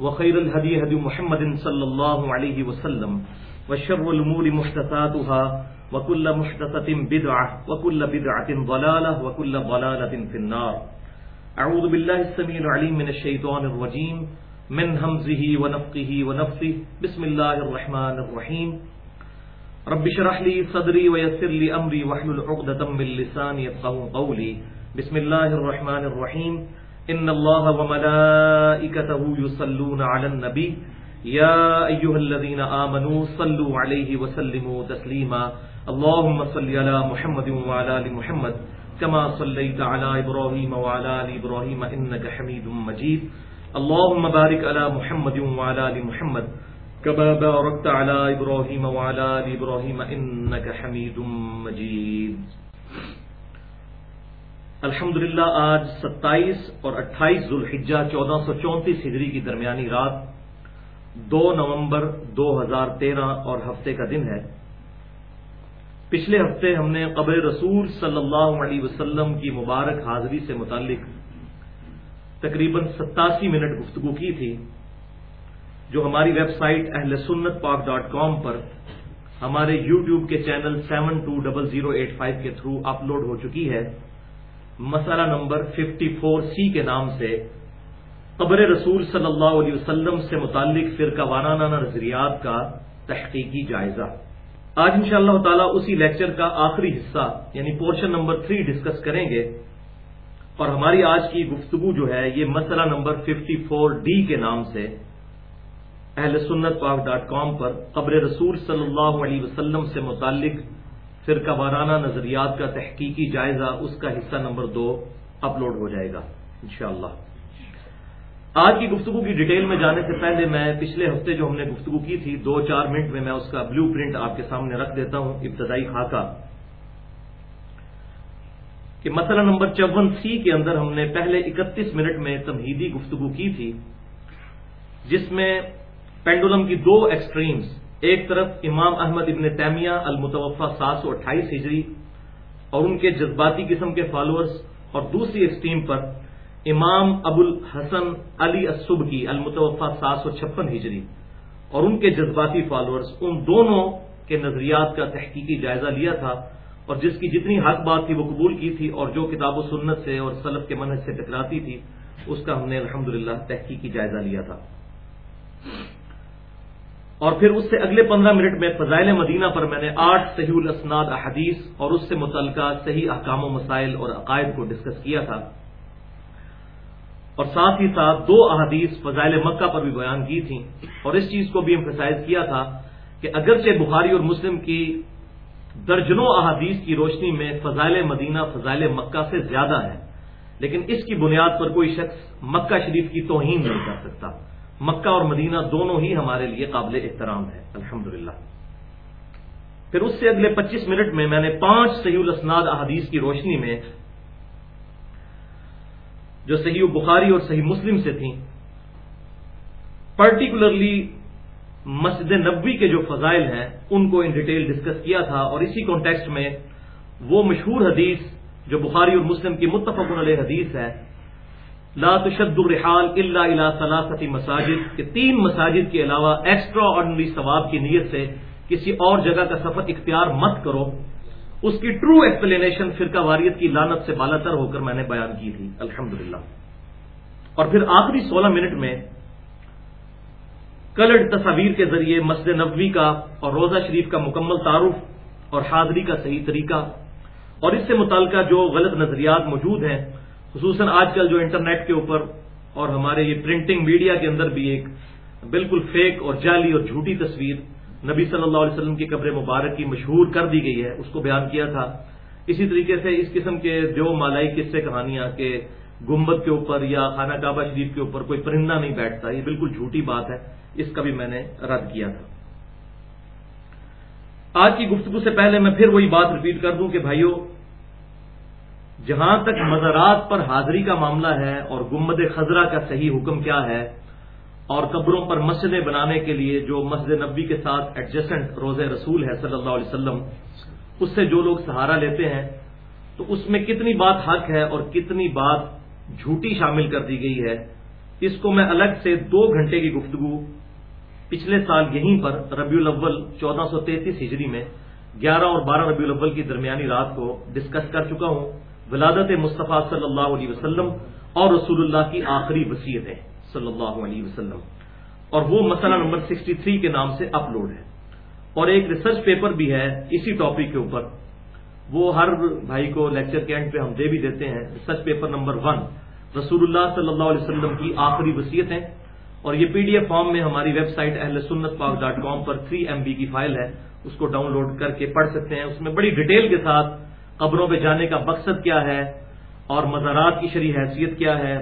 وخير الهدي هدي محمد صلى الله عليه وسلم، وشر الأمور محدثاتها، وكل محدثة بدعة، وكل بدعة ضلالة، وكل ضلالة في النار. أعوذ بالله السميع العليم من الشيطان الرجيم، من همزه ونفقه ونفسه. بسم الله الرحمن الرحيم. رب شرح لي صدري ويسر لي أمري وحلل عقدة من لساني يفقه قولي. بسم الله الرحمن الرحيم. إن الله وملائكته يصلون على النبي. يا أيها الذين آمنوا صلوا عليه وسلموا تسليما. اللهم صل على محمد وعلى آل محمد كما صليت على إبراهيم وعلى آل إبراهيم إنك حميد مجيد. اللهم بارك على محمد وعلى آل محمد كما باركت على إبراهيم وعلى آل إبراهيم إنك حميد مجيد. الحمد للہ آج ستائیس اور اٹھائیس ذوالحجہ، چودہ سو چونتیس ہجری کی درمیانی رات، دو نومبر دو ہزار تیرہ اور ہفتے کا دن ہے۔ پچھلے ہفتے ہم نے قبر رسول صلی اللہ علیہ وسلم کی مبارک حاضری سے متعلق تقریباً ستاسی منٹ گفتگو کی تھی، جو ہماری web site Ahl Sunnat Pak dot com پر ہمارے یو ٹیوب کے channel seven two double zero eight five کے تھرو اپلوڈ ہو چکی ہے۔ مسئلہ نمبر ففٹی فور سی کے نام سے قبر رسول صلی اللہ علیہ وسلم سے متعلق فرقہ وارانہ نظریات کا تحقیقی جائزہ۔ آج ان شاء اللہ تعالیٰ اسی لیکچر کا آخری حصہ یعنی پورشن نمبر تھری ڈسکس کریں گے۔ اور ہماری آج کی گفتگو جو ہے یہ مسئلہ نمبر ففٹی فور ڈی کے نام سے اہل سنت پاک ڈاٹ کام پر قبر رسول صلی اللہ علیہ وسلم سے متعلق فرقہ وارانہ نظریات کا تحقیقی جائزہ اس کا حصہ نمبر دو اپلوڈ ہو جائے گا، انشاءاللہ۔ آج کی گفتگو کی ڈیٹیل میں جانے سے پہلے میں پچھلے ہفتے جو ہم نے گفتگو کی تھی، دو چار منٹ میں میں اس کا بلو پرنٹ آپ کے سامنے رکھ دیتا ہوں، ابتدائی خاکہ۔ کہ مسئلہ نمبر چون سی کے اندر ہم نے پہلے اکتیس منٹ میں تمہیدی گفتگو کی تھی، جس میں پینڈولم کی دو ایکسٹریمز ایک طرف امام احمد ابن تیمیہ المتوفہ سات سو اٹھائیس ہجری اور ان کے جذباتی قسم کے فالوورز اور دوسری ایکسٹریم پر امام ابو الحسن علی الصب کی المتوفہ سات سو چھپن ہجری اور ان کے جذباتی فالوورز ان دونوں کے نظریات کا تحقیقی جائزہ لیا تھا اور جس کی جتنی حق بات تھی وہ قبول کی تھی اور جو کتاب و سنت سے اور سلف کے منحص سے ٹکراتی تھی، اس کا ہم نے الحمدللہ تحقیقی جائزہ لیا تھا۔ اور پھر اس سے اگلے پندرہ منٹ میں فضائل مدینہ پر میں نے آٹھ صحیح الاسناد احادیث اور اس سے متعلقہ صحیح احکام و مسائل اور عقائد کو ڈسکس کیا تھا۔ اور ساتھ ہی ساتھ دو احادیث فضائل مکہ پر بھی بیان کی تھیں۔ اور اس چیز کو بھی امفسائز کیا تھا کہ اگرچہ بخاری اور مسلم کی درجنوں احادیث کی روشنی میں فضائل مدینہ فضائل مکہ سے زیادہ ہے لیکن اس کی بنیاد پر کوئی شخص مکہ شریف کی توہین نہیں کر سکتا۔ مکہ اور مدینہ دونوں ہی ہمارے لیے قابل احترام ہے الحمد پھر اس سے اگلے پچیس منٹ میں میں نے پانچ صحیح الاسناد احادیث کی روشنی میں، جو صحیح بخاری اور صحیح مسلم سے تھیں، پرٹیکولرلی مسجد نبوی کے جو فضائل ہیں، ان کو ان ڈیٹیل ڈسکس کیا تھا اور اسی کانٹیکسٹ میں وہ مشہور حدیث جو بخاری اور مسلم کی متفق علیہ حدیث ہے لا تشد الرحال الا الى ثلاثه مساجد، کہ تین مساجد کے علاوہ ایکسٹرا آرڈنری ثواب کی نیت سے کسی اور جگہ کا سفر اختیار مت کرو۔ اس کی ٹرو ایکسپلینیشن فرقہ واریت کی لانت سے بالا تر ہو کر میں نے بیان کی تھی۔ الحمد اور پھر آخری سولہ منٹ میں کلڈ تصاویر کے ذریعے مسجد نبوی کا اور روزہ شریف کا مکمل تعارف اور حاضری کا صحیح طریقہ اور اس سے متعلقہ جو غلط نظریات موجود ہیں خصوصاً آج کل جو انٹرنیٹ کے اوپر اور ہمارے یہ پرنٹنگ میڈیا کے اندر بھی ایک بالکل فیک اور جعلی اور جھوٹی تصویر نبی صلی اللہ علیہ وسلم کی قبر مبارک کی مشہور کر دی گئی ہے، اس کو بیان کیا تھا۔ اسی طریقے سے اس قسم کے جو مالائی قصے کہانیاں کہ گمبد کے اوپر یا خانہ کعبہ شریف کے اوپر کوئی پرندہ نہیں بیٹھتا، یہ بالکل جھوٹی بات ہے، اس کا بھی میں نے رد کیا تھا۔ آج کی گفتگو سے پہلے میں پھر وہی بات رپیٹ کر دوں کہ بھائیوں جہاں تک مزارات پر حاضری کا معاملہ ہے اور گمد خزرہ کا صحیح حکم کیا ہے، اور قبروں پر مسجدیں بنانے کے لیے جو مسجد نبی کے ساتھ ایڈجسٹنٹ روز رسول ہے صلی اللہ علیہ وسلم، اس سے جو لوگ سہارا لیتے ہیں، تو اس میں کتنی بات حق ہے اور کتنی بات جھوٹی شامل کر دی گئی ہے، اس کو میں الگ سے دو گھنٹے کی گفتگو پچھلے سال یہیں پر ربیع الاول چودہ سو تینتیس ہجری میں گیارہ اور بارہ ربیع الاول کی درمیانی رات کو ڈسکس کر چکا ہوں۔ ولادت مصطفیٰ صلی اللہ علیہ وسلم اور رسول اللہ کی آخری وصیتیں صلی اللہ علیہ وسلم۔ اور وہ مسئلہ نمبر سکسٹی تھری کے نام سے اپلوڈ ہے۔ اور ایک ریسرچ پیپر بھی ہے اسی ٹاپک کے اوپر۔ وہ ہر بھائی کو لیکچر کے اینڈ پہ ہم دے بھی دیتے ہیں۔ ریسرچ پیپر نمبر ون رسول اللہ صلی اللہ علیہ وسلم کی آخری وصیتیں اور یہ پی ڈی ایف فارم میں ہماری web site Ahl Sunnat Pak dot com پر تھری ایم بی کی فائل ہے۔ اس کو ڈاؤن لوڈ کر کے پڑھ سکتے ہیں۔ اس میں بڑی ڈیٹیل کے ساتھ قبروں پہ جانے کا مقصد کیا ہے اور مزارات کی شرح حیثیت کیا ہے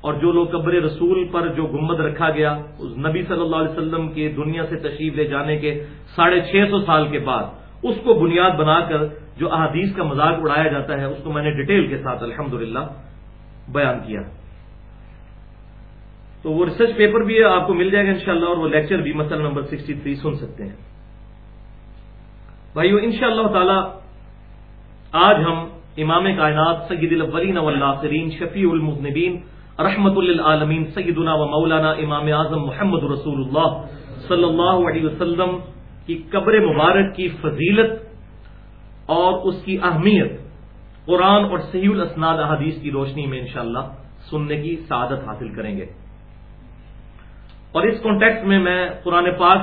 اور جو لوگ قبر رسول پر جو گمبد رکھا گیا، اس نبی صلی اللہ علیہ وسلم کے دنیا سے تشریف لے جانے کے ساڑھے چھ سو سال کے بعد، اس کو بنیاد بنا کر جو احادیث کا مذاق اڑایا جاتا ہے، اس کو میں نے ڈیٹیل کے ساتھ الحمد بیان کیا۔ تو وہ ریسرچ پیپر بھی آپ کو مل جائے گا انشاءاللہ اور وہ لیکچر بھی مسئلہ نمبر سکسٹی تھری سن سکتے ہیں۔ بھائیو ان شاء اللہ تعالی آج ہم امام کائنات سید الاولین والآخرین شفیع المذنبین رحمت للعالمین سیدنا و مولانا امام اعظم محمد رسول اللہ صلی اللہ علیہ وسلم کی قبر مبارک کی فضیلت اور اس کی اہمیت قرآن اور صحیح الاسناد احادیث کی روشنی میں انشاءاللہ سننے کی سعادت حاصل کریں گے۔ اور اس کانٹیکٹ میں میں قرآن پاک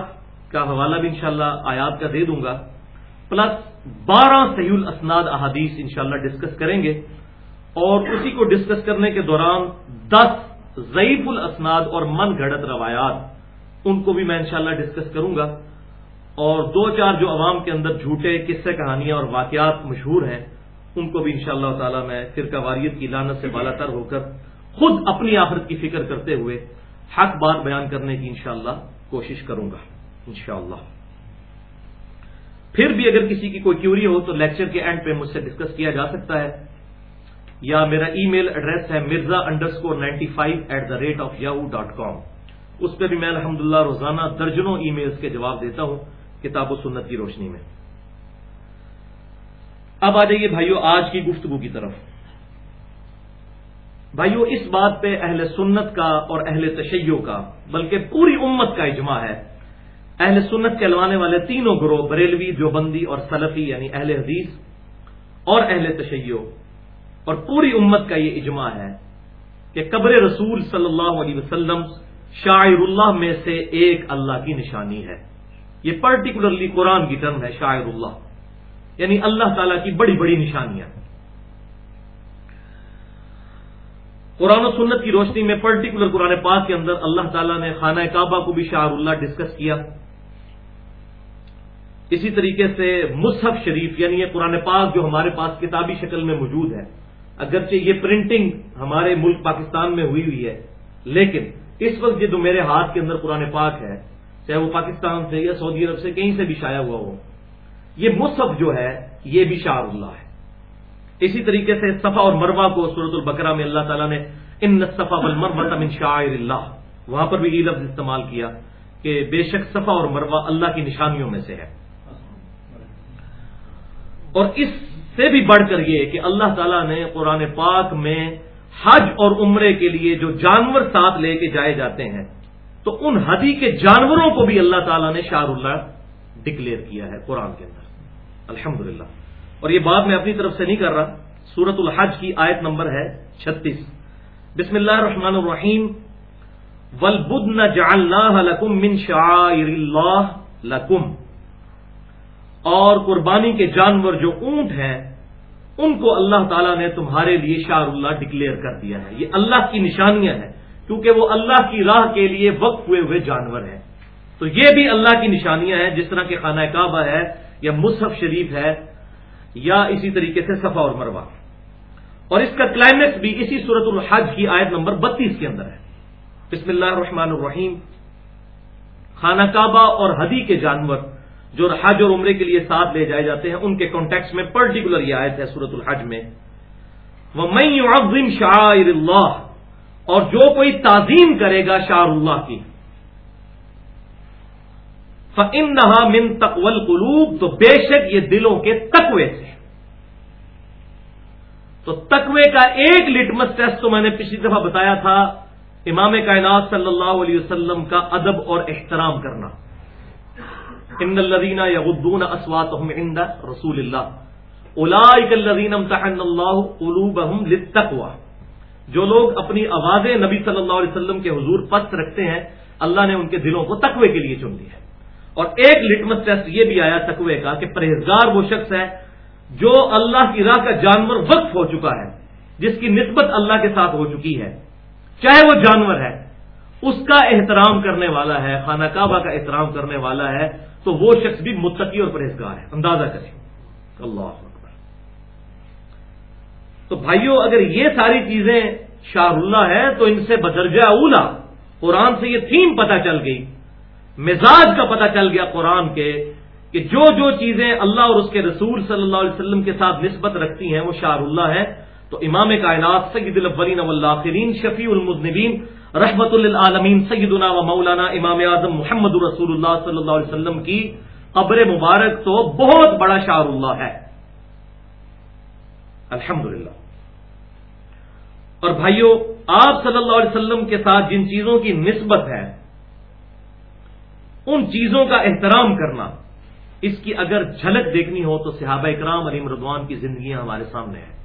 کا حوالہ بھی انشاءاللہ آیات کا دے دوں گا۔ پلس بارہ صحیح الاسناد احادیث انشاءاللہ ڈسکس کریں گے اور اسی کو ڈسکس کرنے کے دوران دس ضعیف الاسناد اور من گھڑت روایات، ان کو بھی میں انشاءاللہ ڈسکس کروں گا۔ اور دو چار جو عوام کے اندر جھوٹے قصے، کہانیاں اور واقعات مشہور ہیں، ان کو بھی انشاءاللہ شاء تعالی میں فرقہ واریت کی لانت سے بالا تر ہو کر خود اپنی آخرت کی فکر کرتے ہوئے حق بات بیان کرنے کی انشاءاللہ کوشش کروں گا، انشاءاللہ۔ پھر بھی اگر کسی کی کوئی کیوری ہو تو لیکچر کے اینڈ پہ مجھ سے ڈسکس کیا جا سکتا ہے۔ یا میرا ای میل ایڈریس ہے Mirza underscore ninety five at the rate of Yahoo dot com اس پہ بھی میں الحمد روزانہ درجنوں ای میلز کے جواب دیتا ہوں کتاب و سنت کی روشنی میں۔ اب آ جائیے بھائیو آج کی گفتگو کی طرف۔ بھائیو اس بات پہ اہل سنت کا اور اہل تشیع کا بلکہ پوری امت کا اجماع ہے۔ اہل سنت کہلوانے والے تینوں گروہ، بریلوی، دیوبندی اور سلفی یعنی اہل حدیث اور اہل تشیع۔ اور پوری امت کا یہ اجماع ہے کہ قبر رسول صلی اللہ علیہ وسلم شاعر اللہ میں سے ایک اللہ کی نشانی ہے۔ یہ پرٹیکولرلی قرآن کی ٹرم ہے شاعر اللہ یعنی اللہ تعالی کی بڑی بڑی نشانیاں۔ قرآن و سنت کی روشنی میں پرٹیکولر قرآن پاک کے اندر اللہ تعالیٰ نے خانہ کعبہ کو بھی شاہ اللہ ڈسکس کیا۔ اسی طریقے سے مصحف شریف یعنی یہ قرآن پاک جو ہمارے پاس کتابی شکل میں موجود ہے، اگرچہ یہ پرنٹنگ ہمارے ملک پاکستان میں ہوئی ہوئی ہے، لیکن اس وقت یہ جو میرے ہاتھ کے اندر قرآن پاک ہے، چاہے وہ پاکستان سے یا سعودی عرب سے کہیں سے بھی شائع ہوا ہو، یہ مصحف جو ہے، یہ بھی شاہ اللہ ہے۔ اسی طریقے سے صفا اور مروا کو صورت البقرہ میں اللہ تعالیٰ نے ان صفا من شاعر اللہ وہاں پر بھی یہ لفظ استعمال کیا کہ بے شک صفا اور مروا اللہ کی نشانیوں میں سے ہے۔ اور اس سے بھی بڑھ کر یہ کہ اللہ تعالیٰ نے قرآن پاک میں حج اور عمرے کے لیے جو جانور ساتھ لے کے جائے جاتے ہیں، تو ان حدی کے جانوروں کو بھی اللہ تعالیٰ نے شاہ اللہ ڈکلیئر کیا ہے قرآن کے اندر۔ الحمدللہ۔ اور یہ بات میں اپنی طرف سے نہیں کر رہا۔ سورت الحج کی آیت نمبر ہے چھتیس۔ بسم اللہ الرحمن الرحیم۔ ولبدن لکم من شعائر اللہ لکم اور قربانی کے جانور جو اونٹ ہیں، ان کو اللہ تعالیٰ نے تمہارے لیے شاہ اللہ ڈکلیئر کر دیا ہے۔ یہ اللہ کی نشانیاں ہیں، کیونکہ وہ اللہ کی راہ کے لیے وقف ہوئے ہوئے جانور ہیں۔ تو یہ بھی اللہ کی نشانیاں ہیں، جس طرح کہ خانہ کعبہ ہے، یا مصحف شریف ہے، یا اسی طریقے سے صفا اور مروا اور اس کا کلائمیکس بھی اسی صورت الحج کی آیت نمبر بتیس کے اندر ہے۔ بسم اللہ الرحمن الرحیم۔ خانہ کعبہ اور ہدی کے جانور جو حج اور عمرے کے لیے ساتھ لے جائے جاتے ہیں، ان کے کانٹیکس میں پرٹیکولر یہ آیت ہے صورت الحج میں۔ وہ میں شاعر اللہ اور جو کوئی تعظیم کرے گا شاہ اللہ کی۔ فن نہا من تقول قلوب تو بے شک یہ دلوں کے تقوے سے تو تقوے کا ایک لٹمس ٹیسٹ تو میں نے پچھلی دفعہ بتایا تھا، امام کائنات صلی اللہ علیہ وسلم کا ادب اور احترام کرنا۔ ان الدینہ یغدون اسوات رسول اللہ الدین اللہ قلوبہم للتقوى جو لوگ اپنی آوازیں نبی صلی اللہ علیہ وسلم کے حضور پست رکھتے ہیں، اللہ نے ان کے دلوں کو تقوی کے لیے چن لیا اور ایک لٹمس ٹیسٹ یہ بھی آیا تقوی کا کہ پرہیزگار وہ شخص ہے جو اللہ کی راہ کا جانور وقف ہو چکا ہے، جس کی نسبت اللہ کے ساتھ ہو چکی ہے۔ چاہے وہ جانور ہے اس کا احترام کرنے والا ہے، خانہ کعبہ کا احترام کرنے والا ہے، تو وہ شخص بھی متقی اور پرہیزگار ہے۔ اندازہ کریں۔ اللہ تو بھائیوں اگر یہ ساری چیزیں شاہ اللہ ہے تو ان سے بدرجہ اولا قرآن سے یہ تھیم پتہ چل گئی، مزاج کا پتہ چل گیا قرآن کے، کہ جو جو چیزیں اللہ اور اس کے رسول صلی اللہ علیہ وسلم کے ساتھ نسبت رکھتی ہیں، وہ شاہ اللہ ہے تو امام کائنات سید الاولین والآخرین، شفیع المذنبین رحمت للعالمین سیدنا و مولانا امام اعظم محمد رسول اللہ صلی اللہ علیہ وسلم کی قبر مبارک تو بہت بڑا شاہ اللہ ہے۔ الحمدللہ۔ اور بھائیوں آپ صلی اللہ علیہ وسلم کے ساتھ جن چیزوں کی نسبت ہے، ان چیزوں کا احترام کرنا، اس کی اگر جھلک دیکھنی ہو تو صحابہ اکرام علیم ردوان کی زندگیاں ہمارے سامنے ہیں۔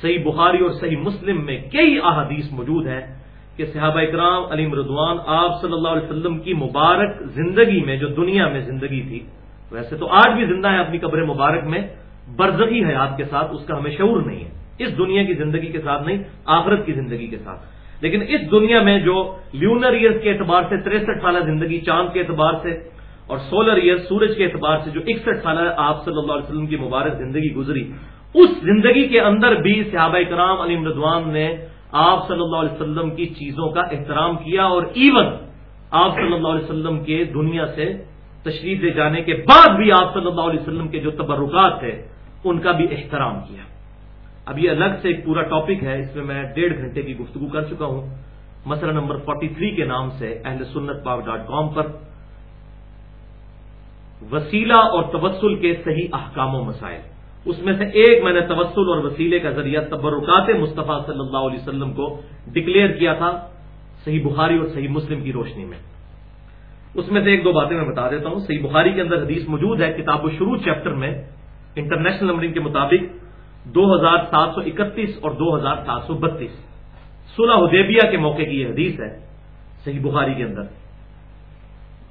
صحیح بخاری اور صحیح مسلم میں کئی احادیث موجود ہیں۔ کہ صحابہ اکرام علیم ردوان آپ صلی اللہ علیہ وسلم کی مبارک زندگی میں جو دنیا میں زندگی تھی، ویسے تو آج بھی زندہ ہے اپنی قبر مبارک میں، برزخی حیات کے ساتھ اس کا ہمیں شعور نہیں ہے۔ اس دنیا کی زندگی کے ساتھ نہیں، آخرت کی زندگی کے ساتھ۔ لیکن اس دنیا میں جو لیونر ایئرس کے اعتبار سے تریسٹھ سالہ زندگی، چاند کے اعتبار سے اور سولر ایئر سورج کے اعتبار سے جو اکسٹھ سالہ آپ صلی اللہ علیہ وسلم کی مبارک زندگی گزری، اس زندگی کے اندر بھی صحابہ کرام علیم ردوان نے آپ صلی اللہ علیہ وسلم کی چیزوں کا احترام کیا اور ایون آپ صلی اللہ علیہ وسلم کے دنیا سے تشریف دے جانے کے بعد بھی آپ صلی اللہ علیہ وسلم کے جو تبرکات تھے، ان کا بھی احترام کیا۔ اب یہ الگ سے ایک پورا ٹاپک ہے، اس میں میں ڈیڑھ گھنٹے کی گفتگو کر چکا ہوں۔ مسئلہ نمبر 43 کے نام سے اہل سنت پاک ڈاٹ کام پر۔ وسیلہ اور تبسل کے صحیح احکام و مسائل۔ اس میں سے ایک میں نے تبسل اور وسیلے کا ذریعہ تبرکات مصطفیٰ صلی اللہ علیہ وسلم کو ڈکلیئر کیا تھا صحیح بخاری اور صحیح مسلم کی روشنی میں۔ اس میں سے ایک دو باتیں میں بتا دیتا ہوں۔ صحیح بخاری کے اندر حدیث موجود ہے کتاب و شروع چیپٹر میں، انٹرنیشنل نمبرنگ کے مطابق، دو ہزار سات سو اکتیس اور دو ہزار سات سو بتیس۔ سولہ حدیبیہ کے موقع کی یہ حدیث ہے صحیح بخاری کے اندر۔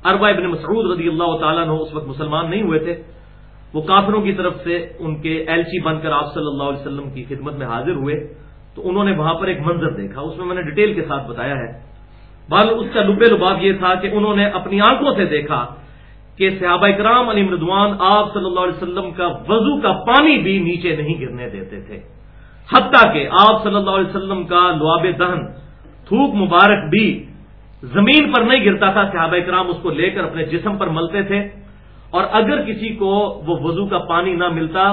اربا ابن مسعود رضی اللہ تعالیٰ نے اس وقت مسلمان نہیں ہوئے تھے۔ وہ کافروں کی طرف سے ان کے ایلچی بن کر آپ صلی اللہ علیہ وسلم کی خدمت میں حاضر ہوئے، تو انہوں نے وہاں پر ایک منظر دیکھا، اس میں میں نے ڈیٹیل کے ساتھ بتایا ہے۔ بال اس کا لبے لباب یہ تھا کہ انہوں نے اپنی آنکھوں سے دیکھا کہ صحابہ کرام علی مردوان آپ صلی اللہ علیہ وسلم کا وضو کا پانی بھی نیچے نہیں گرنے دیتے تھے۔ حتیٰ کہ آپ صلی اللہ علیہ وسلم کا لواب دہن، تھوک مبارک بھی زمین پر نہیں گرتا تھا، صحابہ کرام اس کو لے کر اپنے جسم پر ملتے تھے۔ اور اگر کسی کو وہ وضو کا پانی نہ ملتا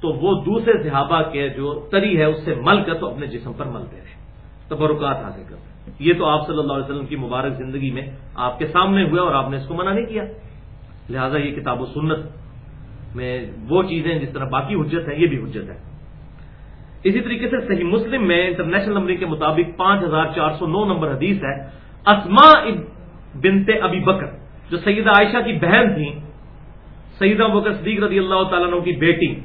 تو وہ دوسرے صحابہ کے جو تری ہے، اس سے مل کر تو اپنے جسم پر ملتے تھے تبرکات حاصل کرتے یہ تو آپ صلی اللہ علیہ وسلم کی مبارک زندگی میں آپ کے سامنے ہوئے اور آپ نے اس کو منع نہیں کیا۔ لہذا یہ کتاب و سنت میں وہ چیزیں جس طرح باقی حجت ہے یہ بھی حجت ہے اسی طریقے سے صحیح مسلم میں انٹرنیشنل نمبر کے مطابق پانچ ہزار چار سو نو نمبر حدیث ہے اسما بنتے ابی بکر، جو سیدہ عائشہ کی بہن تھی سیدہ بکر صدیق رضی اللہ تعالیٰ عنہ کی بیٹی۔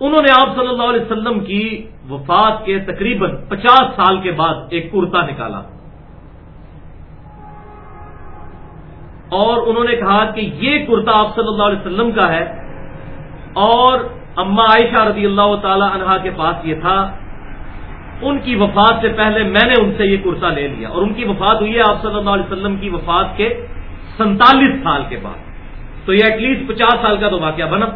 انہوں نے آپ صلی اللہ علیہ وسلم کی وفات کے تقریباً پچاس سال کے بعد ایک کرتا نکالا۔ اور انہوں نے کہا کہ یہ کرتا آپ صلی اللہ علیہ وسلم کا ہے۔ اور اما عائشہ رضی اللہ تعالی عنہا کے پاس یہ تھا۔ ان کی وفات سے پہلے میں نے ان سے یہ کرتا لے لیا۔ اور ان کی وفات ہوئی ہے آپ صلی اللہ علیہ وسلم کی وفات کے سینتالیس سال کے بعد۔ تو یہ ایٹ لیسٹ پچاس سال کا تو واقعہ بنا۔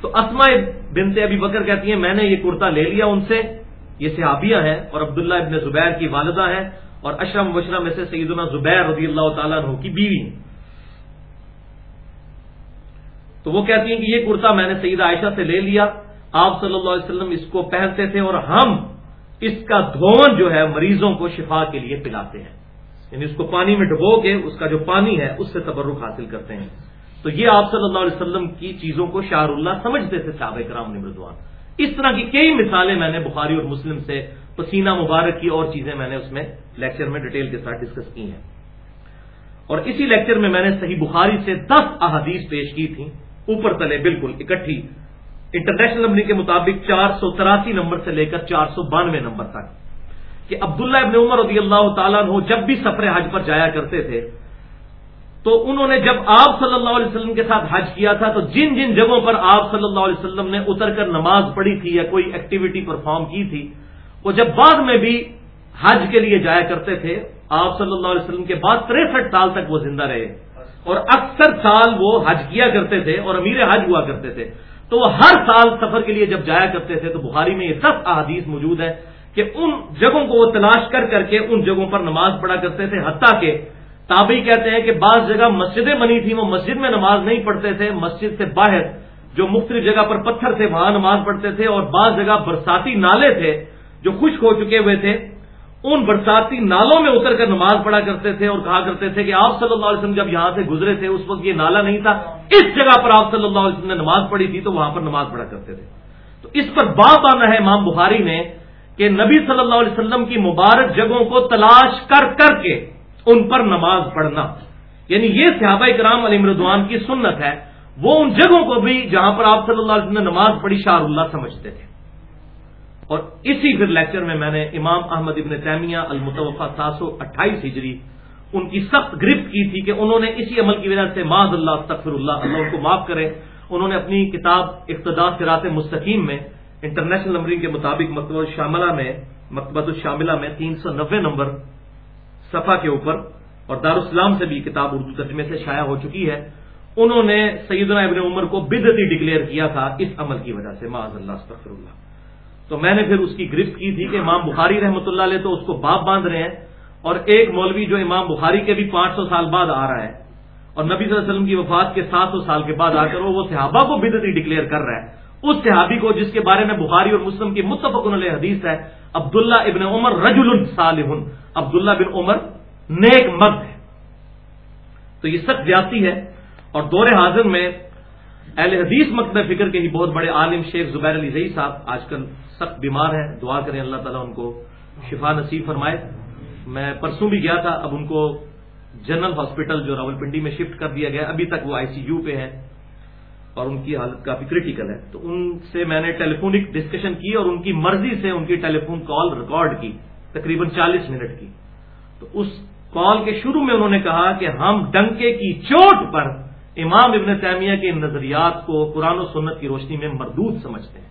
تو اسما بنتے ابھی بکر کہتی ہیں، میں نے یہ کرتا لے لیا ان سے۔ یہ صحابیہ ہیں اور عبداللہ ابن زبیر کی والدہ ہیں اور اشرم وشرم میں سے سیدنا زبیر رضی اللہ تعالیٰ عنہ کی بیوی تو وہ کہتی ہیں کہ یہ کرتا میں نے سعید عائشہ سے لے لیا۔ آپ صلی اللہ علیہ وسلم اس کو پہنتے تھے اور ہم اس کا دھون جو ہے مریضوں کو شفا کے لیے پلاتے ہیں۔ یعنی اس کو پانی میں ڈبو کے اس کا جو پانی ہے اس سے تبرک حاصل کرتے ہیں۔ تو یہ آپ صلی اللہ علیہ وسلم کی چیزوں کو شاہ اللہ سمجھتے تھے صحابہ کرام نمردوان اس طرح کی کئی مثالیں میں نے بخاری اور مسلم سے، پسینہ مبارک کی اور چیزیں میں نے اس میں لیکچر میں ڈیٹیل کے ساتھ ڈسکس کی ہیں۔ اور اسی لیکچر میں میں نے صحیح بخاری سے دس احادیث پیش کی تھیں۔ اوپر تلے بالکل اکٹھی۔ انٹرنیشنل نمبر کے مطابق چار سو تراسی نمبر سے لے کر چار سو بانوے نمبر تک۔ کہ عبداللہ ابن عمر رضی اللہ تعالیٰ ہو جب بھی سفر حج پر جایا کرتے تھے، تو انہوں نے جب آپ صلی اللہ علیہ وسلم کے ساتھ حج کیا تھا، تو جن جن جگہوں پر آپ صلی اللہ علیہ وسلم نے اتر کر نماز پڑھی تھی یا کوئی ایکٹیویٹی پرفارم کی تھی، وہ جب بعد میں بھی حج کے لیے جایا کرتے تھے، آپ صلی اللہ علیہ وسلم کے بعد تریسٹھ سال تک وہ زندہ رہے۔ اور اکثر سال وہ حج کیا کرتے تھے اور امیر حج ہوا کرتے تھے۔ تو وہ ہر سال سفر کے لیے جب جایا کرتے تھے، تو بخاری میں یہ دس احادیث موجود ہے کہ ان جگہوں کو وہ تلاش کر کر کے ان جگہوں پر نماز پڑھا کرتے تھے، حتیٰ کہ تابعی کہتے ہیں کہ بعض جگہ مسجدیں بنی تھیں، وہ مسجد میں نماز نہیں پڑھتے تھے، مسجد سے باہر جو مختلف جگہ پر پتھر تھے، وہاں نماز پڑھتے تھے اور بعض جگہ برساتی نالے تھے جو خشک ہو چکے ہوئے تھے، ان برساتی نالوں میں اتر کر نماز پڑھا کرتے تھے اور کہا کرتے تھے کہ آپ صلی اللہ علیہ وسلم جب یہاں سے گزرے تھے، اس وقت یہ نالا نہیں تھا، اس جگہ پر آپ صلی اللہ علیہ وسلم نے نماز پڑھی تھی تو وہاں پر نماز پڑھا کرتے تھے۔ تو اس پر باپ آنا ہے امام بخاری نے کہ نبی صلی اللہ علیہ وسلم کی مبارک جگہوں کو تلاش کر کر کے ان پر نماز پڑھنا۔ یعنی یہ صحابہ کرام علی مردوان کی سنت ہے۔ وہ ان جگہوں کو بھی جہاں پر آپ صلی اللہ علیہ وسلم نے نماز پڑھی شاہ اللہ سمجھتے تھے۔ اور اسی پھر لیکچر میں میں نے امام احمد ابن تیمیہ المتوفہ سات سو اٹھائیس ہجری ان کی سخت گرفت کی تھی کہ انہوں نے اسی عمل کی وجہ سے معذ اللہ تخر اللہ اللہ ان کو معاف کرے۔ انہوں نے اپنی کتاب اقتدا سرات مستقیم میں انٹرنیشنل نمبرنگ کے مطابق مکتبہ شاملہ میں، مکتبۃ الشاملہ میں تین سو نبے نمبر صفحہ کے اوپر اور دارالسلام سے بھی کتاب اردو ترجمے سے شائع ہو چکی ہے۔ انہوں نے سیدنا ابن عمر کو بدتی ڈکلیئر کیا تھا اس عمل کی وجہ سے۔ معاذ اللہ، استغفر اللہ۔ تو میں نے پھر اس کی گرفت کی تھی کہ امام بخاری رحمۃ اللہ علیہ تو اس کو باپ باندھ رہے ہیں اور ایک مولوی جو امام بخاری کے بھی پانچ سو سال بعد آ رہا ہے اور نبی صلی اللہ علیہ وسلم کی وفات کے سات سو سال کے بعد آ کر وہ صحابہ کو بدتی ڈکلیئر کر رہا ہے۔ اس صحابی کو جس کے بارے میں بخاری اور مسلم کی متفق علیہ حدیث ہے، عبداللہ ابن عمر رجل صالح. عبداللہ بن عمر نیک مرد ہے۔ تو یہ سخت زیادتی ہے اور دور حاضر میں اہل حدیث مکتب فکر کے ہی بہت بڑے عالم شیخ زبیر علی زئی صاحب آج کل سخت بیمار ہیں۔ دعا کریں اللہ تعالیٰ ان کو شفا نصیب فرمائے۔ میں پرسوں بھی گیا تھا، اب ان کو جنرل ہاسپٹل جو راول پنڈی میں شفٹ کر دیا گیا ابھی تک وہ آئی سی یو پہ ہیں۔ اور ان کی حالت کافی کریٹیکل ہے۔ تو ان سے میں نے ٹیلی فونک ڈسکشن کی اور ان کی مرضی سے ان کی ٹیلی فون کال ریکارڈ کی، تقریباً چالیس منٹ کی۔ تو اس کال کے شروع میں انہوں نے کہا کہ ہم ڈنکے کی چوٹ پر امام ابن تیمیہ کے نظریات کو قرآن و سنت کی روشنی میں مردود سمجھتے ہیں۔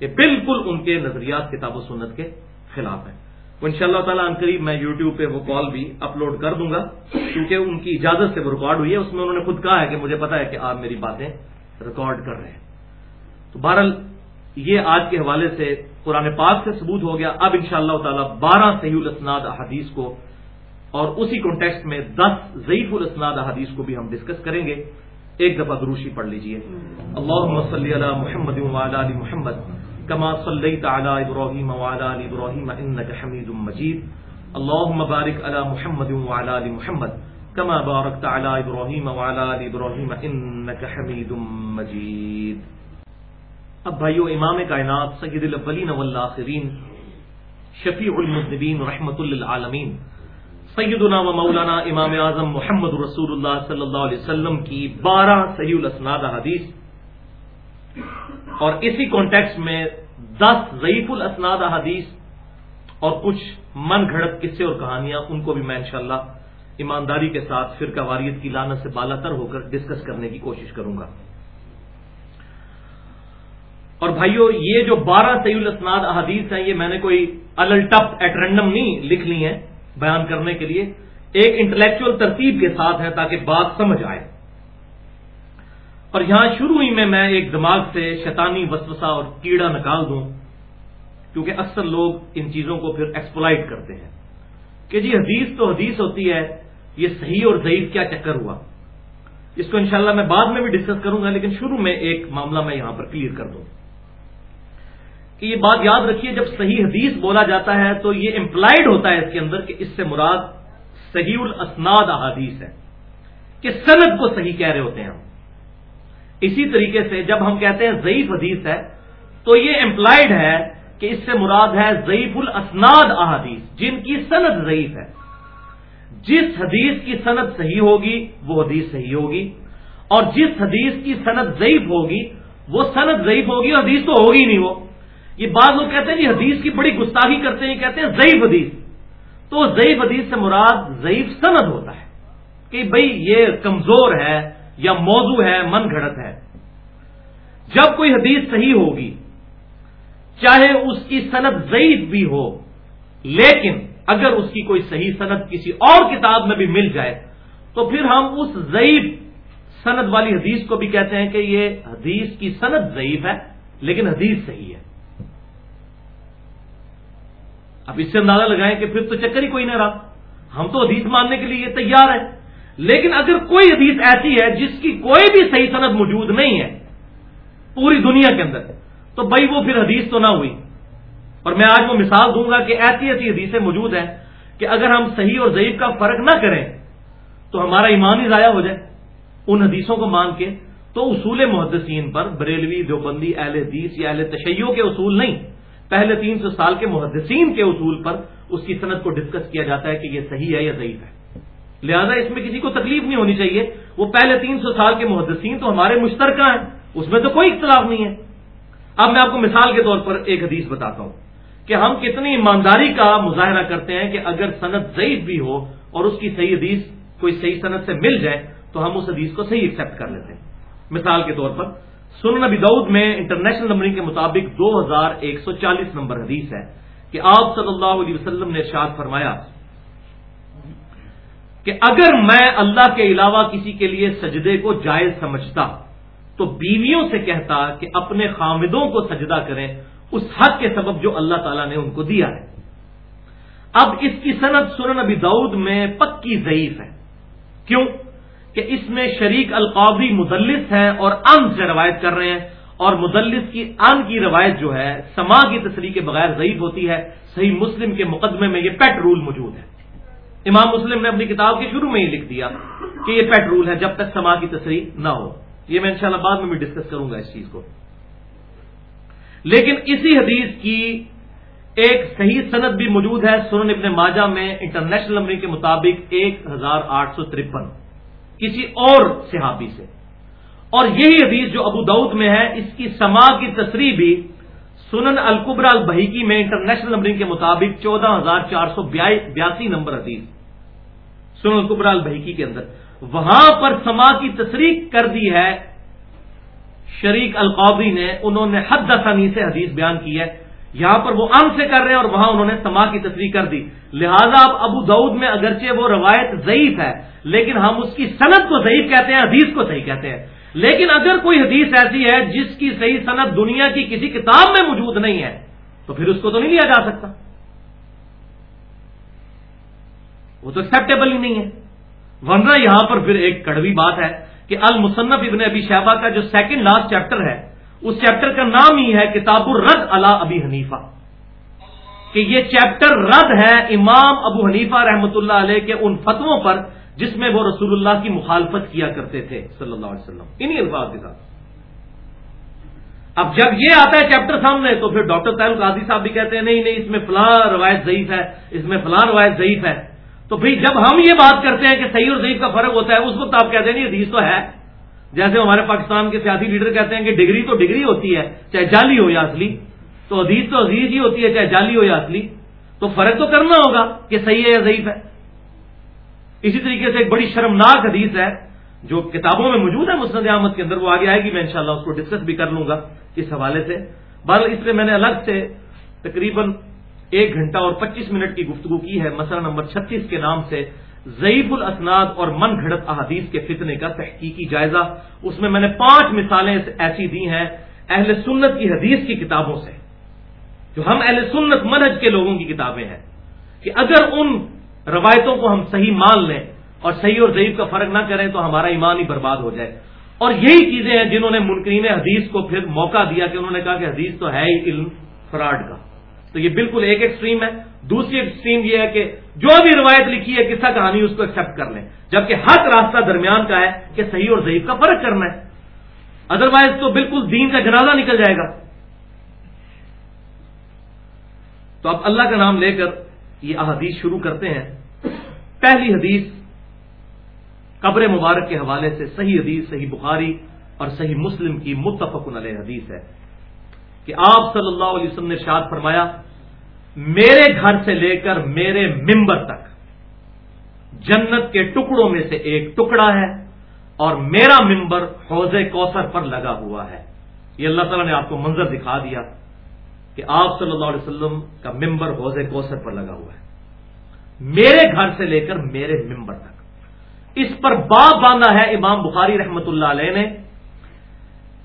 یہ بالکل ان کے نظریات، کتاب و سنت کے خلاف ہیں۔ وہ ان شاء اللہ تعالیٰ قریب میں یوٹیوب پہ وہ کال بھی اپلوڈ کر دوں گا، کیونکہ ان کی اجازت سے وہ ریکارڈ ہوئی ہے۔ اس میں انہوں نے خود کہا ہے کہ مجھے پتا ہے کہ آپ میری باتیں ریکارڈ کر رہے ہیں۔ تو بہرحال یہ آج کے حوالے سے قرآن پاک سے ثبوت ہو گیا۔ اب ان شاء اللہ تعالی بارہ صحیح الاسناد احادیث کو اور اسی کانٹیکسٹ میں دس ضعیف الاسناد احادیث کو بھی ہم ڈسکس کریں گے۔ ایک دفعہ دروشی پڑھ لیجیے۔ اللہ صلی علی محمد علی محمد کما صلیت علی ابراہیم علی ابراہیم انک حمید مجید۔ اللهم بارک علی محمد علی محمد۔ كما باركت على ابراهيم وعلى ال ابراهيم انك حميد مجيد. اب بھائیو، امام کائنات، سید الاولین والآخرین، شفیع المذنبین رحمت للعالمین، سیدنا و مولانا امام اعظم محمد رسول اللہ صلی اللہ علیہ وسلم کی بارہ صحیح الاسناد حدیث، اور اسی کانٹیکس میں دس ضعیف الاسناد حدیث اور کچھ من گھڑت قصے اور کہانیاں، ان کو بھی میں انشاءاللہ ایمانداری کے ساتھ فرقہ واریت کی لانت سے بالا تر ہو کر ڈسکس کرنے کی کوشش کروں گا۔ اور بھائیو، یہ جو بارہ سعی الاسناد احادیث ہیں، یہ میں نے کوئی الٹپ ایٹ رینڈم نہیں لکھ لی ہیں بیان کرنے کے لیے۔ ایک انٹلیکچل ترتیب کے ساتھ ہے تاکہ بات سمجھ آئے۔ اور یہاں شروع ہی میں میں ایک دماغ سے شیطانی وسوسہ اور کیڑا نکال دوں، کیونکہ اکثر لوگ ان چیزوں کو پھر ایکسپلائٹ کرتے ہیں۔ کہ جی حدیث تو حدیث ہوتی ہے یہ صحیح اور ضعیف کیا چکر ہوا؟ اس کو انشاءاللہ میں بعد میں بھی ڈسکس کروں گا، لیکن شروع میں ایک معاملہ میں یہاں پر کلیئر کر دوں۔ کہ یہ بات یاد رکھیے، جب صحیح حدیث بولا جاتا ہے تو یہ امپلائڈ ہوتا ہے اس کے اندر کہ اس سے مراد صحیح الاسناد احادیث ہے، کہ صنعت کو صحیح کہہ رہے ہوتے ہیں ہم۔ اسی طریقے سے جب ہم کہتے ہیں ضعیف حدیث ہے، تو یہ امپلائڈ ہے کہ اس سے مراد ہے ضعیف الاسناد احادیث، جن کی صنعت ضعیف ہے۔ جس حدیث کی صنعت صحیح ہوگی، وہ حدیث صحیح ہوگی۔ اور جس حدیث کی صنعت ضعیف ہوگی، وہ صنعت ضعیف ہوگی اور حدیث تو ہوگی نہیں وہ۔ یہ بعض لوگ کہتے ہیں جی حدیث کی بڑی گستاخی کرتے ہیں، کہتے ہیں ضعیف حدیث۔ تو ضعیف حدیث سے مراد ضعیف سند ہوتا ہے کہ بھئی یہ کمزور ہے یا موضوع ہے، من گھڑت ہے۔ جب کوئی حدیث صحیح ہوگی، چاہے اس کی صنعت ضعیف بھی ہو، لیکن اگر اس کی کوئی صحیح صنعت کسی اور کتاب میں بھی مل جائے، تو پھر ہم اس ضعیف صنعت والی حدیث کو بھی کہتے ہیں کہ یہ حدیث کی صنعت ضعیف ہے، لیکن حدیث صحیح ہے۔ اب اس سے اندازہ لگائیں کہ پھر تو چکر ہی کوئی نہ رہا۔ ہم تو حدیث ماننے کے لیے تیار ہے لیکن اگر کوئی حدیث ایسی ہے جس کی کوئی بھی صحیح صنعت موجود نہیں ہے پوری دنیا کے اندر، تو بھائی وہ پھر حدیث تو نہ ہوئی۔ اور میں آج وہ مثال دوں گا کہ ایسی ایسی حدیثیں موجود ہیں کہ اگر ہم صحیح اور ضعیف کا فرق نہ کریں تو ہمارا ایمان ہی ضائع ہو جائے ان حدیثوں کو مان کے تو اصول محدثین پر بریلوی، دیوبندی، اہل حدیث یا اہل تشیعوں کے اصول نہیں۔ پہلے تین سو سال کے محدثین کے اصول پر اس کی صنعت کو ڈسکس کیا جاتا ہے کہ یہ صحیح ہے یا ضعیف ہے۔ لہذا اس میں کسی کو تکلیف نہیں ہونی چاہیے۔ وہ پہلے تین سو سال کے محدثین تو ہمارے مشترکہ ہیں، اس میں تو کوئی اختلاف نہیں ہے۔ اب میں آپ کو مثال کے طور پر ایک حدیث بتاتا ہوں۔ کہ ہم کتنی ایمانداری کا مظاہرہ کرتے ہیں کہ اگر صنعت ضعیف بھی ہو اور اس کی صحیح حدیث کوئی صحیح صنعت سے مل جائے تو ہم اس حدیث کو صحیح ایکسپٹ کر لیتے ہیں۔ مثال کے طور پر سن نبی دعود میں انٹرنیشنل نمبرنگ کے مطابق دو ہزار ایک سو چالیس نمبر حدیث ہے کہ آپ صلی اللہ علیہ وسلم نے ارشاد فرمایا کہ اگر میں اللہ کے علاوہ کسی کے لیے سجدے کو جائز سمجھتا تو بیویوں سے کہتا کہ اپنے خامدوں کو سجدہ کریں اس حق کے سبب جو اللہ تعالیٰ نے ان کو دیا ہے۔ اب اس کی صنعت سنن نبی دعود میں پکی ضعیف ہے۔ کیوں؟ کہ اس میں شریک القابی مدلس ہے اور ان سے روایت کر رہے ہیں۔ اور مدلس کی ان کی روایت جو ہے، سما کی تصریح کے بغیر ضعیف ہوتی ہے۔ صحیح مسلم کے مقدمے میں یہ پیٹ رول موجود ہے۔ امام مسلم نے اپنی کتاب کے شروع میں ہی لکھ دیا کہ یہ پیٹ رول ہے جب تک سما کی تصریح نہ ہو۔ یہ میں انشاءاللہ بعد میں بھی ڈسکس کروں گا اس چیز کو۔ لیکن اسی حدیث کی ایک صحیح صنعت بھی موجود ہے سنن ابن ماجہ میں انٹرنیشنل نمبر کے مطابق ایک ہزار آٹھ سو ترپن کسی اور صحابی سے۔ اور یہی حدیث جو ابو دعود میں ہے، اس کی سما کی تصریح بھی سنن القبر البحیکی میں انٹرنیشنل نمبرنگ کے مطابق چودہ ہزار چار سو بیاسی نمبر حدیث سنن القبر البحیکی کے اندر۔ وہاں پر سما کی تصریح کر دی ہے شریک القابی نے، انہوں نے حد ثانی سے حدیث بیان کی ہے۔ یہاں پر وہ ام سے کر رہے ہیں اور وہاں انہوں نے سما کی تصریح کر دی۔ لہذا اب ابو دعود میں اگرچہ وہ روایت ضعیف ہے، لیکن ہم اس کی صنعت کو ضعیف کہتے ہیں، حدیث کو صحیح کہتے ہیں۔ لیکن اگر کوئی حدیث ایسی ہے جس کی صحیح صنعت دنیا کی کسی کتاب میں موجود نہیں ہے، تو پھر اس کو تو نہیں لیا جا سکتا۔ وہ تو ایکسپٹیبل ہی نہیں ہے۔ ورنہ یہاں پر پھر ایک کڑوی بات ہے۔ کہ المصنف ابن ابی شہبہ کا جو سیکنڈ لاسٹ چیپٹر ہے، اس چیپٹر کا نام ہی ہے کتاب الرد اللہ ابی حنیفہ۔ کہ یہ چیپٹر رد ہے امام ابو حنیفہ رحمۃ اللہ علیہ کے ان فتووں پر، جس میں وہ رسول اللہ کی مخالفت کیا کرتے تھے، صلی اللہ علیہ وسلم۔ انہی الفاظ کے ساتھ۔ اب جب یہ آتا ہے چیپٹر سامنے، تو پھر ڈاکٹر تعلق قاضی صاحب بھی کہتے ہیں، نہیں نہیں، اس میں فلاں روایت ضعیف ہے، اس میں فلاں روایت ضعیف ہے۔ تو بھائی جب ہم یہ بات کرتے ہیں کہ صحیح اور ضعیف کا فرق ہوتا ہے، اس وقت آپ کہتے ہیں نہیں، حدیث تو ہے۔ جیسے ہمارے پاکستان کے سیاسی لیڈر کہتے ہیں کہ ڈگری تو ڈگری ہوتی ہے، چاہے جعلی ہو یا اصلی۔ تو حدیث تو عزیز ہی ہوتی ہے، چاہے جعلی ہو یا اصلی۔ تو فرق تو کرنا ہوگا کہ صحیح ہے یا ضعیف ہے۔ اسی طریقے سے ایک بڑی شرمناک حدیث ہے، جو کتابوں میں موجود ہے مسند احمد کے اندر، وہ آگے آئے گی، میں انشاءاللہ اس کو ڈسکس بھی کر لوں گا اس حوالے سے۔ بہرحال اس پہ میں نے الگ سے تقریباً ایک گھنٹہ اور پچیس منٹ کی گفتگو کی ہے۔ مسئلہ نمبر چھتیس کے نام سے ضعیف الاسناد اور من گھڑت احادیث کے فتنے کا تحقیقی جائزہ۔ اس میں میں نے پانچ مثالیں ایسی دی ہیں اہل سنت کی حدیث کی کتابوں سے، جو ہم اہل سنت منہج کے لوگوں کی کتابیں ہیں، کہ اگر ان روایتوں کو ہم صحیح مان لیں اور صحیح اور ضعیف کا فرق نہ کریں تو ہمارا ایمان ہی برباد ہو جائے۔ اور یہی چیزیں ہیں جنہوں نے منکرین حدیث کو پھر موقع دیا کہ انہوں نے کہا کہ حدیث تو ہے ہی علم، فراڈ کا۔ تو یہ بالکل ایک ایکسٹریم ہے۔ دوسری ایکسٹریم یہ ہے کہ جو بھی روایت لکھی ہے، قصہ کہانی اس کو ایکسپٹ کر لیں۔ جبکہ حق راستہ درمیان کا ہے کہ صحیح اور ضعیف کا فرق کرنا ہے۔ ادروائز تو بالکل دین کا جنازہ نکل جائے گا۔ تو اب اللہ کا نام لے کر یہ احادیث شروع کرتے ہیں۔ پہلی حدیث قبر مبارک کے حوالے سے صحیح حدیث، صحیح بخاری اور صحیح مسلم کی متفق علیہ حدیث ہے۔ کہ آپ صلی اللہ علیہ وسلم نے شاد فرمایا، میرے گھر سے لے کر میرے ممبر تک، جنت کے ٹکڑوں میں سے ایک ٹکڑا ہے اور میرا ممبر حوض کوثر پر لگا ہوا ہے۔ یہ اللہ تعالیٰ نے آپ کو منظر دکھا دیا کہ آپ صلی اللہ علیہ وسلم کا ممبر حوض کوثر پر لگا ہوا ہے۔ میرے گھر سے لے کر میرے ممبر تک۔ اس پر باب باندھا ہے، امام بخاری رحمت اللہ علیہ نے۔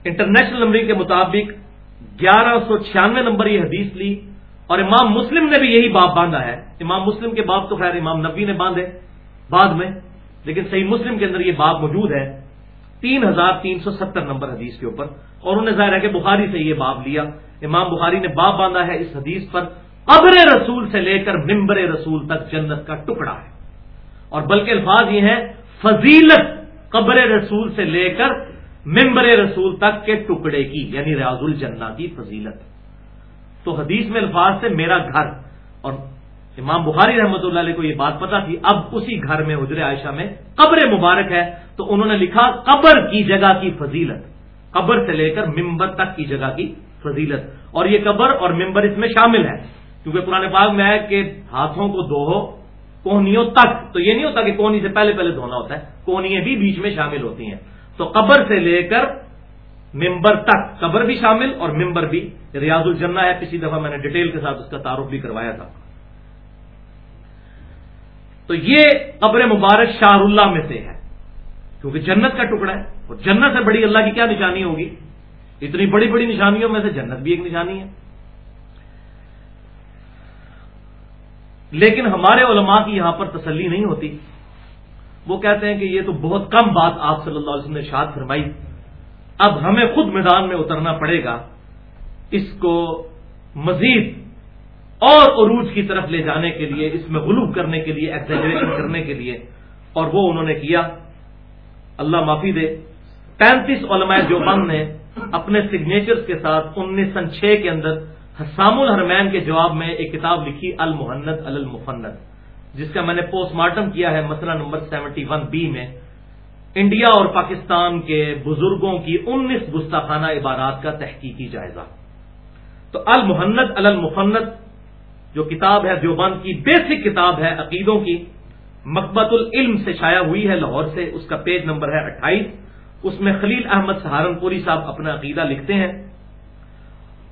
انٹرنیشنل نمبرنگ کے مطابق گیارہ سو چھیانوے نمبر یہ حدیث لی اور امام مسلم نے بھی یہی باب باندھا ہے۔ امام مسلم کے باب تو خیر امام نبی نے باندھے بعد میں، لیکن صحیح مسلم کے اندر یہ باب موجود ہے۔ تین ہزار تین سو ستر نمبر حدیث کے اوپر۔ اور انہوں نے ظاہر ہے کہ بخاری سے یہ باب لیا۔ امام بخاری نے باب باندھا ہے اس حدیث پر۔ قبر رسول سے لے کر ممبر رسول تک جنت کا ٹکڑا ہے۔ اور بلکہ الفاظ یہ ہیں، فضیلت قبر رسول سے لے کر ممبر رسول تک کے ٹکڑے کی یعنی ریاض الجنہ کی فضیلت۔ تو حدیث میں الفاظ سے میرا گھر، اور امام بخاری رحمۃ اللہ علیہ کو یہ بات پتا تھی، اب اسی گھر میں حجر عائشہ میں قبر مبارک ہے، تو انہوں نے لکھا قبر کی جگہ کی فضیلت۔ قبر سے لے کر ممبر تک کی جگہ کی فضیلت۔ اور یہ قبر اور ممبر اس میں شامل ہے۔ کیونکہ پرانے باغ میں ہے کہ ہاتھوں کو دو کوہنیوں تک۔ تو یہ نہیں ہوتا کہ کوہنی سے پہلے پہلے دھونا ہوتا ہے، کوہنیاں بھی بیچ میں شامل ہوتی ہیں۔ تو قبر سے لے کر ممبر تک، قبر بھی شامل اور ممبر بھی۔ ریاض الجنہ ہے، پچھلی دفعہ میں نے ڈیٹیل کے ساتھ اس کا تعارف بھی کروایا تھا۔ تو یہ قبر مبارک شاہ اللہ میں سے ہے، کیونکہ جنت کا ٹکڑا ہے۔ اور جنت سے بڑی اللہ کی کیا نشانی ہوگی؟ اتنی بڑی بڑی نشانیوں میں سے جنت بھی ایک نشانی ہے۔ لیکن ہمارے علماء کی یہاں پر تسلی نہیں ہوتی۔ وہ کہتے ہیں کہ یہ تو بہت کم بات آپ صلی اللہ علیہ وسلم نے شاد فرمائی۔ اب ہمیں خود میدان میں اترنا پڑے گا۔ اس کو مزید اور عروج کی طرف لے جانے کے لیے، اس میں غلوب کرنے کے لیے ایکسیجریشن کرنے کے لیے۔ اور وہ انہوں نے کیا۔ اللہ معافی دے۔ پینتیس علماء جو بند نے اپنے سگنیچرز کے ساتھ انیس سن چھ کے اندر حسام الحرمین کے جواب میں ایک کتاب لکھی المحنت المفنت جس کا میں نے پوسٹ مارٹم کیا ہے مسئلہ نمبر سیونٹی ون بی میں، انڈیا اور پاکستان کے بزرگوں کی انیس گستاخانہ عبارات کا تحقیقی جائزہ۔ تو المحنت المفنت، جو کتاب ہے، دیوبند کی بیسک کتاب ہے عقیدوں کی، مقبت العلم سے شائع ہوئی ہے لاہور سے، اس کا پیج نمبر ہے اٹھائیس۔ اس میں خلیل احمد سہارنپوری صاحب اپنا عقیدہ لکھتے ہیں۔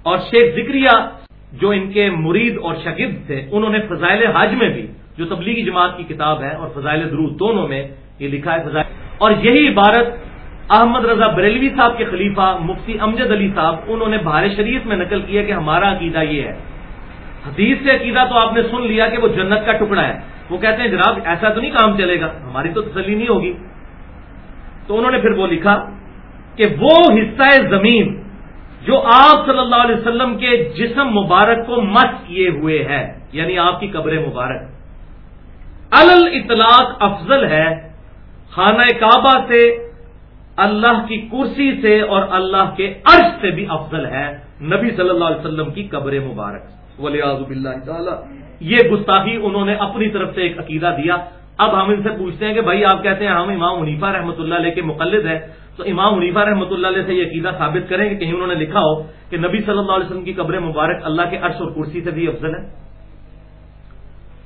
اور شیخ ذکریہ، جو ان کے مرید اور شگرد تھے، انہوں نے فضائل حج میں بھی جو تبلیغی جماعت کی کتاب ہے اور فضائل درود دونوں میں یہ لکھا ہے فضائل اور یہی عبارت احمد رضا بریلوی صاحب کے خلیفہ مفتی امجد علی صاحب، انہوں نے بہار شریف میں نقل کیا کہ ہمارا عقیدہ یہ ہے۔ حدیث سے عقیدہ تو آپ نے سن لیا کہ وہ جنت کا ٹکڑا ہے۔ وہ کہتے ہیں، جناب، ایسا تو نہیں کام چلے گا، ہماری تو تسلی نہیں ہوگی۔ تو انہوں نے پھر وہ لکھا کہ وہ حصہ زمین جو آپ صلی اللہ علیہ وسلم کے جسم مبارک کو مس کیے ہوئے ہے یعنی آپ کی قبر مبارک۔ الل اطلاق افضل ہے خانہ کعبہ سے، اللہ کی کرسی سے اور اللہ کے عرش سے بھی افضل ہے۔ نبی صلی اللہ علیہ وسلم کی قبر مبارک۔ ولی اللہ تعالی۔ یہ گستاخی انہوں نے اپنی طرف سے ایک عقیدہ دیا۔ اب ہم ان سے پوچھتے ہیں کہ بھائی آپ کہتے ہیں ہم امام منیفا رحمۃ اللہ علیہ کے مقلد ہیں۔ تو امام منیفا رحمۃ اللہ علیہ سے یہ عقیدہ ثابت کریں کہ کہیں انہوں نے لکھا ہو کہ نبی صلی اللہ علیہ وسلم کی قبر مبارک اللہ کے عرش اور کرسی سے بھی افضل ہے۔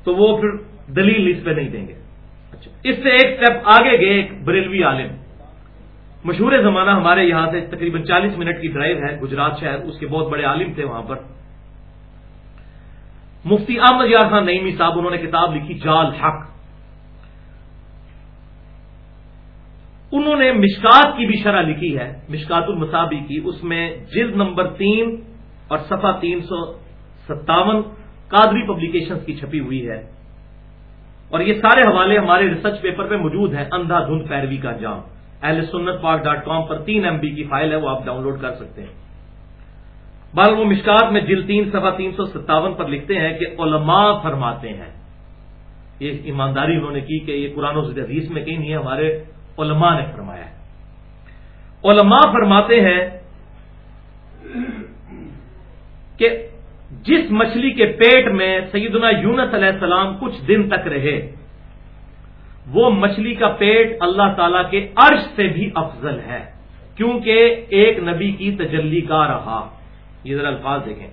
تو وہ پھر دلیل اس پہ نہیں دیں گے۔ اچھا اس سے ایک اسٹیپ آگے گئے ایک بریلوی عالم۔ مشہور زمانہ ہمارے یہاں سے تقریباً چالیس منٹ کی ڈرائیو ہے، گجرات شہر۔ اس کے بہت بڑے عالم تھے وہاں پر۔ مفتی احمد یار خان نئیمی صاحب، انہوں نے کتاب لکھی جال حق۔ انہوں نے مشکات کی بھی شرح لکھی ہے، مشکات المسابی کی۔ اس میں جلد نمبر تین اور صفحہ تین سو ستاون قادری پبلیکیشن کی چھپی ہوئی ہے۔ اور یہ سارے حوالے ہمارے ریسرچ پیپر پہ موجود ہیں اندھا دھند پیروی کا جام۔ اہل سنت پاک ڈاٹ کام پر تین ایم بی کی فائل ہے، وہ آپ ڈاؤن لوڈ کر سکتے ہیں۔ بال وہ مشکات میں جل تین سفا تین سو ستاون پر لکھتے ہیں کہ علماء فرماتے ہیں۔ یہ ایمانداری انہوں نے کی کہ یہ قرآن و حدیث میں کہیں نہیں ہے ہمارے علماء نے فرمایا ہے۔ علماء فرماتے ہیں کہ جس مچھلی کے پیٹ میں سیدنا یونس علیہ السلام کچھ دن تک رہے وہ مچھلی کا پیٹ اللہ تعالی کے عرش سے بھی افضل ہے کیونکہ ایک نبی کی تجلی کا رہا۔ یہ ذرا الفاظ دیکھیں۔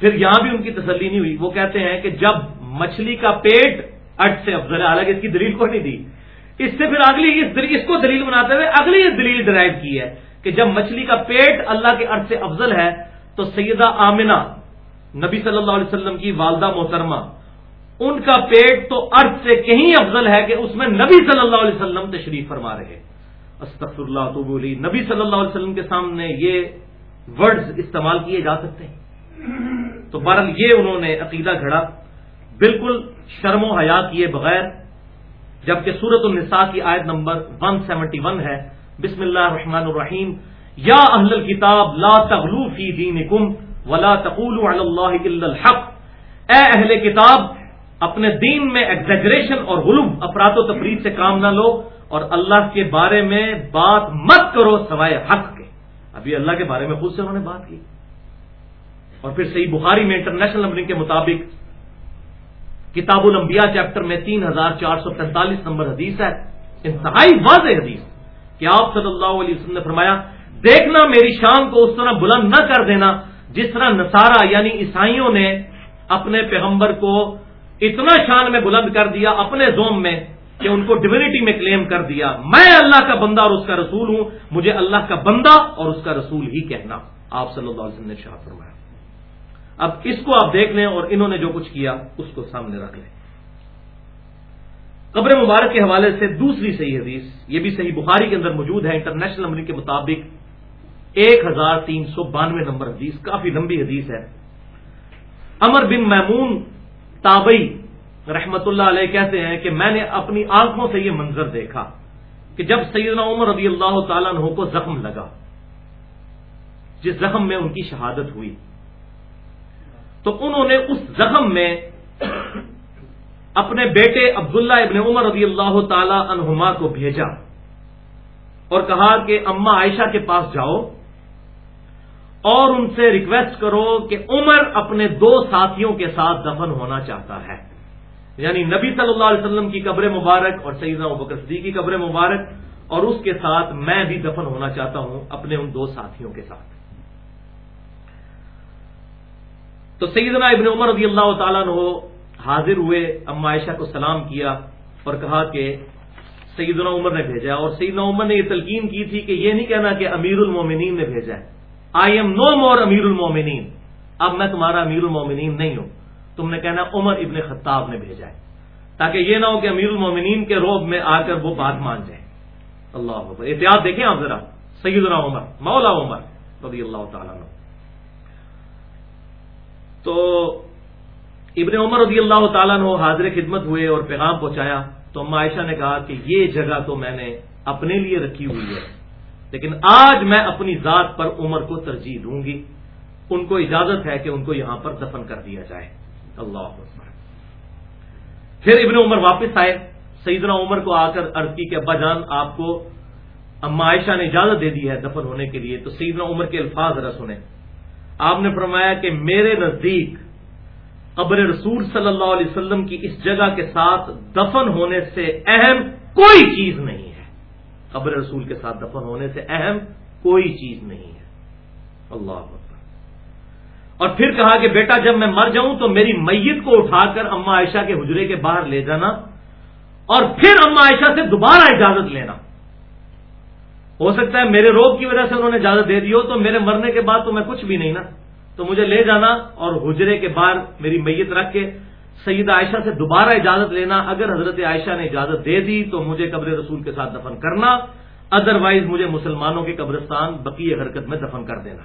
پھر یہاں بھی ان کی تسلی نہیں ہوئی۔ وہ کہتے ہیں کہ جب مچھلی کا پیٹ اٹ سے افضل ہے حالانکہ اس کی دلیل کو نہیں دی اس سے پھر اگلی اس, اس کو دلیل بناتے ہوئے اگلی یہ دلیل ڈرائیو کی ہے کہ جب مچھلی کا پیٹ اللہ کے ارد سے افضل ہے تو سیدہ آمنہ نبی صلی اللہ علیہ وسلم کی والدہ محترمہ، ان کا پیٹ تو ارد سے کہیں افضل ہے کہ اس میں نبی صلی اللہ علیہ وسلم تشریف فرما رہے۔ استغفر اللہ تو بولی نبی صلی اللہ علیہ وسلم کے سامنے یہ ورڈز استعمال کیے جا سکتے ہیں۔ تو بہرحال یہ انہوں نے عقیدہ گھڑا۔ بالکل شرم و حیا کیے بغیر، جبکہ سورت النساء کی آیت نمبر 171 ہے۔ بسم اللہ الرحمن الرحیم۔ یا اہل الكتاب لا تغلو فی دینکم ولا تقولوا علی اللہ الا الحق. اے اہل کتاب، اپنے دین میں ایگزیجریشن اور غلوب افراد و تفرید سے کام نہ لو اور اللہ کے بارے میں بات مت کرو سوائے حق کے۔ ابھی اللہ کے بارے میں خود سے انہوں نے بات کی۔ اور پھر صحیح بخاری میں انٹرنیشنل نمبرنگ کے مطابق کتاب الانبیاء چیپٹر میں تین ہزار چار سو پینتالیس نمبر حدیث ہے، انتہائی واضح حدیث۔ کہ آپ صلی اللہ علیہ وسلم نے فرمایا دیکھنا میری شان کو اس طرح بلند نہ کر دینا جس طرح نصارہ یعنی عیسائیوں نے اپنے پیغمبر کو اتنا شان میں بلند کر دیا، اپنے زوم میں کہ ان کو ڈیونٹی میں کلیم کر دیا۔ میں اللہ کا بندہ اور اس کا رسول ہوں، مجھے اللہ کا بندہ اور اس کا رسول ہی کہنا۔ آپ صلی اللہ علیہ وسلم نے شاہ فرمایا۔ اب اس کو آپ دیکھ لیں اور انہوں نے جو کچھ کیا، اس کو سامنے رکھ لیں۔ قبر مبارک کے حوالے سے دوسری صحیح حدیث، یہ بھی صحیح بخاری کے اندر موجود ہے، انٹرنیشنل نمبر کے مطابق ایک ہزار تین سو بانوے نمبر حدیث، کافی لمبی حدیث ہے۔ امر بن محمون تابئی رحمت اللہ علیہ کہتے ہیں کہ میں نے اپنی آنکھوں سے یہ منظر دیکھا کہ جب سیدنا عمر رضی اللہ تعالیٰ عنہ کو زخم لگا، جس زخم میں ان کی شہادت ہوئی۔ تو انہوں نے اس زخم میں اپنے بیٹے عبداللہ ابن عمر رضی اللہ تعالی عنہما کو بھیجا اور کہا کہ اما عائشہ کے پاس جاؤ اور ان سے ریکویسٹ کرو کہ عمر اپنے دو ساتھیوں کے ساتھ دفن ہونا چاہتا ہے۔ یعنی نبی صلی اللہ علیہ وسلم کی قبر مبارک اور سیدنا بکر صدیق کی قبر مبارک اور اس کے ساتھ میں بھی دفن ہونا چاہتا ہوں اپنے ان دو ساتھیوں کے ساتھ۔ تو سیدنا ابن عمر رضی اللہ تعالیٰ نے حاضر ہوئے، اما عائشہ کو سلام کیا اور کہا کہ سیدنا عمر نے بھیجا اور سیدنا عمر نے یہ تلقین کی تھی کہ یہ نہیں کہنا کہ امیر المومنین نے بھیجا ہے۔ آئی ایم نو مور امیر المومنین اب میں تمہارا امیر المومنین نہیں ہوں۔ تم نے کہنا عمر ابن خطاب نے بھیجا ہے۔ تاکہ یہ نہ ہو کہ امیر المومنین کے روب میں آ کر وہ بات مان جائے۔ اللہ احتیاط دیکھیں آپ ذرا۔ سیدنا عمر، مولا عمر رضی اللہ تعالیٰ تو ابن عمر رضی اللہ تعالیٰ نے حاضر خدمت ہوئے اور پیغام پہنچایا۔ تو عائشہ نے کہا کہ یہ جگہ تو میں نے اپنے لیے رکھی ہوئی ہے۔ لیکن آج میں اپنی ذات پر عمر کو ترجیح دوں گی۔ ان کو اجازت ہے کہ ان کو یہاں پر دفن کر دیا جائے۔ اللہ پھر ابن عمر واپس آئے۔ سیدنا عمر کو آ کر عرض کی کہ ابا جان، آپ کو اما عائشہ نے اجازت دے دی ہے دفن ہونے کے لیے۔ تو سیدنا عمر کے الفاظ ذرا سنیں۔ آپ نے فرمایا کہ میرے نزدیک قبر رسول صلی اللہ علیہ وسلم کی اس جگہ کے ساتھ دفن ہونے سے اہم کوئی چیز نہیں۔ قبر رسول کے ساتھ دفن ہونے سے اہم کوئی چیز نہیں ہے۔ اللہ اور پھر کہا کہ بیٹا، جب میں مر جاؤں تو میری میت کو اٹھا کر اما عائشہ کے حجرے کے باہر لے جانا اور پھر اما عائشہ سے دوبارہ اجازت لینا۔ ہو سکتا ہے میرے روگ کی وجہ سے انہوں نے اجازت دے دی ہو، تو میرے مرنے کے بعد تو میں کچھ بھی نہیں نا۔ تو مجھے لے جانا اور حجرے کے باہر میری میت رکھ کے سید عائشہ سے دوبارہ اجازت لینا، اگر حضرت عائشہ نے اجازت دے دی تو مجھے قبر رسول کے ساتھ دفن کرنا ادر وائز مجھے مسلمانوں کے قبرستان بقی حرکت میں دفن کر دینا۔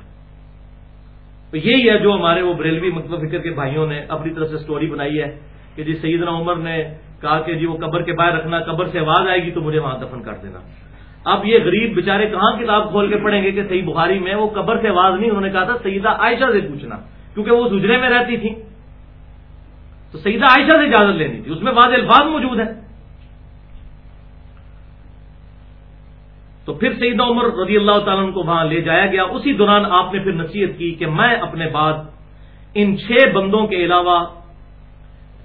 تو یہی ہے جو ہمارے وہ بریلوی مطلب فکر کے بھائیوں نے اپنی طرف سے سٹوری بنائی ہے کہ جی سیدنا عمر نے کہا کہ جی وہ قبر کے باہر رکھنا، قبر سے آواز آئے گی تو مجھے وہاں دفن کر دینا۔ اب یہ غریب بےچارے کہاں کتاب کھول کے پڑھیں گے کہ صحیح بخاری میں وہ قبر سے آواز نہیں، انہوں نے کہا تھا سیدہ عائشہ سے پوچھنا، کیونکہ وہ سجرے میں رہتی تھی تو سیدہ عائشہ سے اجازت لینی تھی، اس میں واضح الفاظ موجود ہے تو پھر سیدہ عمر رضی اللہ تعالیٰ کو وہاں لے جایا گیا۔ اسی دوران آپ نے پھر نصیحت کی کہ میں اپنے بعد ان چھ بندوں کے علاوہ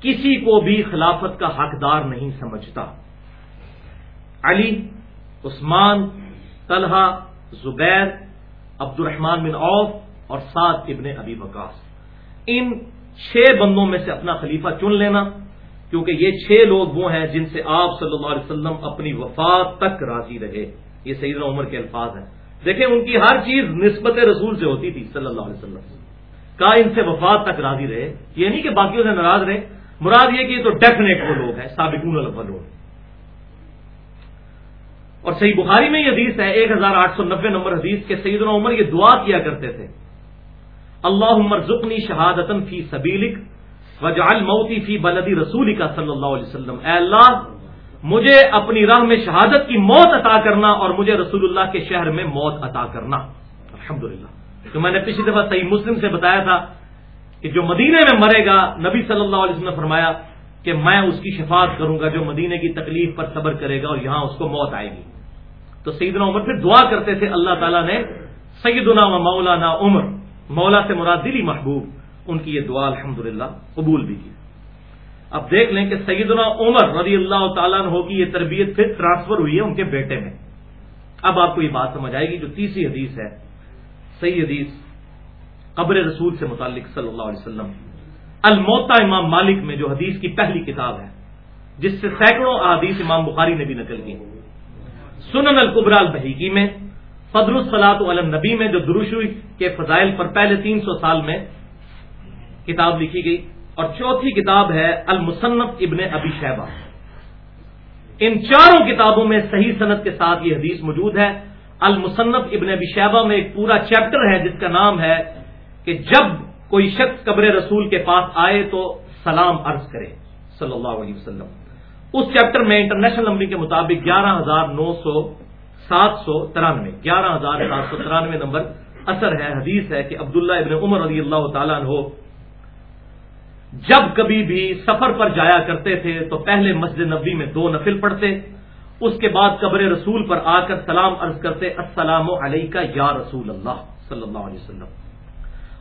کسی کو بھی خلافت کا حقدار نہیں سمجھتا۔ علی، عثمان، طلحہ، زبیر عبد الرحمان بن عوف اور سعد ابن ابی وکاس ان چھ بندوں میں سے اپنا خلیفہ چن لینا، کیونکہ یہ چھ لوگ وہ ہیں جن سے آپ صلی اللہ علیہ وسلم اپنی وفات تک راضی رہے۔ یہ سیدنا عمر کے الفاظ ہیں۔ دیکھیں، ان کی ہر چیز نسبت رسول سے ہوتی تھی صلی اللہ علیہ وسلم۔ کہا ان سے وفات تک راضی رہے۔ یہ نہیں کہ باقیوں سے ناراض رہے۔ مراد یہ کہ یہ تو ڈیفینیٹ وہ لوگ ہیں، سابقون الاولون اور صحیح بخاری میں یہ حدیث ہے، ایک ہزار آٹھ سو نبے نمبر حدیث کے سیدنا عمر یہ دعا کیا کرتے تھے۔ اللہ عمر زکنی فی سبیلک وجعل موتی فی بلدی رسول کا صلی اللہ علیہ وسلم۔ اے اللہ، مجھے اپنی راہ میں شہادت کی موت عطا کرنا اور مجھے رسول اللہ کے شہر میں موت عطا کرنا۔ الحمدللہ۔ تو میں نے پچھلی دفعہ صحیح مسلم سے بتایا تھا کہ جو مدینے میں مرے گا، نبی صلی اللہ علیہ وسلم نے فرمایا کہ میں اس کی شفاعت کروں گا جو مدینے کی تکلیف پر صبر کرے گا اور یہاں اس کو موت آئے گی۔ تو سیدنا عمر پھر دعا کرتے تھے، اللہ تعالیٰ نے سیدنا و مولانا عمر مولا سے مراد دلی محبوب، ان کی یہ دعا الحمد قبول بھی کی۔ اب دیکھ لیں کہ سیدنا عمر رضی اللہ تعالیٰ ہو کی یہ تربیت پھر ٹرانسفر ہوئی ہے ان کے بیٹے میں۔ اب آپ کو یہ بات سمجھ آئے گی جو تیسری حدیث ہے۔ صحیح حدیث قبر رسول سے متعلق صلی اللہ علیہ وسلم۔ الموتا امام مالک میں جو حدیث کی پہلی کتاب ہے، جس سے سینکڑوں احادیث امام بخاری نے بھی نقل کی۔ سنن القبرا البحیکی میں فضر الصلاط نبی میں جو دروشوئی کے فضائل پر پہلے تین سو سال میں کتاب لکھی گئی اور چوتھی کتاب ہے المصنف ابن ابی شہبہ ان چاروں کتابوں میں صحیح صنعت کے ساتھ یہ حدیث موجود ہے۔ المصنف ابن ابی شہبہ میں ایک پورا چیپٹر ہے جس کا نام ہے کہ جب کوئی شخص قبر رسول کے پاس آئے تو سلام عرض کرے، صلی اللہ علیہ وسلم۔ اس چیپٹر میں انٹرنیشنل نمبر کے مطابق گیارہ ہزار نو سو سات سو ترانوے، گیارہ ہزار سات سو ترانوے نمبر اثر ہے، حدیث ہے کہ عبداللہ ابن عمر رضی اللہ تعالیٰ عنہ جب کبھی بھی سفر پر جایا کرتے تھے تو پہلے مسجد نبی میں دو نفل پڑھتے، اس کے بعد قبر رسول پر آ کر سلام عرض کرتے، السلام علیکہ یا رسول اللہ صلی اللہ علیہ وسلم۔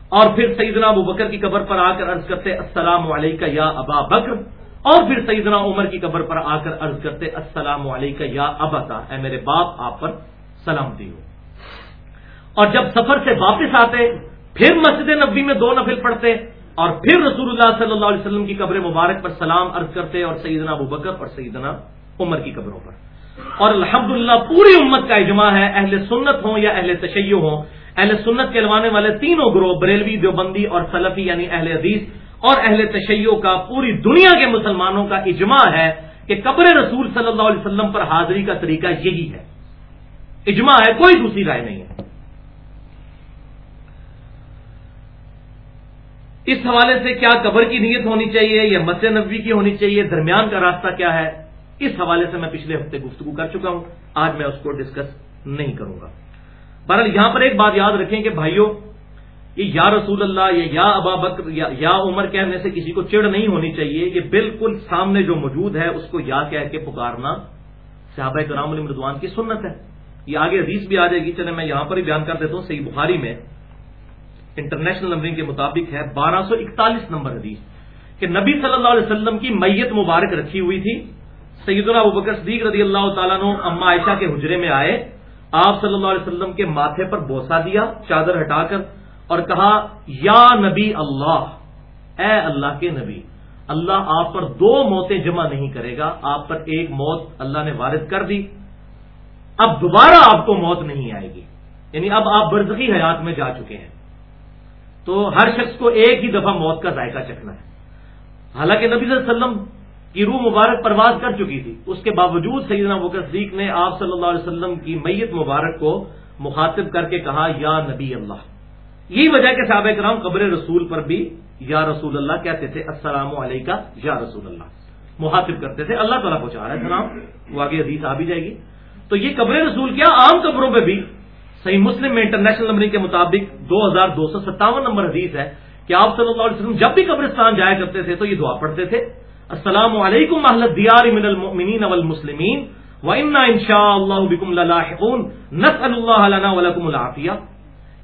اور پھر سیدنا ابو بکر کی قبر پر آ کر عرض کرتے، السلام علیکہ یا ابا بکر۔ اور پھر سیدنا عمر کی قبر پر آ کر عرض کرتے، السلام علیکہ یا ابتا، اے میرے باپ، آپ پر سلامتی ہو اور جب سفر سے واپس آتے، پھر مسجد نبی میں دو نفل پڑھتے، اور پھر رسول اللہ صلی اللہ علیہ وسلم کی قبر مبارک پر سلام عرض کرتے، اور سیدنا ابو بکر اور سیدنا عمر کی قبروں پر۔ اور الحمدللہ پوری امت کا اجماع ہے، اہل سنت ہوں یا اہل تشیع ہوں۔ اہل سنت کے لوانے والے تینوں گروہ، بریلوی، دیوبندی اور سلفی یعنی اہل حدیث اور اہل تشیع کا پوری دنیا کے مسلمانوں کا اجماع ہے کہ قبر رسول صلی اللہ علیہ وسلم پر حاضری کا طریقہ یہی ہے۔ اجماع ہے، کوئی دوسری رائے نہیں ہے۔ اس حوالے سے کیا قبر کی نیت ہونی چاہیے یا مسجد نبوی کی ہونی چاہیے، درمیان کا راستہ کیا ہے؟ اس حوالے سے میں پچھلے ہفتے گفتگو کر چکا ہوں، آج میں اس کو ڈسکس نہیں کروں گا۔ بہرحال یہاں پر ایک بات یاد رکھیں کہ بھائیوں یہ یا رسول اللہ یہ یا ابا بکر، یا یا عمر کہنے سے کسی کو چڑ نہیں ہونی چاہیے یہ بالکل سامنے جو موجود ہے، اس کو یا کہہ کے پکارنا صحابہ کرام علی مردوان کی سنت ہے۔ یہ آگے حدیث بھی آ جائے گی۔ چلے، میں یہاں پر ہی بیان کر دیتا ہوں۔ صحیح بخاری میں انٹرنیشنل نمبرنگ کے مطابق ہے بارہ سو اکتالیس نمبر حدیث کہ نبی صلی اللہ علیہ وسلم کی میت مبارک رکھی ہوئی تھی۔ سید اللہ ابکر صدیق رضی اللہ تعالیٰ نے اما عائشہ کے حجرے میں آئے۔ آپ صلی اللہ علیہ وسلم کے ماتھے پر بوسا دیا، چادر ہٹا کر اور کہا، یا نبی اللہ، اے اللہ کے نبی، اللہ آپ پر دو موتیں جمع نہیں کرے گا، آپ پر ایک موت اللہ نے وارد کر دی۔ اب دوبارہ آپ کو موت نہیں آئے گی۔ یعنی اب آپ برزخی حیات میں جا چکے ہیں۔ تو ہر شخص کو ایک ہی دفعہ موت کا ذائقہ چکھنا ہے۔ حالانکہ نبی صلی اللہ علیہ وسلم کی روح مبارک پرواز کر چکی تھی۔ اس کے باوجود سیدنا بکر صدیق نے آپ صلی اللہ علیہ وسلم کی میت مبارک کو مخاطب کر کے کہا، یا نبی اللہ یہی وجہ کہ صحابہ کرام قبر رسول پر بھی یا رسول اللہ کہتے تھے، السلام علیکم یا رسول اللہ۔ محاطب کرتے تھے، اللہ تعالیٰ پہنچا رہا ہے سلام وہ آگے حدیث آ بھی جائے گی۔ تو یہ قبر رسول کیا عام قبروں پہ بھی صحیح مسلم میں انٹرنیشنل نمبر کے مطابق دو ہزار دو سو ستاون نمبر حدیث ہے کہ آپ صلی اللہ علیہ وسلم جب بھی قبرستان جایا کرتے تھے تو یہ دعا پڑھتے تھے۔ السلام علیکم محلت دیار من المؤمنین والمسلمین، وَإِنَّا إِن اللَّهُ بِكُمْ لَلَاحِقُونَ، نَسْأَلُ اللَّهَ لَنَا وَلَكُمُ الْعَافِيَةَ۔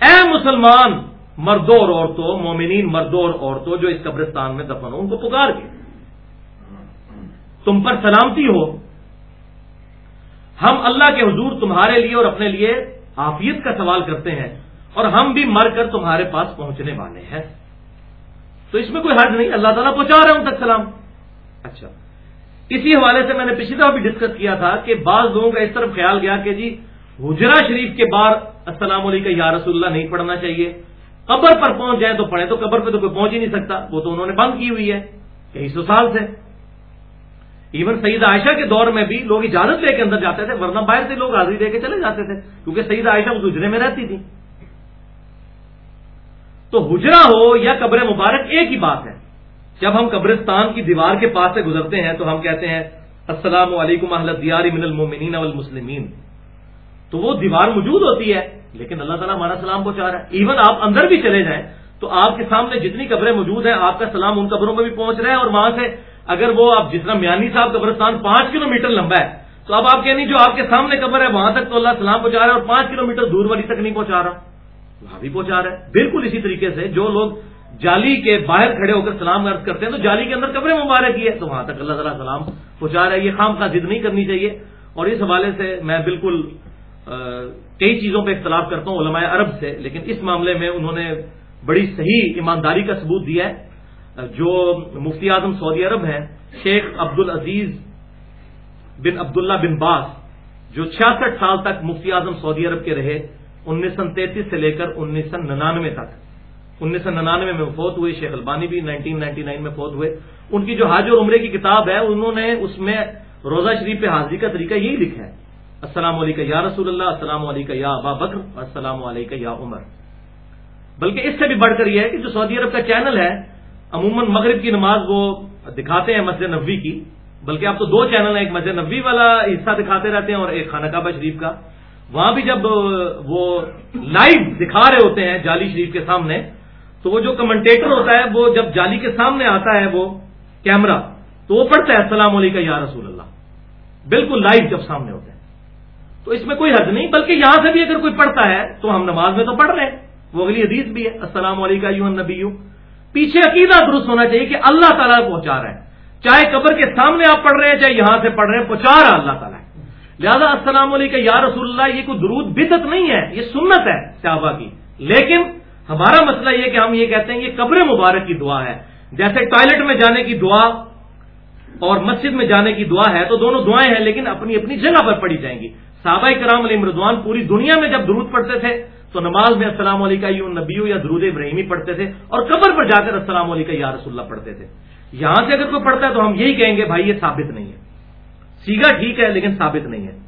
اے مسلمان، مردوں اور عورتوں، مومنین، مردوں اور عورتوں جو اس قبرستان میں دفن ہو ان کو پکار کے۔ تم پر سلامتی ہو۔ ہم اللہ کے حضور تمہارے لیے اور اپنے لیے آفیت کا سوال کرتے ہیں اور ہم بھی مر کر تمہارے پاس پہنچنے والے ہیں۔ تو اس میں کوئی حرج نہیں، اللہ تعالیٰ پہنچا رہے ہیں ان تک سلام۔ اچھا۔ اسی حوالے سے میں نے پچھلی دفعہ بھی ڈسکس کیا تھا کہ بعض لوگوں کا اس طرف خیال گیا کہ جی حجرا شریف کے بعد السلام علیکم، یا رسول اللہ، نہیں پڑھنا چاہیے۔ قبر پر پہنچ جائیں تو پڑھیں تو قبر پہ تو کوئی پہنچ ہی نہیں سکتا۔ وہ تو انہوں نے بند کی ہوئی ہے۔ کئی سو سال سے۔ ایون سعید عائشہ کے دور میں بھی لوگ اجازت لے کے اندر جاتے تھے، ورنہ باہر سے لوگ حاضری دے کے چلے جاتے تھے، کیونکہ سعید عائشہ اس حجرے میں رہتی تھی۔ تو حجرا ہو یا قبر مبارک ایک ہی بات ہے۔ جب ہم قبرستان کی دیوار کے پاس سے گزرتے ہیں تو ہم کہتے ہیں، السلام علیکم احلت دیار من المومنین والمسلمین۔ تو وہ دیوار موجود ہوتی ہے۔ لیکن اللہ تعالیٰ ہمارا سلام پہنچا رہا ہے۔ ایون آپ اندر بھی چلے جائیں تو آپ کے سامنے جتنی قبریں موجود ہیں، آپ کا سلام ان قبروں میں بھی پہنچ رہا ہے اور وہاں سے اگر وہ آپ جس طرح میانی صاحب قبرستان پانچ کلو میٹر لمبا ہے، تو اب آپ کہنی جو آپ کے سامنے قبر ہے، وہاں تک تو اللہ سلام پہنچا رہا ہے اور پانچ کلو میٹر دور والی تک نہیں پہنچا رہا۔ وہاں بھی پہنچا رہا ہے۔ بالکل اسی طریقے سے جو لوگ جالی کے باہر کھڑے ہو کر سلام عرض کرتے ہیں، تو جالی کے اندر قبریں مبارک کی ہے تو وہاں تک اللہ تعالیٰ سلام پہنچا رہا ہے۔ یہ خام کا ضد نہیں کرنی چاہیے۔ اور اس حوالے سے میں بالکل کئی چیزوں پہ اختلاف کرتا ہوں علماء عرب سے، لیکن اس معاملے میں انہوں نے بڑی صحیح ایمانداری کا ثبوت دیا ہے۔ جو مفتی اعظم سعودی عرب ہیں، شیخ عبد العزیز بن عبداللہ بن باس جو چھیاسٹھ سال تک مفتی اعظم سعودی عرب کے رہے، انیس سو تینتیس سے لے کر انیس سو ننانوے تک۔ انیس سو ننانوے میں فوت ہوئے، شیخ البانی بھی نائنٹین نائنٹی نائن میں فوت ہوئے۔ ان کی جو حاج اور عمرے کی کتاب ہے، انہوں نے اس میں روزہ شریف پہ حاضری کا طریقہ یہی لکھا ہے۔ السلام علیکم یا رسول اللہ، السلام علیکم یا ابا بکر، السلام علیکم یا عمر۔ بلکہ اس سے بھی بڑھ کر یہ ہے کہ جو سعودی عرب کا چینل ہے، عموماً مغرب کی نماز وہ دکھاتے ہیں مسجد نبوی کی، بلکہ اب تو دو چینل ہیں، ایک مسجد نبوی والا حصہ دکھاتے رہتے ہیں اور ایک خانہ کعبہ شریف کا۔ وہاں بھی جب وہ لائیو دکھا رہے ہوتے ہیں جالی شریف کے سامنے، تو وہ جو کمنٹیٹر ہوتا ہے، وہ جب جالی کے سامنے آتا ہے وہ کیمرہ، تو وہ پڑھتا ہے السلام علیکم یا رسول اللہ۔ بالکل لائیو جب سامنے ہوتے ہیں۔ تو اس میں کوئی حد نہیں، بلکہ یہاں سے بھی اگر کوئی پڑھتا ہے تو ہم نماز میں تو پڑھ رہے ہیں وہ اگلی حدیث بھی ہے، السلام علیکم یو نبی پیچھے عقیدہ درست ہونا چاہیے کہ اللہ تعالیٰ پہنچا رہا ہے۔ چاہے قبر کے سامنے آپ پڑھ رہے ہیں، چاہے یہاں سے پڑھ رہے ہیں، پہنچا رہا اللہ تعالیٰ۔ لہٰذا السلام علیکم، یا رسول اللہ، یہ کوئی درود بدت نہیں ہے، یہ سنت ہے صحابہ کی۔ لیکن ہمارا مسئلہ یہ کہ ہم یہ کہتے ہیں یہ قبر مبارک کی دعا ہے۔ جیسے ٹوائلٹ میں جانے کی دعا اور مسجد میں جانے کی دعا ہے تو دونوں دعائیں ہیں، لیکن اپنی اپنی جگہ پر پڑھی جائیں گی۔ صحابہ کرام علیہ مردوان پوری دنیا میں جب درود پڑھتے تھے، تو نماز میں السلام علیکم یوں نبیو یا درود ابراہیمی پڑھتے تھے اور قبر پر جا کر السلام علیکم یا رسول اللہ پڑھتے تھے۔ یہاں سے اگر کوئی پڑھتا ہے تو ہم یہی کہیں گے، بھائی یہ ثابت نہیں ہے۔ سیگا ٹھیک ہے لیکن ثابت نہیں ہے۔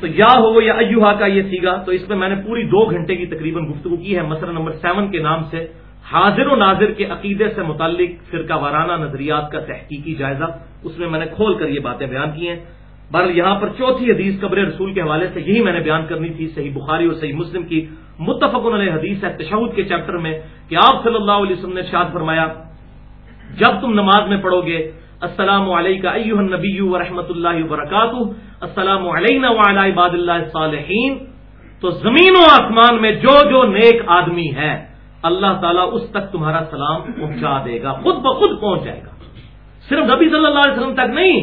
تو یا ہو یا ایوہا کا یہ سیگا، تو اس میں میں نے پوری دو گھنٹے کی تقریباً گفتگو کی ہے۔ مسئلہ نمبر سیون کے نام سے حاضر و ناظر کے عقیدے سے متعلق فرقہ وارانہ نظریات کا تحقیقی جائزہ، اس میں میں نے کھول کر یہ باتیں بیان کی ہیں۔ بہر یہاں پر چوتھی حدیث قبر رسول کے حوالے سے یہی میں نے بیان کرنی تھی، صحیح بخاری اور صحیح مسلم کی متفق علیہ حدیث ہے، تشہد کے چیپٹر میں کہ آپ صلی اللہ علیہ وسلم نے شاد فرمایا، جب تم نماز میں پڑھو گے، السلام علیکم ایوہ النبی و رحمۃ اللہ وبرکاتہ، السلام علینا وعلی عباد اللہ الصالحین، تو زمین و آسمان میں جو جو نیک آدمی ہے، اللہ تعالیٰ اس تک تمہارا سلام پہنچا دے گا، خود بخود پہنچ جائے گا۔ صرف نبی صلی اللہ علیہ وسلم تک نہیں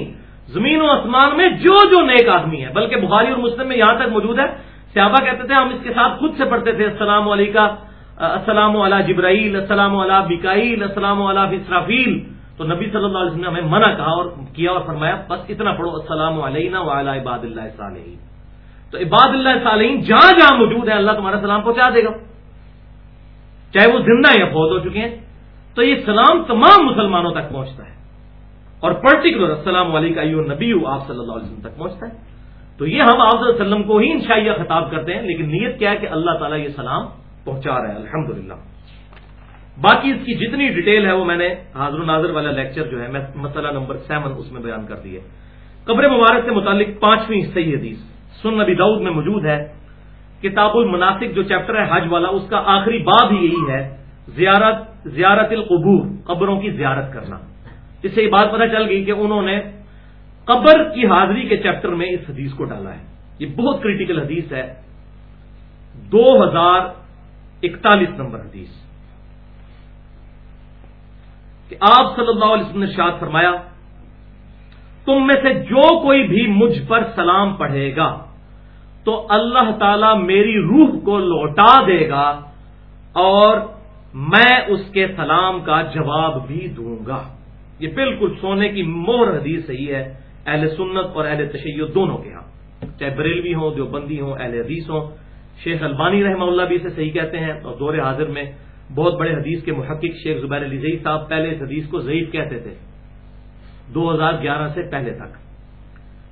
زمین و آسمان میں جو جو نیک آدمی ہے بلکہ بخاری اور مسلم میں یہاں تک موجود ہے۔ صحابہ کہتے تھے، ہم اس کے ساتھ خود سے پڑھتے تھے، السلام علیکم السلام علیہ جبرائیل، السلام علیہ بکائیل السلام علیہ اسرافیل۔ تو نبی صلی اللہ علیہ وسلم نے ہمیں منع کہا اور کیا اور فرمایا، بس اتنا پڑھو، السلام علینا وعلی عباد اللہ صالحین۔ تو عباد اللہ صالحین جہاں جہاں موجود ہے اللہ تمہارا سلام پہنچا دے گا۔ چاہے وہ زندہ یا فوت ہو چکے ہیں۔ تو یہ سلام تمام مسلمانوں تک پہنچتا ہے۔ اور پرٹیکولر السلام علیکم ایو نبی آپ صلی اللہ علیہ وسلم تک پہنچتا ہے۔ تو یہ ہم آپ وسلم کو ہی انشائیہ خطاب کرتے ہیں، لیکن نیت کیا ہے کہ اللہ تعالیٰ یہ سلام پہنچا رہا ہے الحمد باقی اس کی جتنی ڈیٹیل ہے وہ میں نے حاضر ناظر والا لیکچر جو ہے، میں مسئلہ نمبر سیون اس میں بیان کر دی ہے۔ قبر مبارک سے متعلق پانچویں صحیح حدیث سن نبی دعود میں موجود ہے۔ کتاب المناسک جو چیپٹر ہے حج والا، اس کا آخری باب ہی یہی ہے، زیارت زیارت القبور، قبروں کی زیارت کرنا۔ اس سے یہ بات پتہ چل گئی کہ انہوں نے قبر کی حاضری کے چیپٹر میں اس حدیث کو ڈالا ہے۔ یہ بہت کریٹیکل حدیث ہے۔ دو ہزار اکتالیس نمبر حدیث۔ کہ آپ صلی اللہ علیہ وسلم نے شاد فرمایا، تم میں سے جو کوئی بھی مجھ پر سلام پڑھے گا، تو اللہ تعالی میری روح کو لوٹا دے گا اور میں اس کے سلام کا جواب بھی دوں گا۔ یہ بالکل سونے کی مور حدیث صحیح ہے، اہل سنت اور اہل تشیع دونوں کے ہاں۔ چاہے بریلوی ہوں جو بندی ہوں، اہل حدیث ہوں۔ شیخ البانی رحمہ اللہ بھی اسے صحیح کہتے ہیں اور دور حاضر میں بہت بڑے حدیث کے محقق شیخ زبیر علی زئی صاحب پہلے اس حدیث کو ضعیف کہتے تھے، دو ہزار گیارہ سے پہلے تک۔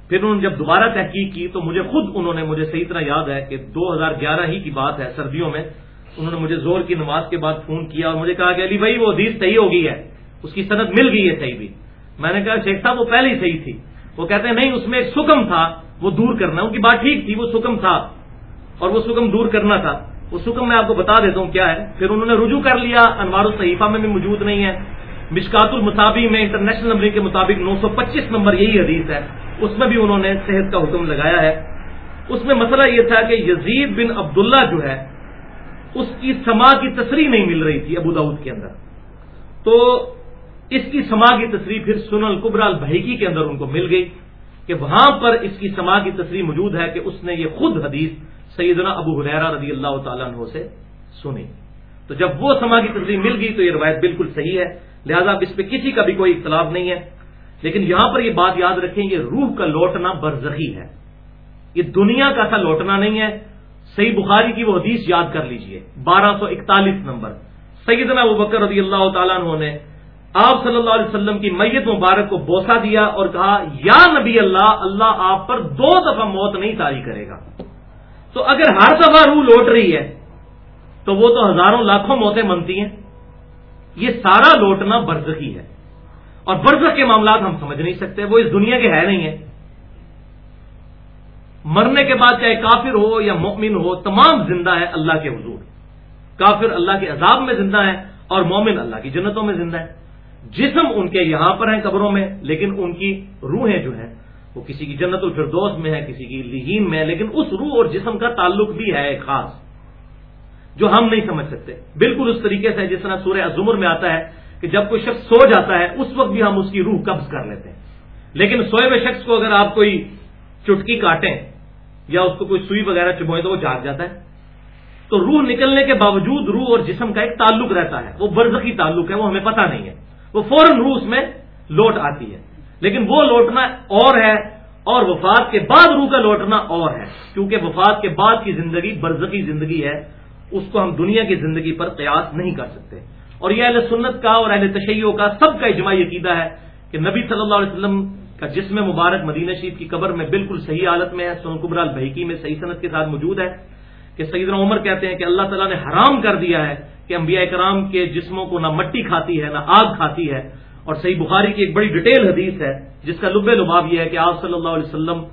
پھر انہوں نے جب دوبارہ تحقیق کی تو مجھے خود انہوں نے مجھے صحیح طرح یاد ہے کہ دو ہزار گیارہ ہی کی بات ہے، سردیوں میں انہوں نے مجھے زور کی نماز کے بعد فون کیا اور مجھے کہا کہ علی بھائی وہ حدیث صحیح ہو گئی ہے۔ اس کی صنعت مل گئی ہے صحیح بھی۔ میں نے کہا، شیخ صاحب، وہ پہلے ہی صحیح تھی۔ وہ کہتے ہیں، نہیں، اس میں ایک سکم تھا، وہ دور کرنا۔ ان کی بات ٹھیک تھی، وہ سکم تھا اور وہ سکم دور کرنا تھا۔ وہ سکم میں آپ کو بتا دیتا ہوں کیا ہے۔ پھر انہوں نے رجوع کر لیا۔ انوار الصحیفہ میں بھی موجود نہیں ہے۔ مشکات المصابی میں، انٹرنیشنل نمبر کے مطابق نو سو پچیس نمبر یہی حدیث ہے۔ اس میں بھی انہوں نے صحت کا حکم لگایا ہے۔ اس میں مسئلہ یہ تھا کہ یزید بن عبداللہ جو ہے، اس کی سما کی تصریح نہیں مل رہی تھی ابو داود کے اندر۔ تو اس کی سما کی تصریح پھر سن القبرال بحیکی کے اندر ان کو مل گئی کہ وہاں پر اس کی سما کی تصریح موجود ہے کہ اس نے یہ خود حدیث سیدنا ابو حریرا رضی اللہ تعالیٰ عنہ سے سنی۔ تو جب وہ سما کی تصریح مل گئی تو یہ روایت بالکل صحیح ہے۔ لہذا اب اس پہ کسی کا بھی کوئی اختلاف نہیں ہے۔ لیکن یہاں پر یہ بات یاد رکھیں، یہ روح کا لوٹنا برزخی ہے۔ یہ دنیا کا سا لوٹنا نہیں ہے۔ صحیح بخاری کی وہ حدیث یاد کر لیجیے۔ بارہ سو اکتالیس نمبر۔ سیدنا ابو بکر رضی اللہ تعالیٰ عنہ نے آپ صلی اللہ علیہ وسلم کی میت مبارک کو بوسا دیا اور کہا، یا نبی اللہ اللہ آپ پر دو دفعہ موت نہیں تاری کرے گا۔ تو اگر ہر دفعہ روح لوٹ رہی ہے، تو وہ تو ہزاروں لاکھوں موتیں منتی ہیں۔ یہ سارا لوٹنا برزخی ہے۔ اور برزخ کے معاملات ہم سمجھ نہیں سکتے، وہ اس دنیا کے ہے نہیں ہے مرنے کے بعد چاہے کافر ہو یا مومن ہو، تمام زندہ ہے اللہ کے حضور۔ کافر اللہ کے عذاب میں زندہ ہے اور مومن اللہ کی جنتوں میں زندہ ہے۔ جسم ان کے یہاں پر ہیں قبروں میں، لیکن ان کی روحیں جو ہیں، وہ کسی کی جنت الفردوس میں ہے کسی کی لہین میں لیکن اس روح اور جسم کا تعلق بھی ہے ایک خاص، جو ہم نہیں سمجھ سکتے۔ بالکل اس طریقے سے جس طرح سورہ عظمر میں آتا ہے کہ جب کوئی شخص سو جاتا ہے، اس وقت بھی ہم اس کی روح قبض کر لیتے ہیں۔ لیکن سوئے ہوئے شخص کو اگر آپ کوئی چٹکی کاٹیں یا اس کو کوئی سوئی وغیرہ چبوئیں تو وہ جاگ جاتا ہے۔ تو روح نکلنے کے باوجود روح اور جسم کا ایک تعلق رہتا ہے، وہ برزخی تعلق ہے، وہ ہمیں پتہ نہیں ہے۔ وہ فوراً روح اس میں لوٹ آتی ہے۔ لیکن وہ لوٹنا اور ہے اور وفات کے بعد روح کا لوٹنا اور ہے۔ کیونکہ وفات کے بعد کی زندگی برزخی زندگی ہے، اس کو ہم دنیا کی زندگی پر قیاس نہیں کر سکتے۔ اور یہ اہل سنت کا اور اہل تشیعوں کا سب کا اجماعی عقیدہ ہے کہ نبی صلی اللہ علیہ وسلم کا جسم مبارک مدینہ شریف کی قبر میں بالکل صحیح حالت میں ہے۔ سن قبر البحیکی میں صحیح صنعت کے ساتھ موجود ہے کہ سیدنا عمر کہتے ہیں کہ اللہ تعالیٰ نے حرام کر دیا ہے کہ انبیاء کرام کے جسموں کو نہ مٹی کھاتی ہے، نہ آگ کھاتی ہے۔ اور صحیح بخاری کی ایک بڑی ڈیٹیل حدیث ہے، جس کا لب لباب یہ ہے کہ آپ صلی اللہ علیہ وسلم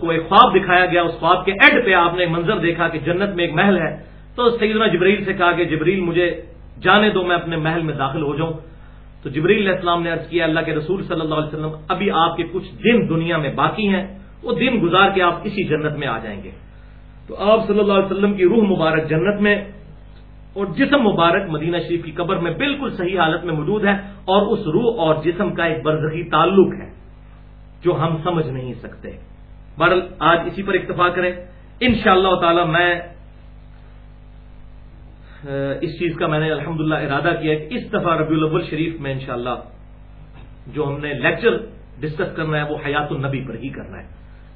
کو ایک خواب دکھایا گیا، اس خواب کے ایڈ پہ آپ نے منظر دیکھا کہ جنت میں ایک محل ہے۔ تو سیدنا جبریل سے کہا کہ جبریل، مجھے جانے دو، میں اپنے محل میں داخل ہو جاؤں۔ تو جبریل علیہ السلام نے عرض کیا، اللہ کے رسول صلی اللہ علیہ وسلم، ابھی آپ کے کچھ دن دنیا میں باقی ہیں، وہ دن گزار کے آپ اسی جنت میں آ جائیں گے۔ تو آپ صلی اللہ علیہ وسلم کی روح مبارک جنت میں اور جسم مبارک مدینہ شریف کی قبر میں بالکل صحیح حالت میں موجود ہے اور اس روح اور جسم کا ایک برزخی تعلق ہے جو ہم سمجھ نہیں سکتے۔ بہرحال آج اسی پر اکتفا کریں۔ ان شاء اللہ تعالی میں اس چیز کا میں نے الحمد ارادہ کیا کہ اس دفعہ ربیع الاول شریف میں انشاءاللہ جو ہم نے لیکچر ڈسکس کرنا ہے وہ حیات النبی پر ہی کرنا ہے۔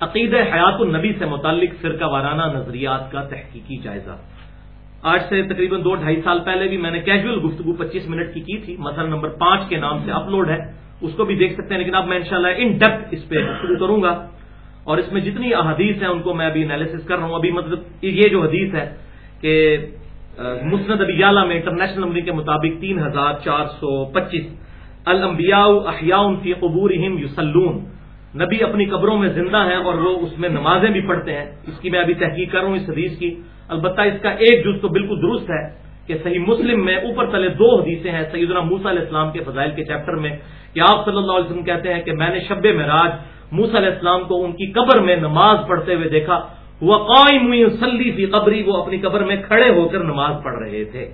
عقید حیات النبی سے متعلق فرقہ وارانہ نظریات کا تحقیقی جائزہ۔ آج سے تقریباً دو ڈھائی سال پہلے بھی میں نے کیجول گفتگو پچیس منٹ کی کی تھی، مثلا نمبر پانچ کے نام سے اپلوڈ ہے۔ اس کو بھی دیکھ سکتے ہیں، لیکن اب میں انشاءاللہ ان ڈیپتھ اس پہ گفتگو کروں گا۔ اور اس میں جتنی احادیث ہیں، ان کو میں ابھی انالیس کر رہا ہوں۔ ابھی مطلب یہ جو حدیث ہے کہ مسند ابیالہ میں انٹرنیشنل نمبر کے مطابق تین ہزار چار سو پچیس۔ المبیا احیاء فی قبور یوسلون نبی اپنی قبروں میں زندہ ہیں اور وہ اس میں نمازیں بھی پڑھتے ہیں۔ اس کی میں ابھی تحقیق کر رہا ہوں، اس حدیث کی۔ البتہ اس کا ایک جز تو بالکل درست ہے کہ صحیح مسلم میں اوپر تلے دو حدیثیں ہیں سیدنا موسا علیہ السلام کے فضائل کے چیپٹر میں کہ آپ صلی اللہ علیہ وسلم کہتے ہیں کہ میں نے شب معراج موسا علیہ السلام کو ان کی قبر میں نماز پڑھتے ہوئے دیکھا۔ وہ قائم سلی فی قبری، وہ اپنی قبر میں کھڑے ہو کر نماز پڑھ رہے تھے۔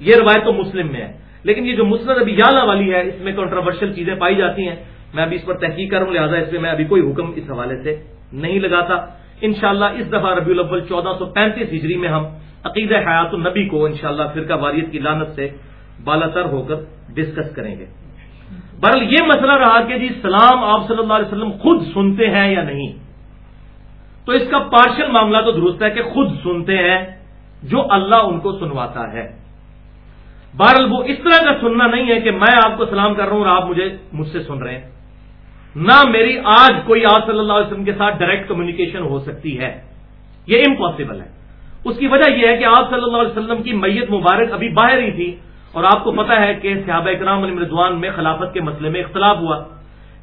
یہ روایت تو مسلم میں ہے۔ لیکن یہ جو مسند ابھی یالہ والی ہے، اس میں کنٹروورشل چیزیں پائی جاتی ہیں۔ میں ابھی اس پر تحقیق کروں، لہٰذا اس میں میں ابھی کوئی حکم اس حوالے سے نہیں لگاتا۔ انشاءاللہ اس دفعہ ربیع الاول چودہ سو پینتیس ہجری میں ہم عقید حیات النبی کو انشاءاللہ شاء فرقہ واریت کی لانت سے بالا تر ہو کر ڈسکس کریں گے۔ بہرحال یہ مسئلہ رہا کہ جی سلام آپ صلی اللہ علیہ وسلم خود سنتے ہیں یا نہیں۔ تو اس کا پارشل معاملہ تو درست ہے کہ خود سنتے ہیں جو اللہ ان کو سنواتا ہے۔ بہرحال وہ اس طرح کا سننا نہیں ہے کہ میں آپ کو سلام کر رہا ہوں اور آپ مجھے مجھ سے سن رہے ہیں۔ نہ میری آج کوئی آپ صلی اللہ علیہ وسلم کے ساتھ ڈائریکٹ کمیونیکیشن ہو سکتی ہے۔ یہ امپاسبل ہے۔ اس کی وجہ یہ ہے کہ آپ صلی اللہ علیہ وسلم کی میت مبارک ابھی باہر ہی تھی اور آپ کو پتا ہے کہ صحابہ اکرام علی مردوان میں خلافت کے مسئلے میں اختلاف ہوا۔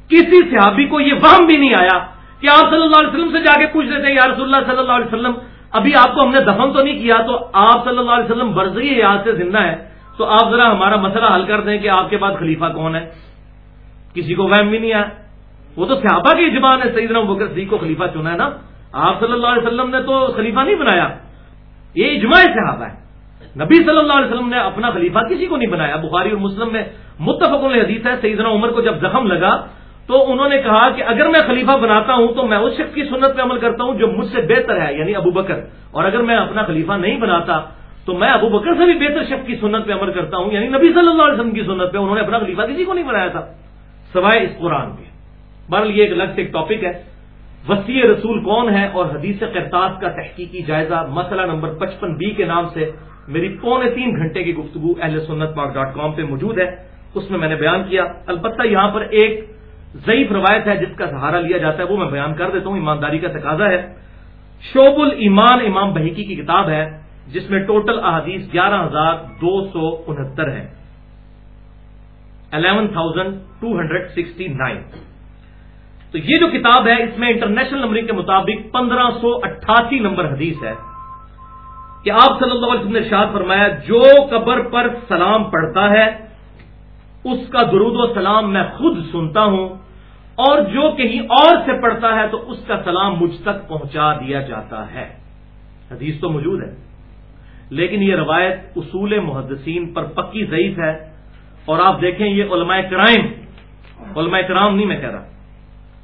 کسی صحابی کو یہ وہم بھی نہیں آیا کہ آپ صلی اللہ علیہ وسلم سے جا کے پوچھ لیتے ہیں، یا رسول اللہ صلی اللہ علیہ وسلم، ابھی آپ کو ہم نے دفن تو نہیں کیا تو آپ صلی اللہ علیہ وسلم برضی یاد سے زندہ ہے تو آپ ذرا ہمارا مسئلہ حل کر دیں کہ آپ کے بعد خلیفہ کون ہے۔ کسی کو وہم بھی نہیں آیا۔ وہ تو صحابہ کی اجمان ہے سیدنا بکر صدیق کو خلیفہ چنا ہے نا؟ آپ صلی اللہ علیہ وسلم نے تو خلیفہ نہیں بنایا۔ یہ اجماع صحابہ ہے۔ نبی صلی اللہ علیہ وسلم نے اپنا خلیفہ کسی کو نہیں بنایا۔ بخاری اور مسلم میں متفق حدیث ہے، سیدنا عمر کو جب زخم لگا تو انہوں نے کہا کہ اگر میں خلیفہ بناتا ہوں تو میں اس شخص کی سنت پہ عمل کرتا ہوں جو مجھ سے بہتر ہے یعنی ابو بکر۔ اور اگر میں اپنا خلیفہ نہیں بناتا تو میں ابو بکر سے بھی بہتر شخص کی سنت پہ عمل کرتا ہوں یعنی نبی صلی اللہ علیہ وسلم کی سنت پہ انہوں نے اپنا خلیفہ کسی کو نہیں بنایا تھا، سوائے اس قرآن کے۔ بہرحال یہ ایک الگ سے ایک ٹاپک ہے۔ وسیع رسول کون ہے اور حدیث کرتاس کا تحقیقی جائزہ مسئلہ نمبر پچپن بی کے نام سے میری پونے تین گھنٹے کی گفتگو اہل سنت پاک ڈاٹ کام پہ موجود ہے۔ اس میں میں نے بیان کیا۔ البتہ یہاں پر ایک ضعیف روایت ہے جس کا سہارا لیا جاتا ہے، وہ میں بیان کر دیتا ہوں۔ ایمانداری کا تقاضا ہے۔ شعب المان امام بحیکی کی کتاب ہے، جس میں ٹوٹل احادیث گیارہ ہزار دو سو انہتر ہے eleven thousand two hundred sixty nine. تو یہ جو کتاب ہے، اس میں انٹرنیشنل نمبرنگ کے مطابق پندرہ سو اٹھاسی نمبر حدیث ہے کہ آپ صلی اللہ علیہ وسلم نے شاد فرمایا، جو قبر پر سلام پڑھتا ہے، اس کا درود و سلام میں خود سنتا ہوں، اور جو کہیں اور سے پڑھتا ہے تو اس کا سلام مجھ تک پہنچا دیا جاتا ہے۔ حدیث تو موجود ہے، لیکن یہ روایت اصول محدثین پر پکی ضعیف ہے، اور آپ دیکھیں یہ علماء کرائم، علماء کرام نہیں میں کہہ رہا۔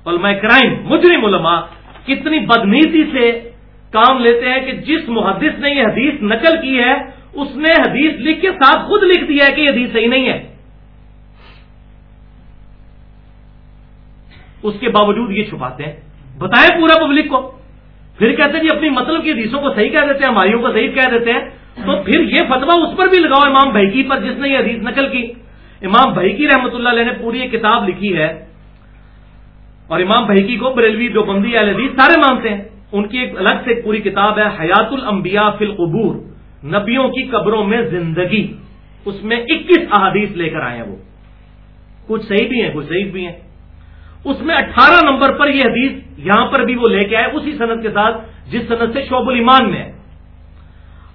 علماء کرائم مجرم علماء، کتنی بدنیتی سے کام لیتے ہیں کہ جس محدث نے یہ حدیث نقل کی ہے، اس نے حدیث لکھ کے ساتھ خود لکھ دیا ہے کہ یہ حدیث صحیح نہیں ہے۔ اس کے باوجود یہ چھپاتے ہیں۔ بتائیں پورا پبلک کو۔ پھر کہتے ہیں جی اپنی مطلب کی حدیثوں کو صحیح کہہ دیتے ہیں، ہماریوں کو صحیح کہہ دیتے ہیں۔ تو پھر یہ فتوا اس پر بھی لگاؤ، امام بھائی پر جس نے یہ حدیث نقل کی۔ امام بھائی رحمت اللہ علیہ نے پوری ایک کتاب لکھی ہے۔ اور امام بھائی کو بریلوی جو بندی حدیث سارے مانتے ہیں۔ ان کی ایک الگ سے پوری کتاب ہے حیات الانبیاء فی القبور۔ نبیوں کی قبروں میں زندگی۔ اس میں اکیس احادیث لے کر آئے ہیں وہ۔ کچھ صحیح بھی ہیں، کچھ صحیح بھی ہیں۔ اس میں اٹھارہ نمبر پر یہ حدیث یہاں پر بھی وہ لے کے آئے، اسی صنعت کے ساتھ جس صنعت سے شعب الایمان میں ہے۔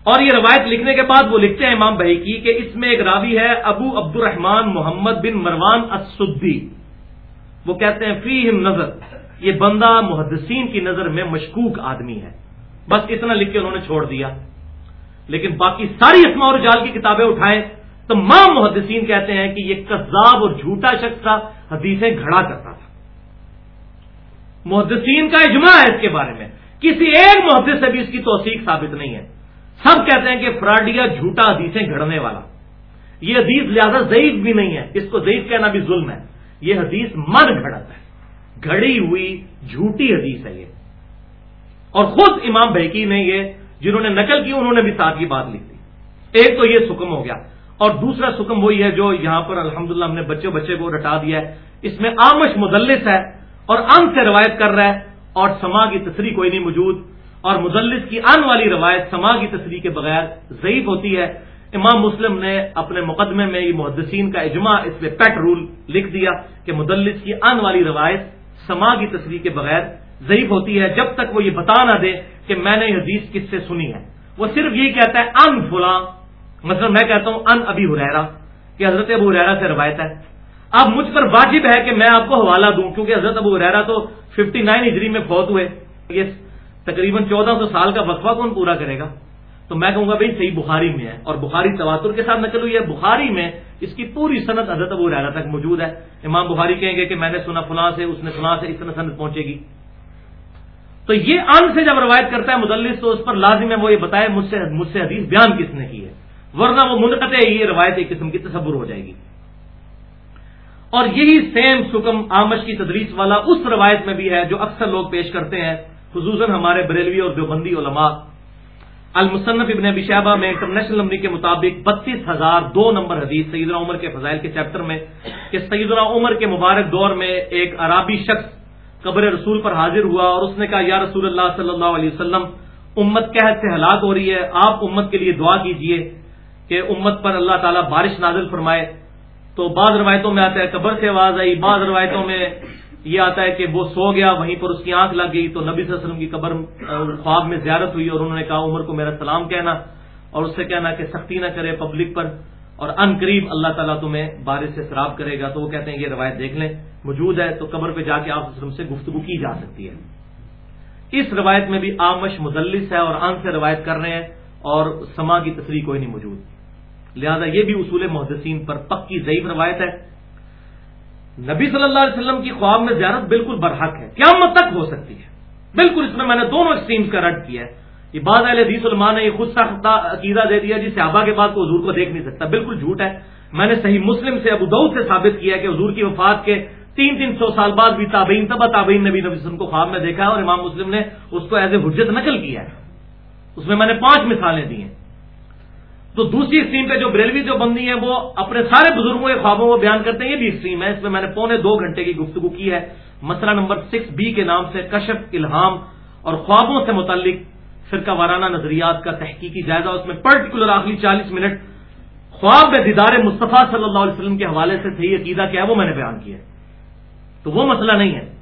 اور یہ روایت لکھنے کے بعد وہ لکھتے ہیں امام بھائی کی کہ اس میں ایک راوی ہے، ابو عبد الرحمان محمد بن مروان اسدی وہ کہتے ہیں فی نظر. یہ بندہ محدثین کی نظر میں مشکوک آدمی ہے۔ بس اتنا لکھ کے انہوں نے چھوڑ دیا۔ لیکن باقی ساری اسما اور جال کی کتابیں اٹھائیں تمام محدثین کہتے ہیں کہ یہ کذاب اور جھوٹا شخص تھا، حدیثیں گھڑا کرتا تھا۔ محدثین کا اجماع ہے اس کے بارے میں۔ کسی ایک محدث سے بھی اس کی توثیق ثابت نہیں ہے۔ سب کہتے ہیں کہ فراڈیا جھوٹا حدیثیں گھڑنے والا۔ یہ حدیث لہذا ضعیف بھی نہیں ہے، اس کو ضعیف کہنا بھی ظلم ہے۔ یہ حدیث من گھڑت ہے۔ گھڑی ہوئی جھوٹی حدیث ہے یہ۔ اور خود امام بھیکی نے یہ، جنہوں نے نقل کی، انہوں نے بھی ساتھ کی بات لکھ دی۔ ایک تو یہ سکم ہو گیا۔ اور دوسرا سکم وہی ہے جو یہاں پر الحمدللہ ہم نے بچے بچے کو رٹا دیا ہے۔ اس میں آمش مدلس ہے اور ان سے روایت کر رہا ہے اور سما کی تصریح کوئی نہیں موجود۔ اور مدلس کی آن والی روایت سما کی تصریح کے بغیر ضعیف ہوتی ہے۔ امام مسلم نے اپنے مقدمے میں یہ محدثین کا اجماع اس پہ پیٹ رول لکھ دیا۔ کہ مدلس کی آن والی روایت سما کی تصریح کے بغیر ضعیف ہوتی ہے، جب تک وہ یہ بتا نہ دے کہ میں نے حدیث کس سے سنی ہے۔ وہ صرف یہی کہتا ہے، ان فلاں مثلا میں کہتا ہوں، ان ابھی ہریرا کہ حضرت ابو ہریرا سے روایت ہے۔ اب مجھ پر واجب ہے کہ میں آپ کو حوالہ دوں، کیونکہ حضرت ابو ہریرا تو ففٹی نائن ہجری میں فوت ہوئے۔ یہ تقریباً چودہ سو سال کا وقفہ کون پورا کرے گا؟ تو میں کہوں گا بھائی صحیح بخاری میں ہے اور بخاری تواتر کے ساتھ نقل ہوئی ہے۔ بخاری میں اس کی پوری صنعت حضرت ابو ہریرا تک موجود ہے۔ امام بخاری کہیں گے کہ میں نے سنا فلاں سے، اس نے فلاں سے، اس طرح صنعت پہنچے گی۔ تو یہ ان سے جب روایت کرتا ہے مدلس، تو اس پر لازم ہے وہ یہ بتائے مجھ سے مجھ سے حدیث بیان کس نے کی ہے۔ ورنہ وہ منقطع یہ روایت ایک قسم کی تصور ہو جائے گی۔ اور یہی سیم سکم آمش کی تدریس والا اس روایت میں بھی ہے جو اکثر لوگ پیش کرتے ہیں، خصوصاً ہمارے بریلوی اور دیوبندی علماء۔ المصنف ابن ابی شہبہ میں انٹرنیشنل نمبر کے مطابق بتیس ہزار دو نمبر حدیث سیدنا عمر کے فضائل کے چیپٹر میں کہ سیدنا عمر کے مبارک دور میں ایک عرابی شخص قبر رسول پر حاضر ہوا اور اس نے کہا، یا رسول اللہ صلی اللہ علیہ وسلم، امت قحط سے ہلاک ہو رہی ہے، آپ امت کے لیے دعا کیجیے کہ امت پر اللہ تعالیٰ بارش نازل فرمائے۔ تو بعض روایتوں میں آتا ہے، قبر سے آواز آئی، بعض روایتوں میں یہ آتا ہے کہ وہ سو گیا، وہیں پر اس کی آنکھ لگ گئی تو نبی صلی اللہ علیہ وسلم کی قبر خواب میں زیارت ہوئی اور انہوں نے کہا، عمر کو میرا سلام کہنا اور اس سے کہنا کہ سختی نہ کرے پبلک پر اور ان قریب اللہ تعالیٰ تمہیں بارش سے شراب کرے گا۔ تو وہ کہتے ہیں، یہ روایت دیکھ لیں، موجود ہے تو قبر پہ جا کے آپ وسلم سے گفتگو کی جا سکتی ہے۔ اس روایت میں بھی آمش مدلس ہے اور ان سے روایت کر رہے ہیں اور سما کی تصریح کوئی نہیں موجود۔ لہذا یہ بھی اصول محدثین پر پکی ضعیف روایت ہے۔ نبی صلی اللہ علیہ وسلم کی خواب میں زیارت بالکل برحق ہے، قیامت تک ہو سکتی ہے۔ بالکل اس میں میں نے دونوں اسٹریمس کا رد کیا ہے۔ یہ بعض اہل حدیث علماء نے یہ خود سا عقیدہ دے دیا جی صحابہ کے بعد کو حضور کو دیکھ نہیں سکتا۔ بالکل جھوٹ ہے۔ میں نے صحیح مسلم سے ابو دعود سے ثابت کیا کہ حضور کی وفات کے تین تین سو سال بعد بھی تابعین، تبا تابعین نبی نبی وسلم کو خواب میں دیکھا ہے اور امام مسلم نے اس کو ایز اے حجت نقل کیا ہے۔ اس میں میں نے پانچ مثالیں دی ہیں۔ تو دوسری اسٹریم پہ جو بریلوی جو بندی ہیں وہ اپنے سارے بزرگوں کے خوابوں کو بیان کرتے ہیں، یہ بھی اسٹریم ہے۔ اس میں میں نے پونے دو گھنٹے کی گفتگو کی ہے۔ مسئلہ نمبر سکس بی کے نام سے کشف، الہام اور خوابوں سے متعلق فرقہ وارانہ نظریات کا تحقیقی جائزہ۔ اس میں پرٹیکولر آخری چالیس منٹ خواب میں دیدار مصطفیٰ صلی اللہ علیہ وسلم کے حوالے سے صحیح عقیدہ کیا ہے، وہ میں نے بیان کیا ہے۔ تو وہ مسئلہ نہیں ہے۔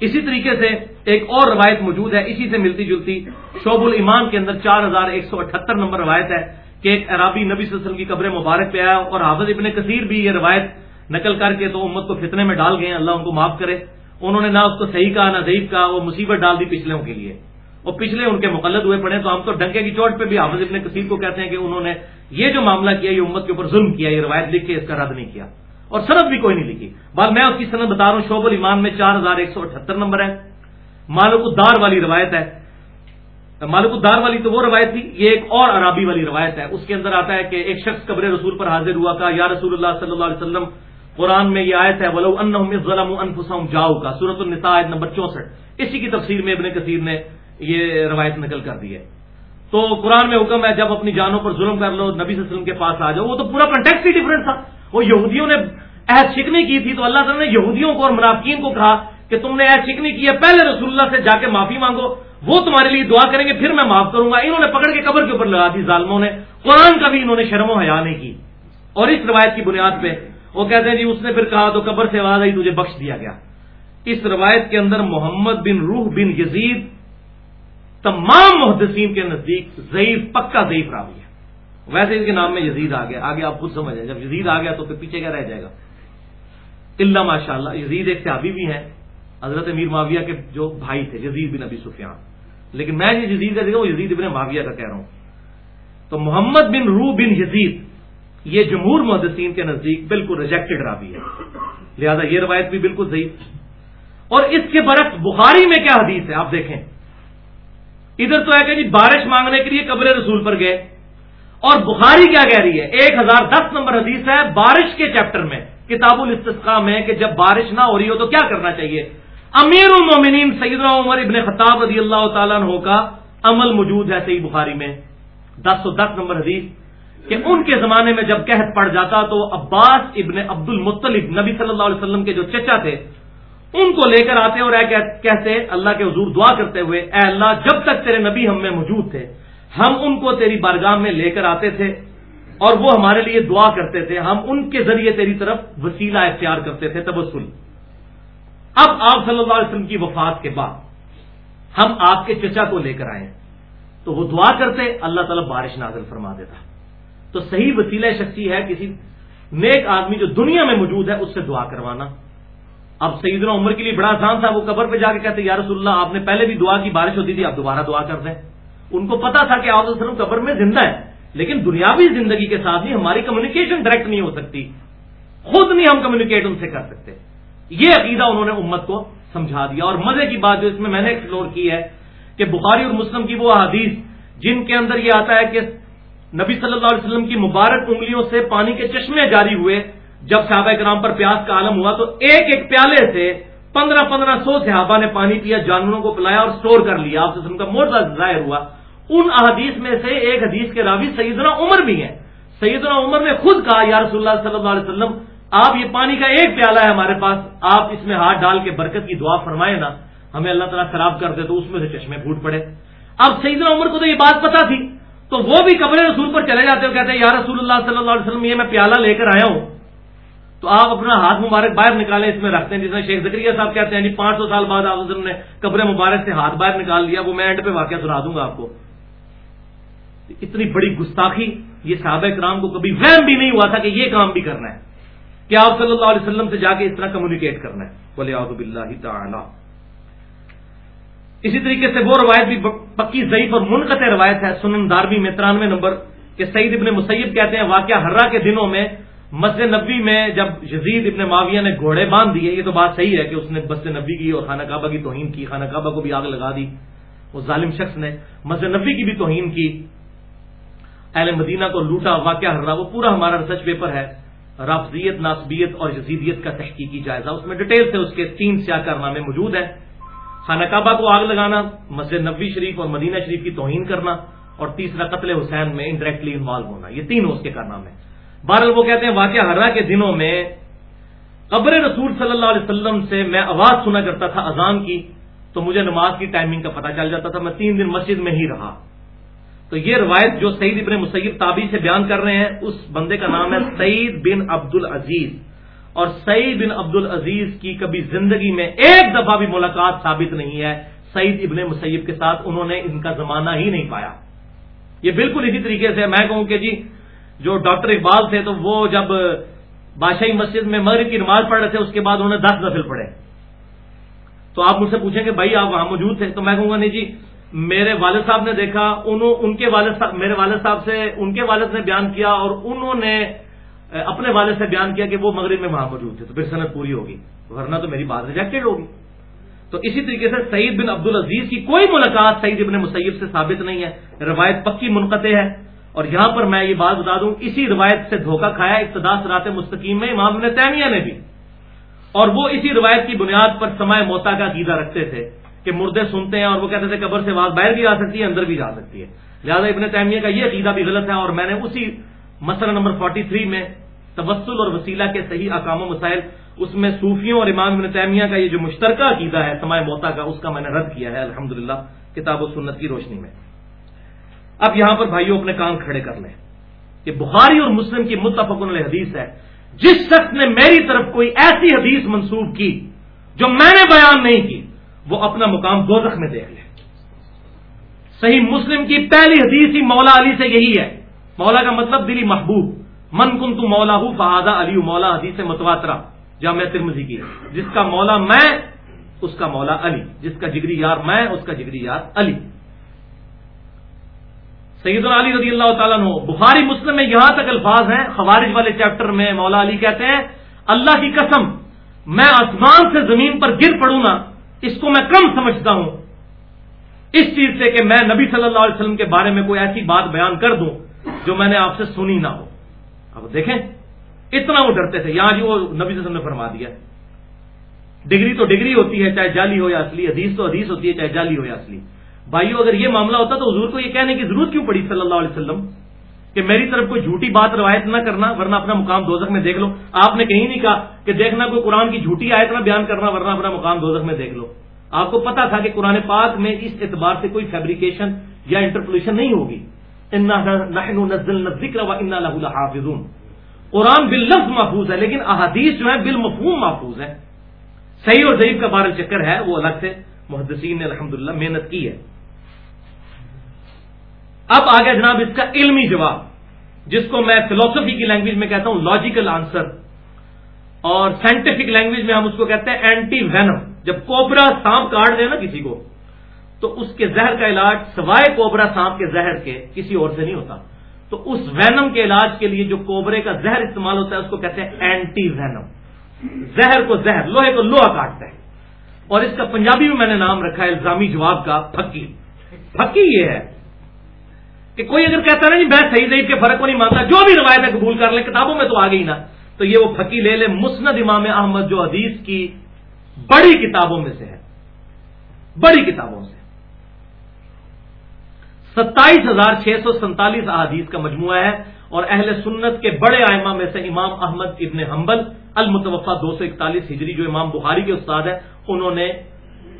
اسی طریقے سے ایک اور روایت موجود ہے، اسی سے ملتی جلتی شعب الایمان کے اندر چار ہزار ایک سو اٹھہتر نمبر روایت ہے۔ کہ ایک عرابی نبی صلی اللہ علیہ وسلم کی قبر مبارک پہ آیا اور حافظ ابن کثیر بھی یہ روایت نقل کر کے تو امت کو فتنے میں ڈال گئے اللہ ان کو معاف کرے۔ انہوں نے نہ اس کو صحیح کہا، نہ ضعیف کہا، وہ مصیبت ڈال دی پچھلوں کے لیے۔ اور پچھلے ان کے مقلد ہوئے پڑے تو ہم تو ڈنکے کی چوٹ پہ بھی حافظ ابن کثیر کو کہتے ہیں کہ انہوں نے یہ جو معاملہ کیا، یہ امت کے اوپر ظلم کیا، یہ روایت لکھ کے اس کا رد نہیں کیا۔ اور صنعت بھی کوئی نہیں لکھی۔ بات میں اس کی صنعت بتا رہا ہوں، شعب المان میں چار ہزار ایک سو اٹھہتر نمبر ہے۔ مالک الدار والی روایت ہے۔ مالک الدار والی تو وہ روایت تھی، یہ ایک اور عرابی والی روایت ہے۔ اس کے اندر آتا ہے کہ ایک شخص قبر رسول پر حاضر ہوا کا یا رسول اللہ صلی اللہ علیہ وسلم، قرآن میں یہ آیت ہے، ولو ظلم انفسهم جاؤ کا صورت النساء نمبر چونسٹھ۔ اسی کی تفسیر میں ابن کثیر نے یہ روایت نقل کر دی ہے۔ تو قرآن میں حکم ہے، جب اپنی جانوں پر ظلم کر لو، نبی صلی اللہ علیہ وسلم کے پاس آ جاؤ۔ وہ تو پورا کنٹیکٹ ہی ڈفرنٹ تھا۔ وہ یہودیوں نے عہد شکنی کی تھی تو اللہ تعالیٰ نے یہودیوں کو اور منافقین کو کہا کہ تم نے عہد شکنی کی ہے، پہلے رسول اللہ سے جا کے معافی مانگو۔ وہ تمہارے لیے دعا کریں گے، پھر میں معاف کروں گا۔ انہوں نے پکڑ کے قبر کے اوپر لگا دی ظالموں نے۔ قرآن کا بھی انہوں نے شرم و حیا نہیں کی۔ اور اس روایت کی بنیاد پہ وہ کہتے ہیں جی اس نے پھر کہا تو قبر سے آواز آئی، تجھے بخش دیا گیا۔ اس روایت کے اندر محمد بن روح بن یزید تمام محدثین کے نزدیک ضعیف، پکا ضعیف راوی ہے۔ ویسے اس کے نام میں یزید آ گیا۔ آگے آپ خود سمجھ جب یزید آ گیا تو پھر پیچھے کیا رہ جائے گا؟ اللہ ماشاء اللہ یزید ایک صحابی بھی ہیں، حضرت امیر معاویہ کے جو بھائی تھے، یزید بن ابی سفیان۔ لیکن میں جی یہ جزید کا دیکھا، وہ یزید ابن معاویہ کا کہہ رہا ہوں۔ تو محمد بن رو بن یزید، یہ جمہور محدثین کے نزدیک بالکل ریجیکٹڈ راوی ہے۔ لہذا یہ روایت بھی بالکل ضعیف اور اس کے برعکس بخاری میں کیا حدیث ہے؟ آپ دیکھیں۔ ادھر تو ہے کہ جی بارش مانگنے کے لیے قبر رسول پر گئے۔ اور بخاری کیا کہہ رہی ہے؟ ایک ہزار دس نمبر حدیث ہے بارش کے چیپٹر میں، کتاب الاستسقاء میں کہ جب بارش نہ ہو رہی ہو تو کیا کرنا چاہیے؟ امیر المومنین سیدنا عمر ابن خطاب رضی اللہ تعالیٰ عنہ کا عمل موجود ہے صحیح بخاری میں۔ دس سو دس نمبر حدیث کہ ان کے زمانے میں جب قحط پڑ جاتا تو عباس ابن عبد المطلب نبی صلی اللہ علیہ وسلم کے جو چچا تھے، ان کو لے کر آتے اور کہتے، اللہ کے حضور دعا کرتے ہوئے، اے اللہ، جب تک تیرے نبی ہم میں موجود تھے، ہم ان کو تیری بارگاہ میں لے کر آتے تھے اور وہ ہمارے لیے دعا کرتے تھے، ہم ان کے ذریعے تیری طرف وسیلہ اختیار کرتے تھے، تبسل۔ اب آپ صلی اللہ علیہ وسلم کی وفات کے بعد ہم آپ کے چچا کو لے کر آئے تو وہ دعا کرتے، اللہ تعالیٰ بارش نازل فرما دیتا۔ تو صحیح وسیلہ شخصی ہے کسی نیک آدمی جو دنیا میں موجود ہے، اس سے دعا کروانا۔ اب سیدنا عمر کے لیے بڑا آسان تھا، وہ قبر پہ جا کے کہتے، یا رسول اللہ، آپ نے پہلے بھی دعا کی، بارش ہوتی تھی، آپ دوبارہ دعا کر دیں۔ ان کو پتا تھا کہ آپ وسلم قبر میں زندہ ہے لیکن دنیاوی زندگی کے ساتھ ہی ہماری کمیونیکیشن ڈائریکٹ نہیں ہو سکتی۔ خود نہیں ہم کمیونیکیٹ ان سے کر سکتے۔ یہ عقیدہ انہوں نے امت کو سمجھا دیا اور مزے کی بات جو اس میں میں نے ایکسپلور کی ہے کہ بخاری اور مسلم کی وہ حدیث جن کے اندر یہ آتا ہے کہ نبی صلی اللہ علیہ وسلم کی مبارک انگلیوں سے پانی کے چشمے جاری ہوئے، جب صحابہ کرام پر پیاس کا عالم ہوا تو ایک ایک پیالے سے پندرہ پندرہ سو صحابہ نے پانی پیا، جانوروں کو پلایا اور سٹور کر لیا۔ آپ کا موٹا ظاہر ہوا۔ ان احادیث میں سے ایک حدیث کے راوی سیدنا عمر بھی ہیں۔ سیدنا عمر نے خود کہا، یا رسول اللہ صلی اللہ علیہ وسلم آپ یہ پانی کا ایک پیالہ ہے ہمارے پاس، آپ اس میں ہاتھ ڈال کے برکت کی دعا فرمائے نا، ہمیں اللہ تعالیٰ خراب کر دے تو اس میں سے چشمے پھوٹ پڑے۔ اب سیدنا عمر کو تو یہ بات پتا تھی، تو وہ بھی قبر رسول پر چلے جاتے ہو کہتے ہیں، یا رسول اللہ صلی اللہ علیہ وسلم، یہ میں پیالہ لے کر آیا ہوں۔ تو آپ اپنا ہاتھ مبارک باہر نکالیں، اس میں رکھتے ہیں، جس میں شیخ زکریہ صاحب کہتے ہیں جی پانچ سو سال بعد آپ نے قبر مبارک سے ہاتھ باہر نکال لیا، وہ میں اینڈ پہ واقعہ سنا دوں گا آپ کو۔ اتنی بڑی گستاخی، یہ صحابہ کرام کو کبھی وہم بھی نہیں ہوا تھا کہ یہ کام بھی کرنا ہے۔ کہ آپ صلی اللہ علیہ وسلم سے جا کے اس طرح کمیونیکیٹ کرنا ہے۔ بولے آب اللہ تعالی اسی طریقے سے وہ روایت بھی پکی، ضعیف اور منقطع روایت ہے۔ سنن داروی میں ترانوے نمبر کہ سعید ابن مسیب کہتے ہیں، واقعہ ہررا کے دنوں میں مسجد نبی میں جب یزید ابن معاویہ نے گھوڑے باندھ دیے، یہ تو بات صحیح ہے کہ اس نے مسجد نبی کی اور خانہ کعبہ کی توہین کی، خانہ کعبہ کو بھی آگ لگا دی۔ وہ ظالم شخص نے مسجد نبی کی بھی توہین کی۔ اہل مدینہ کو لوٹا، واقعہ ہر رہا وہ پورا ہمارا ریسرچ پیپر ہے۔ رافضیت ناسبیت اور جزیدیت کا تحقیقی جائزہ۔ اس میں ڈیٹیل سے اس کے تین سیاہ کارنامے موجود ہیں۔ خانہ کعبہ کو آگ لگانا، مسجد نبی شریف اور مدینہ شریف کی توہین کرنا اور تیسرا قتل حسین میں انڈائریکٹلی انوالو ہونا۔ یہ تینوں اس کے کارنامے بہرحال وہ کہتے ہیں، واقعہ ہررا کے دنوں میں قبر رسول صلی اللہ علیہ وسلم سے میں آواز سنا کرتا تھا اذان کی، تو مجھے نماز کی ٹائمنگ کا پتہ چل جاتا تھا۔ میں تین دن مسجد میں ہی رہا۔ تو یہ روایت جو سعید ابن مسیب تابی سے بیان کر رہے ہیں، اس بندے کا نام ہے سعید بن عبد العزیز اور سعید بن عبد العزیز کی کبھی زندگی میں ایک دفعہ بھی ملاقات ثابت نہیں ہے سعید ابن مسیب کے ساتھ، انہوں نے ان کا زمانہ ہی نہیں پایا۔ یہ بالکل اسی طریقے سے میں کہوں کہ جی جو ڈاکٹر اقبال تھے تو وہ جب بادشاہی مسجد میں مغرب کی نماز پڑھ رہے تھے، اس کے بعد انہوں نے دس نفل پڑھے۔ تو آپ مجھ سے پوچھیں کہ بھائی، آپ وہاں موجود تھے؟ تو میں کہوں گا نہیں جی میرے والد صاحب نے دیکھا، انہوں ان کے والد صاحب میرے والد صاحب سے ان کے والد نے بیان کیا اور انہوں نے اپنے والد سے بیان کیا کہ وہ مغرب میں وہاں موجود تھے، تو پھر صنعت پوری ہوگی، ورنہ تو میری بات ریجیکٹڈ ہوگی۔ تو اسی طریقے سے سعید بن عبد العزیز کی کوئی ملاقات سعید ابن مسیب سے ثابت نہیں ہے، روایت پکی منقطع ہے۔ اور یہاں پر میں یہ بات بتا دوں، اسی روایت سے دھوکہ کھایا ابتدا سرات مستقیم میں امام ابن تیمیہ نے بھی۔ اور وہ اسی روایت کی بنیاد پر سمائے موتا کا عقیدہ رکھتے تھے۔ کہ مردے سنتے ہیں اور وہ کہتے تھے قبر سے آواز باہر بھی آ سکتی ہے، اندر بھی جا سکتی ہے۔ لہٰذا ابن تعمیہ کا یہ عقیدہ بھی غلط ہے اور میں نے اسی مسئلہ نمبر 43 میں تبسل اور وسیلہ کے صحیح اقام و مسائل، اس میں صوفیوں اور امام ابن تعمیہ کا یہ جو مشترکہ عقیدہ ہے سمائے موتا کا، اس کا میں نے رد کیا ہے الحمد کتاب و سنت کی روشنی میں۔ اب یہاں پر بھائیوں اپنے کام کھڑے کر لیں کہ بخاری اور مسلم کی متفق حدیث ہے، جس شخص نے میری طرف کوئی ایسی حدیث منسوخ کی جو میں نے بیان نہیں کی وہ اپنا مقام دوزخ میں دیکھ لے۔ صحیح مسلم کی پہلی حدیث ہی مولا علی سے یہی ہے۔ مولا کا مطلب دلی محبوب۔ من کن تو مولا ہوں فہذا علی، مولا حدیث متواترا جامع ترمزی کی جس کا مولا میں، اس کا مولا علی۔ جس کا جگری یار میں، اس کا جگری یار علی۔ سید علی رضی اللہ تعالیٰ نو بخاری مسلم میں یہاں تک الفاظ ہیں۔ خوارج والے چیپٹر میں مولا علی کہتے ہیں، اللہ کی قسم، میں آسمان سے زمین پر گر پڑوں نا اس کو میں کم سمجھتا ہوں۔ اس چیز سے کہ میں نبی صلی اللہ علیہ وسلم کے بارے میں کوئی ایسی بات بیان کر دوں جو میں نے آپ سے سنی نہ ہو۔ اب دیکھیں، اتنا وہ ڈرتے تھے۔ یہاں جی وہ نبی صلی اللہ علیہ وسلم نے فرما دیا۔ ڈگری تو ڈگری ہوتی ہے، چاہے جالی ہو یا اصلی، حدیث تو حدیث ہوتی ہے، چاہے جالی ہو یا اصلی۔ بھائیو، اگر یہ معاملہ ہوتا تو حضور کو یہ کہنے کی ضرورت کیوں پڑی صلی اللہ علیہ وسلم؟ کہ میری طرف کوئی جھوٹی بات روایت نہ کرنا ورنہ اپنا مقام دوزخ میں دیکھ لو۔ آپ نے کہیں نہیں کہا کہ دیکھنا کوئی قرآن کی جھوٹی آیت نہ بیان کرنا ورنہ اپنا مقام دوزخ میں دیکھ لو۔ آپ کو پتا تھا کہ قرآن پاک میں اس اعتبار سے کوئی فیبریکیشن یا انٹرپولیشن نہیں ہوگی۔ حافظ قرآن بال لفظ محفوظ ہے لیکن احادیث جو ہے بالمفہوم محفوظ ہے صحیح اور ضعیف کا بارل چکر ہے، وہ الگ سے۔ محدثین نے الحمد محنت کی ہے۔ اب آگے جناب اس کا علمی جواب، جس کو میں فلسفی کی لینگویج میں کہتا ہوں لاجیکل آنسر اور سائنٹیفک لینگویج میں ہم اس کو کہتے ہیں اینٹی وینم جب کوبرا سانپ کاٹ دے نا کسی کو، تو اس کے زہر کا علاج سوائے کوبرا سانپ کے زہر کے کسی اور سے نہیں ہوتا. تو اس وینم کے علاج کے لیے جو کوبرے کا زہر استعمال ہوتا ہے، اس کو کہتے ہیں اینٹی وینم زہر کو زہر، لوہے کو لوہا کاٹتا ہے اور اس کا پنجابی میں میں نے نام رکھا ہے، الزامی جواب کا، پھکی. پھکی یہ ہے. کہ کوئی اگر کہتا نا جی میں صحیح صحیح کے فرق کو نہیں مانتا، جو بھی روایت ہے قبول کر لیں کتابوں میں تو آ گئی نا۔ تو یہ وہ پھکی لے لے، مسند امام احمد جو حدیث کی بڑی کتابوں میں سے ہے۔ بڑی کتابوں سے۔ ستائیس ہزار چھ سو سینتالیس احادیث کا مجموعہ ہے اور اہل سنت کے بڑے آئمہ میں سے امام احمد ابن حنبل المتوفا دو سو اکتالیس ہجری جو امام بخاری کے استاد ہیں، انہوں نے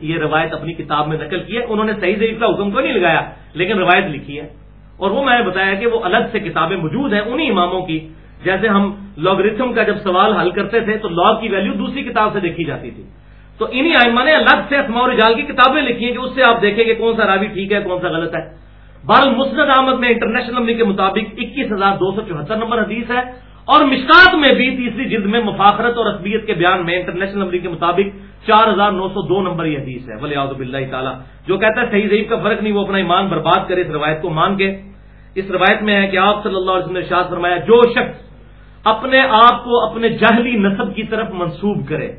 یہ روایت اپنی کتاب میں نقل کی ہے۔ انہوں نے صحیح صحیح کا حکم کو نہیں لگایا، لیکن روایت لکھی ہے۔ اور وہ میں نے بتایا کہ وہ الگ سے کتابیں موجود ہیں انہی اماموں کی۔ جیسے ہم لاگریتھم کا جب سوال حل کرتے تھے تو لاگ کی ویلیو دوسری کتاب سے دیکھی جاتی تھی۔ تو انہی آئمہ نے الگ سے اسماء رجال کی کتابیں لکھی ہیں کہ اس سے آپ دیکھیں کہ کون سا راوی ٹھیک ہے، کون سا غلط ہے۔ بال مسند احمد میں انٹرنیشنل نمبر کے مطابق اکیس ہزار دو سو چوہتر نمبر حدیث ہے۔ اور مشکات میں بھی تیسری جلد میں مفاخرت اور رسبیت کے بیان میں انٹرنیشنل نمبر کے مطابق چار ہزار نو سو دو نمبر یہ حدیث ہے۔ ولی آزب اللہ تعالیٰ، جو کہتا ہے صحیح ضعیف کا فرق نہیں، وہ اپنا ایمان برباد کرے اس روایت کو مان کے۔ اس روایت میں ہے کہ آپ صلی اللہ علیہ وسلم نے شاد فرمایا، جو شخص اپنے آپ کو اپنے جہلی نصب کی طرف منسوب کرے،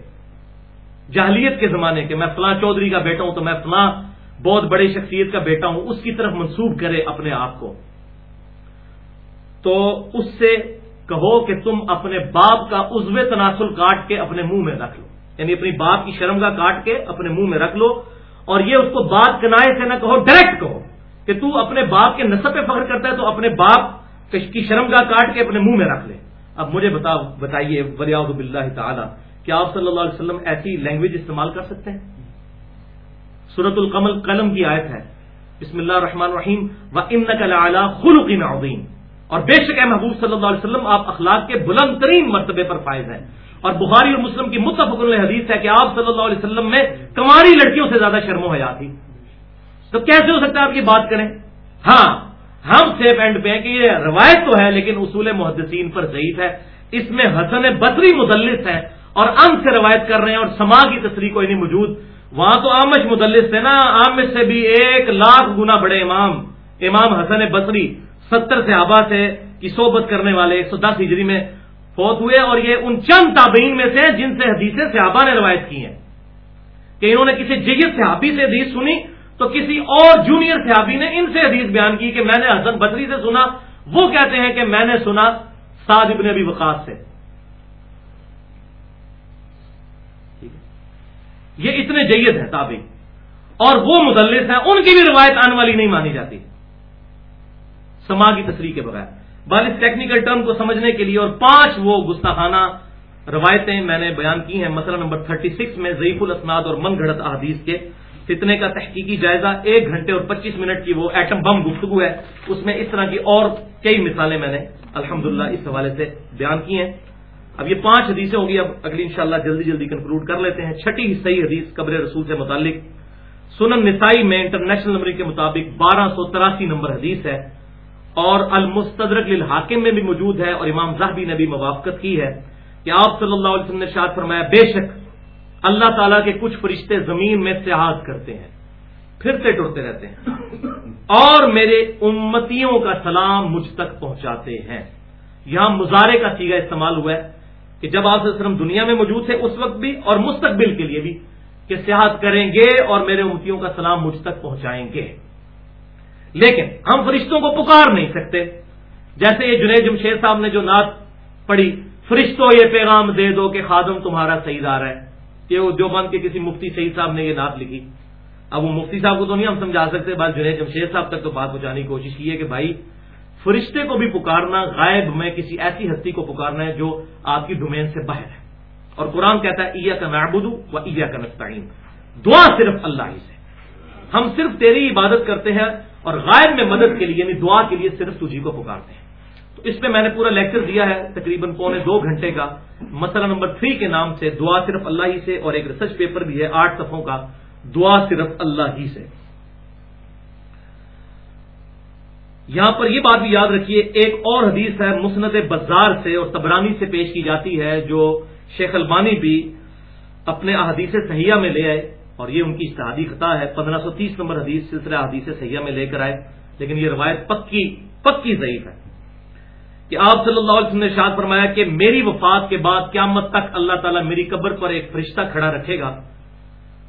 جہلیت کے زمانے کے میں فلاں چودھری کا بیٹا ہوں تو میں فلاں بہت بڑی شخصیت کا بیٹا ہوں، اس کی طرف منسوب کرے اپنے آپ کو، تو اس سے کہو کہ تم اپنے باپ کا عزو تناسل کاٹ کے اپنے منہ میں رکھ لو۔ یعنی اپنی باپ کی شرم کا کاٹ کے اپنے منہ میں رکھ لو اور یہ اس کو بات کنائے سے نہ کہو، ڈائریکٹ کہو۔ کہ تو اپنے باپ کے نصب پہ فخر کرتا ہے تو اپنے باپ کی شرم کا کاٹ کے اپنے منہ میں رکھ لے۔ اب مجھے بتا بتائیے ولیاؤ بلّہ تعالیٰ، کیا آپ صلی اللہ علیہ وسلم ایسی لینگویج استعمال کر سکتے ہیں؟ سورت القمل قلم کی آیت ہے۔ بسم اللہ الرحمن الرحیم۔ و ان خلق عظیم اور بے شک اے محبوب صلی اللہ علیہ وسلم، آپ اخلاق کے بلند ترین مرتبے پر فائز ہیں۔ اور بخاری اور مسلم کی متفق حدیث ہے کہ آپ صلی اللہ علیہ وسلم میں کماری لڑکیوں سے زیادہ شرم و حیا تھی۔ تو کیسے ہو سکتا ہے آپ یہ بات کریں؟ ہاں ہم سیف اینڈ پہ ہیں کہ یہ روایت تو ہے لیکن اصول محدثین پر ضعیف ہے۔ اس میں حسن بصری مدلس ہے اور ام سے روایت کر رہے ہیں اور سما کی تصریح کوئی نہیں موجود۔ وہاں تو آمش مدلس تھے نا، آمش سے بھی ایک لاکھ گنا بڑے امام۔ امام حسن بصری ستر صحابہ سے کی صحبت کرنے والے، ایک سو دس ہجری میں فوت ہوئے اور یہ ان چند تابعین میں سے جن سے حدیثیں صحابہ نے روایت کی ہیں۔ کہ انہوں نے کسی جگہ صحابی سے حدیث سنی تو کسی اور جونیئر صحابی نے ان سے حدیث بیان کی کہ میں نے حسن بدری سے سنا، وہ کہتے ہیں کہ میں نے سنا سعد ابن ابی وقاص سے۔ یہ اتنے جید ہیں تابی اور وہ مدلس ہیں، ان کی بھی روایت آنے والی نہیں مانی جاتی۔ سما کی تصریح کے بغیر۔ بال اس ٹیکنیکل ٹرم کو سمجھنے کے لیے اور پانچ وہ گستاخانہ روایتیں میں نے بیان کی ہیں۔ مسئلہ نمبر 36 میں ضعیف الاسناد اور من گھڑت احادیث کے۔ فتنے کا تحقیقی جائزہ ایک گھنٹے اور پچیس منٹ کی وہ ایٹم بم گفتگو ہے۔ اس میں اس طرح کی اور کئی مثالیں میں نے الحمد اس حوالے سے بیان کی ہیں۔ اب یہ پانچ حدیثیں ہوگی اب اگلی انشاءاللہ جلدی جلدی کنکلوڈ کر لیتے ہیں۔ چھٹی صحیح حدیث قبر رسول سے متعلق۔ سنن نسائی میں انٹرنیشنل نمبر کے مطابق بارہ سو تراسی نمبر حدیث ہے۔ اور المستدرک للحاکم میں بھی موجود ہے اور امام زاہبی نے بھی موافقت کی ہے کہ آپ صلی اللہ علیہ وسلم نے شاد فرمایا، بے شک اللہ تعالیٰ کے کچھ فرشتے زمین میں سیاحت کرتے ہیں پھرتے ٹرتے رہتے ہیں۔ اور میرے امتیوں کا سلام مجھ تک پہنچاتے ہیں۔ یہاں مظاہرے کا سیگا استعمال ہوا ہے کہ جب آپ وسلم دنیا میں موجود تھے، اس وقت بھی اور مستقبل کے لیے بھی کہ سیاحت کریں گے اور میرے امتیوں کا سلام مجھ تک پہنچائیں گے۔ لیکن ہم فرشتوں کو پکار نہیں سکتے۔ جیسے یہ جنید جمشید صاحب نے جو نعت پڑھی فرشتوں یہ پیغام دے دو کہ خادم تمہارا صحیح دار ہے۔ کہ وہ دیوبند کے کسی مفتی سعید صاحب نے یہ نعت لکھی۔ اب وہ مفتی صاحب کو تو نہیں ہم سمجھا سکتے بات جنید جمشید صاحب تک تو بات پہنچانے کی کوشش کی ہے کہ بھائی، فرشتے کو بھی پکارنا غائب میں کسی ایسی ہستی کو پکارنا ہے جو آپ کی ڈومین سے باہر ہے۔ اور قرآن کہتا ہے ایا کا نعبد و ایا کا نستعین دعا صرف اللہ ہی سے۔ ہم صرف تیری عبادت کرتے ہیں اور غائب میں مدد کے لیے یعنی دعا کے لیے صرف تجھی کو پکارتے ہیں۔ اس پہ میں نے پورا لیکچر دیا ہے تقریباً پونے دو گھنٹے کا۔ مسئلہ نمبر تھری کے نام سے دعا صرف اللہ ہی سے اور ایک ریسرچ پیپر بھی ہے آٹھ صفوں کا۔ دعا صرف اللہ ہی سے۔ یہاں پر یہ بات بھی یاد رکھیے، ایک اور حدیث ہے مسنت بازار سے اور تبرانی سے پیش کی جاتی ہے، جو شیخ البانی بھی اپنے احادیث سیاح میں لے آئے اور یہ ان کی اشتہادی خطا ہے۔ پندرہ سو تیس نمبر حدیث سلسلہ حدیث سیاح میں لے کر آئے، لیکن یہ روایت پکی پکی ضعیف ہے۔ کہ آپ صلی اللہ علیہ وسلم نے شاد فرمایا کہ میری وفات کے بعد قیامت تک اللہ تعالیٰ میری قبر پر ایک فرشتہ کھڑا رکھے گا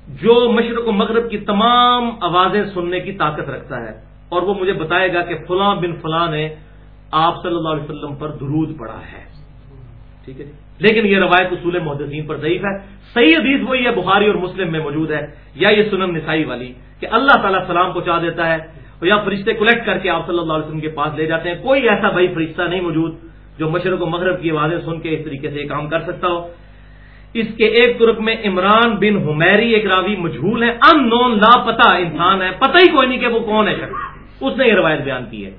جو مشرق و مغرب کی تمام آوازیں سننے کی طاقت رکھتا ہے اور وہ مجھے بتائے گا کہ فلاں بن فلاں نے آپ صلی اللہ علیہ وسلم پر درود پڑا ہے۔ ٹھیک ہے جی؟ لیکن یہ روایت اصول محدثین پر ضعیف ہے۔ صحیح حدیث وہی ہے، بخاری اور مسلم میں موجود ہے، یا یہ سنن نسائی والی کہ اللہ تعالیٰ سلام پہنچا دیتا ہے۔ یا فرشتے کلیکٹ کر کے آپ صلی اللہ علیہ وسلم کے پاس لے جاتے ہیں۔ کوئی ایسا بھائی فرشتہ نہیں موجود جو مشرق و مغرب کی آوازیں سن کے اس طریقے سے یہ کام کر سکتا ہو۔ اس کے ایک ترک میں عمران بن حمیری ایک راوی مجھول ہے ان نون لا پتا انسان ہے پتہ ہی کوئی نہیں کہ وہ کون ہے اس نے یہ روایت بیان کی ہے۔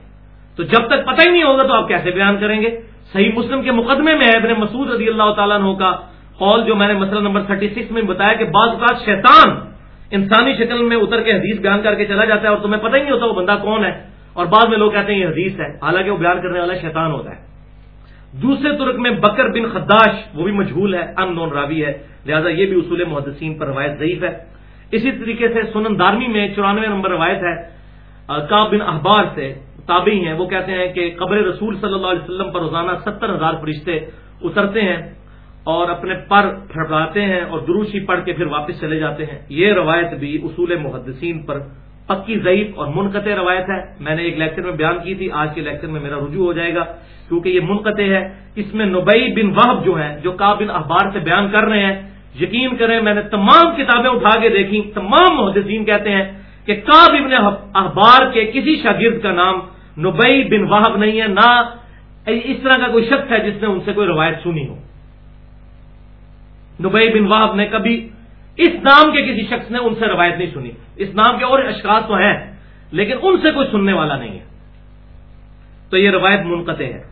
تو جب تک پتہ ہی نہیں ہوگا تو آپ کیسے بیان کریں گے؟ صحیح مسلم کے مقدمے میں ہے، ابن مسعود رضی اللہ تعالیٰ عنہ کا قول جو میں نے مسئلہ نمبر 36 میں بتایا کہ بعض اوقات شیطان انسانی شکل میں اتر کے حدیث بیان کر کے چلا جاتا ہے اور تمہیں پتہ ہی نہیں ہوتا وہ بندہ کون ہے۔ اور بعد میں لوگ کہتے ہیں یہ حدیث ہے، حالانکہ وہ بیان کرنے والا شیطان ہوتا ہے۔ دوسرے ترک میں بکر بن خداش، وہ بھی مجھول ہے ان نون راوی ہے، لہذا یہ بھی اصول محدثین پر روایت ضعیف ہے۔ اسی طریقے سے سنن دارمی میں چورانوے نمبر روایت ہے۔ کا بن احبار سے تابعی ہیں، وہ کہتے ہیں کہ قبر رسول صلی اللہ علیہ وسلم پر روزانہ ستر ہزار فرشتے اترتے ہیں۔ اور اپنے پر پھڑاتے ہیں اور دروشی پڑھ کے پھر واپس چلے جاتے ہیں۔ یہ روایت بھی اصول محدثین پر پکی، ضعیف اور منقطع روایت ہے۔ میں نے ایک لیکچر میں بیان کی تھی، آج کے لیکچر میں میرا رجوع ہو جائے گا، کیونکہ یہ منقطع ہے۔ اس میں نبئی بن وحب جو ہیں، جو کا بن اخبار سے بیان کر رہے ہیں، یقین کریں میں نے تمام کتابیں اٹھا کے دیکھی۔ تمام محدثین کہتے ہیں کہ کاب ابن اخبار کے کسی شاگرد کا نام نبئی بن واہب نہیں ہے، نہ اس طرح کا کوئی شخص ہے جس نے ان سے کوئی روایت سنی ہو۔ نبئی بن واہب نے کبھی اس نام کے کسی شخص نے ان سے روایت نہیں سنی۔ اس نام کے اور اشخاص تو ہیں، لیکن ان سے کوئی سننے والا نہیں ہے۔ تو یہ روایت منقطع ہے۔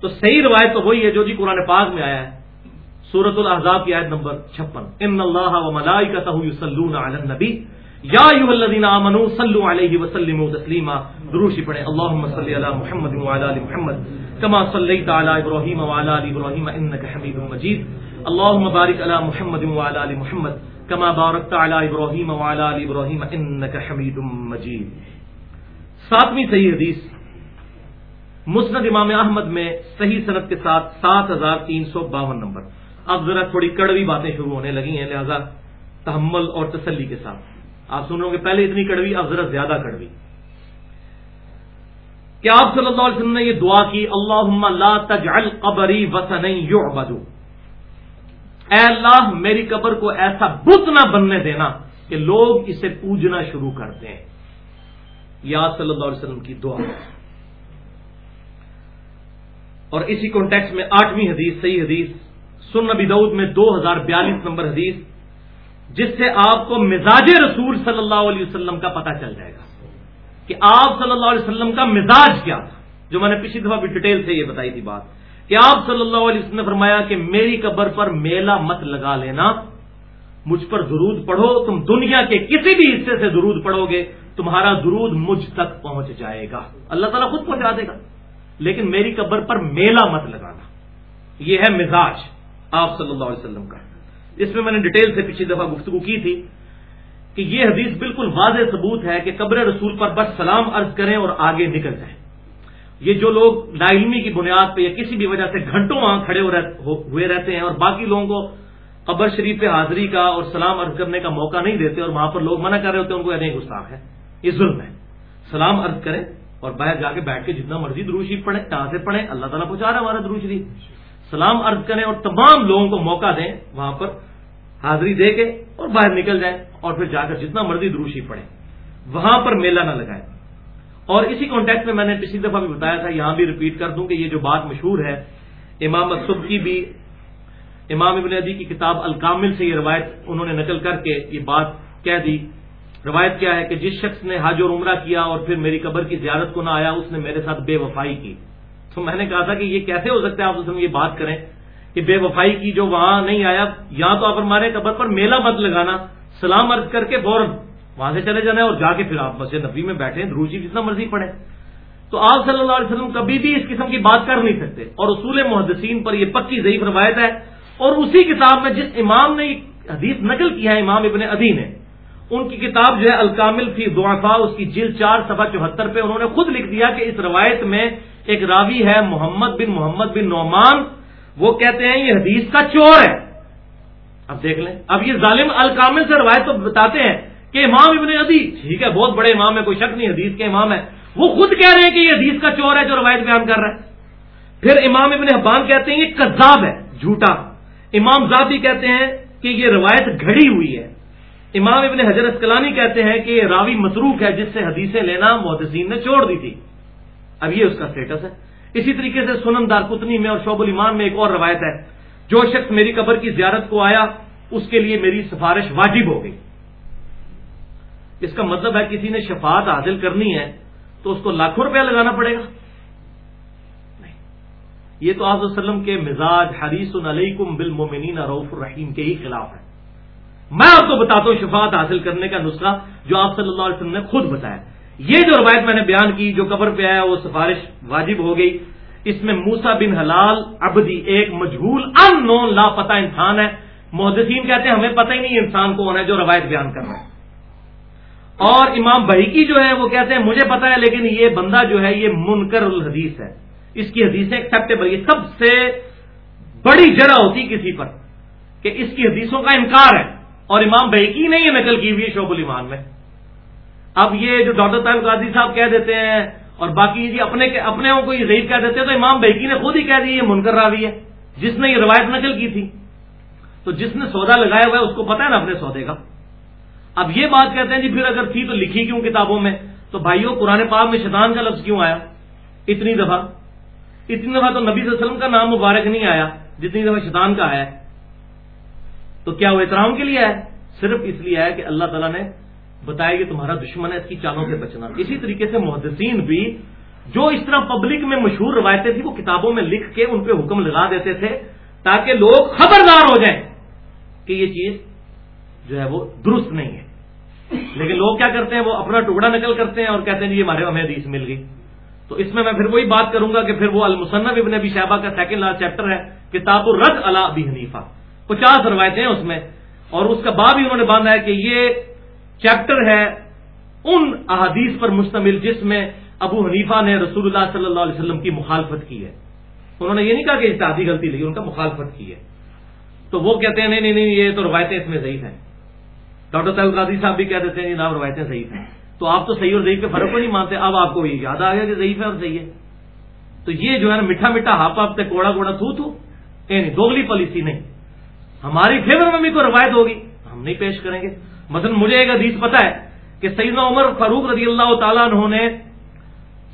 تو صحیح روایت تو وہی ہے جو جی قرآن پاک میں آیا ہے۔ سورت الحضاب کی آیت نمبر چھپن۔ ان اللہ و ملائی کا نبی یا الذین آمنوا صلوا علیہ وسلموا تسلیما دروشی پڑھیں۔ اللهم صل علی محمد وعلى ال محمد۔ كما صليت على ابراهيم وعلى ال ابراهيم انك حميد مجيد۔ اللهم بارك على محمد وعلى ال محمد كما باركت على ابراهيم وعلى ال ابراهيم انك حميد مجيد. ساتویں صحیح حدیث. مسند امام احمد میں صحیح صنعت کے ساتھ سات ہزار تین سو باون نمبر. اب ذرا تھوڑی کڑوی باتیں شروع ہونے لگی ہیں، لہذا تحمل اور تسلی کے ساتھ. آپ سن رہے گے پہلے اتنی کڑوی، اب ذرا زیادہ کڑوی. کہ آپ صلی اللہ علیہ وسلم نے یہ دعا کی؟ اللہ لا تجعل قبری وسن اے اللہ، میری قبر کو ایسا بت نہ بننے دینا کہ لوگ اسے پوجنا شروع کر دیں۔ یا صلی اللہ علیہ وسلم کی دعا۔ اور اسی کانٹیکس میں آٹھویں حدیث، صحیح حدیث سن نبی دعود میں دو ہزار بیالیس نمبر حدیث، جس سے آپ کو مزاج رسول صلی اللہ علیہ وسلم کا پتہ چل جائے گا کہ آپ صلی اللہ علیہ وسلم کا مزاج کیا تھا۔ جو میں نے پچھلی دفعہ بھی ڈیٹیل سے یہ بتائی تھی بات۔ کہ آپ صلی اللہ علیہ وسلم نے فرمایا کہ میری قبر پر میلہ مت لگا لینا۔ مجھ پر درود پڑھو، تم دنیا کے کسی بھی حصے سے درود پڑھو گے، تمہارا درود مجھ تک پہنچ جائے گا۔ اللہ تعالیٰ خود پہنچا دے گا۔ لیکن میری قبر پر میلہ مت لگانا۔ یہ ہے مزاج آپ صلی اللہ علیہ وسلم کا۔ اس میں میں نے ڈیٹیل سے پچھلی دفعہ گفتگو کی تھی کہ یہ حدیث بالکل واضح ثبوت ہے کہ قبر رسول پر بس سلام عرض کریں اور آگے نکل جائیں۔ یہ جو لوگ لا علمی کی بنیاد پہ یا کسی بھی وجہ سے گھنٹوں وہاں کھڑے ہوئے رہتے ہیں اور باقی لوگوں کو قبر شریف پہ حاضری کا اور سلام عرض کرنے کا موقع نہیں دیتے اور وہاں پر لوگ منع کر رہے ہوتے ہیں، ان کو نہیں گستاخ ہے؟ یہ ظلم ہے۔ سلام عرض کریں اور باہر جا کے بیٹھ کے جتنا مرضی دروشی پڑھیں کہاں سے پڑھیں، اللہ تعالیٰ پہنچا رہا ہے ہمارا دروشری جی۔ سلام عرض کریں اور تمام لوگوں کو موقع دیں وہاں پر حاضری دے کے اور باہر نکل جائیں اور پھر جا کر جتنا مرضی دروشی پڑے وہاں پر میلہ نہ لگائے اور اسی کانٹیکٹ میں میں نے پچھلی دفعہ بھی بتایا تھا، یہاں بھی ریپیٹ کر دوں کہ یہ جو بات مشہور ہے، امام اصب کی بھی امام ابن ادی کی کتاب الکامل سے یہ روایت انہوں نے نقل کر کے یہ بات کہہ دی۔ روایت کیا ہے کہ جس شخص نے حج اور عمرہ کیا اور پھر میری قبر کی زیارت کو نہ آیا، اس نے میرے ساتھ بے وفائی کی۔ تو میں نے کہا تھا کہ یہ کیسے ہو سکتا ہے آپ یہ بات کریں کہ بے وفائی کی جو وہاں نہیں آیا یا تو آپ ہمارے قبر پر میلہ مت لگانا، سلام عرض کر کے فوراً وہاں سے چلے جانا ہے اور جا کے پھر آپ مسجد نبی میں بیٹھے دروجی جتنا مرضی پڑھے۔ تو آپ صلی اللہ علیہ وسلم کبھی بھی اس قسم کی بات کر نہیں سکتے۔ اور اصول محدثین پر یہ پکی ضعیف روایت ہے۔ اور اسی کتاب میں جس امام نے حدیث نقل کیا ہے، امام ابن ادی نے ان کی کتاب جو ہے، الکامل فی دعفا اس کی جل چار سفا چوہتر پہ انہوں نے خود لکھ دیا کہ اس روایت میں ایک راوی ہے، محمد بن محمد بن نعمان۔ وہ کہتے ہیں، یہ حدیث کا چور ہے۔ اب دیکھ لیں۔ اب یہ ظالم الکامل سے روایت تو بتاتے ہیں۔ کہ امام ابن ادی ٹھیک ہے، بہت بڑے امام ہے کوئی شک نہیں، حدیث کے امام ہے وہ خود کہہ رہے ہیں کہ یہ حدیث کا چور ہے جو روایت بیان کر رہا ہے۔ پھر امام ابن حبان کہتے ہیں یہ کذاب ہے، جھوٹا۔ امام ذاتی کہتے ہیں کہ یہ روایت گھڑی ہوئی ہے۔ امام ابن حضرت اسکلانی کہتے ہیں کہ یہ راوی مسروخ ہے جس سے حدیثیں لینا محدثین نے چھوڑ دی تھی۔ اب یہ اس کا سٹیٹس ہے۔ اسی طریقے سے سنم دار کتنی میں اور شعب المان میں ایک اور روایت ہے۔ جو شخص میری قبر کی زیارت کو آیا، اس کے لیے میری سفارش واجب ہو گئی۔ اس کا مطلب ہے کسی نے شفاعت حاصل کرنی ہے تو اس کو لاکھوں روپیہ لگانا پڑے گا؟ نہیں. یہ تو آج وسلم کے مزاج حریث علیکم بالمومنین روف الرحیم کے ہی خلاف ہے. میں آپ کو بتاتا ہوں شفاعت حاصل کرنے کا نسخہ جو آپ صلی اللہ علیہ وسلم نے خود بتایا. یہ جو روایت میں نے بیان کی، جو قبر پہ آیا، وہ سفارش واجب ہو گئی. اس میں موسا بن حلال ابدی ایک مجھول ان نون لاپتہ انسان ہے. محدثین کہتے ہیں ہمیں پتہ ہی نہیں انسان کون ہے جو روایت بیان کر رہا ہے. اور امام بحیکی جو ہے وہ کہتے ہیں مجھے پتا ہے لیکن یہ بندہ جو ہے یہ منکر الحدیث ہے۔ اس کی حدیثیں ایکسپٹیبل یہ سب سے بڑی جرا ہوتی کسی پر کہ اس کی حدیثوں کا انکار ہے۔ اور امام بحیکی نے یہ نقل کی ہوئی شعب المان میں۔ اب یہ جو ڈاکٹر طاہر قاضی صاحب کہہ دیتے ہیں اور باقی جی اپنے اپنے کو یہ ضعیف کہہ دیتے ہیں، تو امام بحیکی نے خود ہی کہہ دی یہ منکر راوی ہے۔ جس نے یہ روایت نقل کی تھی۔ تو جس نے سودا لگایا ہوا ہے، اس کو پتا ہے نا اپنے سودے کا۔ اب یہ بات کہتے ہیں جی پھر اگر تھی تو لکھی کیوں کتابوں میں؟ تو بھائیوں قرآن پاک میں شیطان کا لفظ کیوں آیا؟ اتنی دفعہ۔ اتنی دفعہ تو نبی صلی اللہ علیہ وسلم کا نام مبارک نہیں آیا، جتنی دفعہ شیطان کا آیا۔ تو کیا وہ احترام کے لیے آیا؟ صرف اس لیے آیا کہ اللہ تعالیٰ نے بتایا کہ تمہارا دشمن ہے، اس کی چالوں سے بچنا۔ اسی طریقے سے محدثین بھی جو اس طرح پبلک میں مشہور روایتیں تھیں، وہ کتابوں میں لکھ کے ان پہ حکم لگا دیتے تھے تاکہ لوگ خبردار ہو جائیں کہ یہ چیز جو ہے وہ درست نہیں ہے۔ لیکن لوگ کیا کرتے ہیں؟ وہ اپنا ٹکڑا نکل کرتے ہیں اور کہتے ہیں جی ہمارے ہمیں حدیث مل گئی۔ تو اس میں میں پھر وہی بات کروں گا کہ پھر وہ المصنف ابن ابی شہبہ کا سیکنڈ لاسٹ چیپٹر ہے، کتاب الرد اللہ ابی حنیفہ۔ پچاس روایتیں ہیں اس میں۔ اور اس کا باب ہی انہوں نے باندھا ہے کہ یہ چیپٹر ہے ان احادیث پر مشتمل جس میں ابو حنیفہ نے رسول اللہ صلی اللہ علیہ وسلم کی مخالفت کی ہے۔ انہوں نے یہ نہیں کہا کہ اتحادی غلطی لگی، ان کا مخالفت کی ہے۔ تو وہ کہتے ہیں، نہیں نہیں نہیں، یہ تو روایتیں اس میں ضعیف ہیں۔ ڈاکٹر صاحب قاضی صاحب بھی کہہ دیتے ہیں جناب روایتیں ضعیف ہیں۔ تو آپ تو صحیح اور ضعیف کے فرق کو نہیں مانتے، اب آپ کو یہ یاد آ گیا کہ ضعیف ہے اور صحیح ہے۔ تو یہ جو ہے نا میٹھا میٹھا ہاپ آپ کوڑا کوڑا تھو تھو نہیں، دوگلی پالیسی نہیں۔ ہماری فیور میں بھی کوئی روایت ہوگی، ہم نہیں پیش کریں گے۔ مثلا مجھے ایک حدیث پتا ہے کہ سیدنا عمر فاروق رضی اللہ تعالیٰ انہوں نے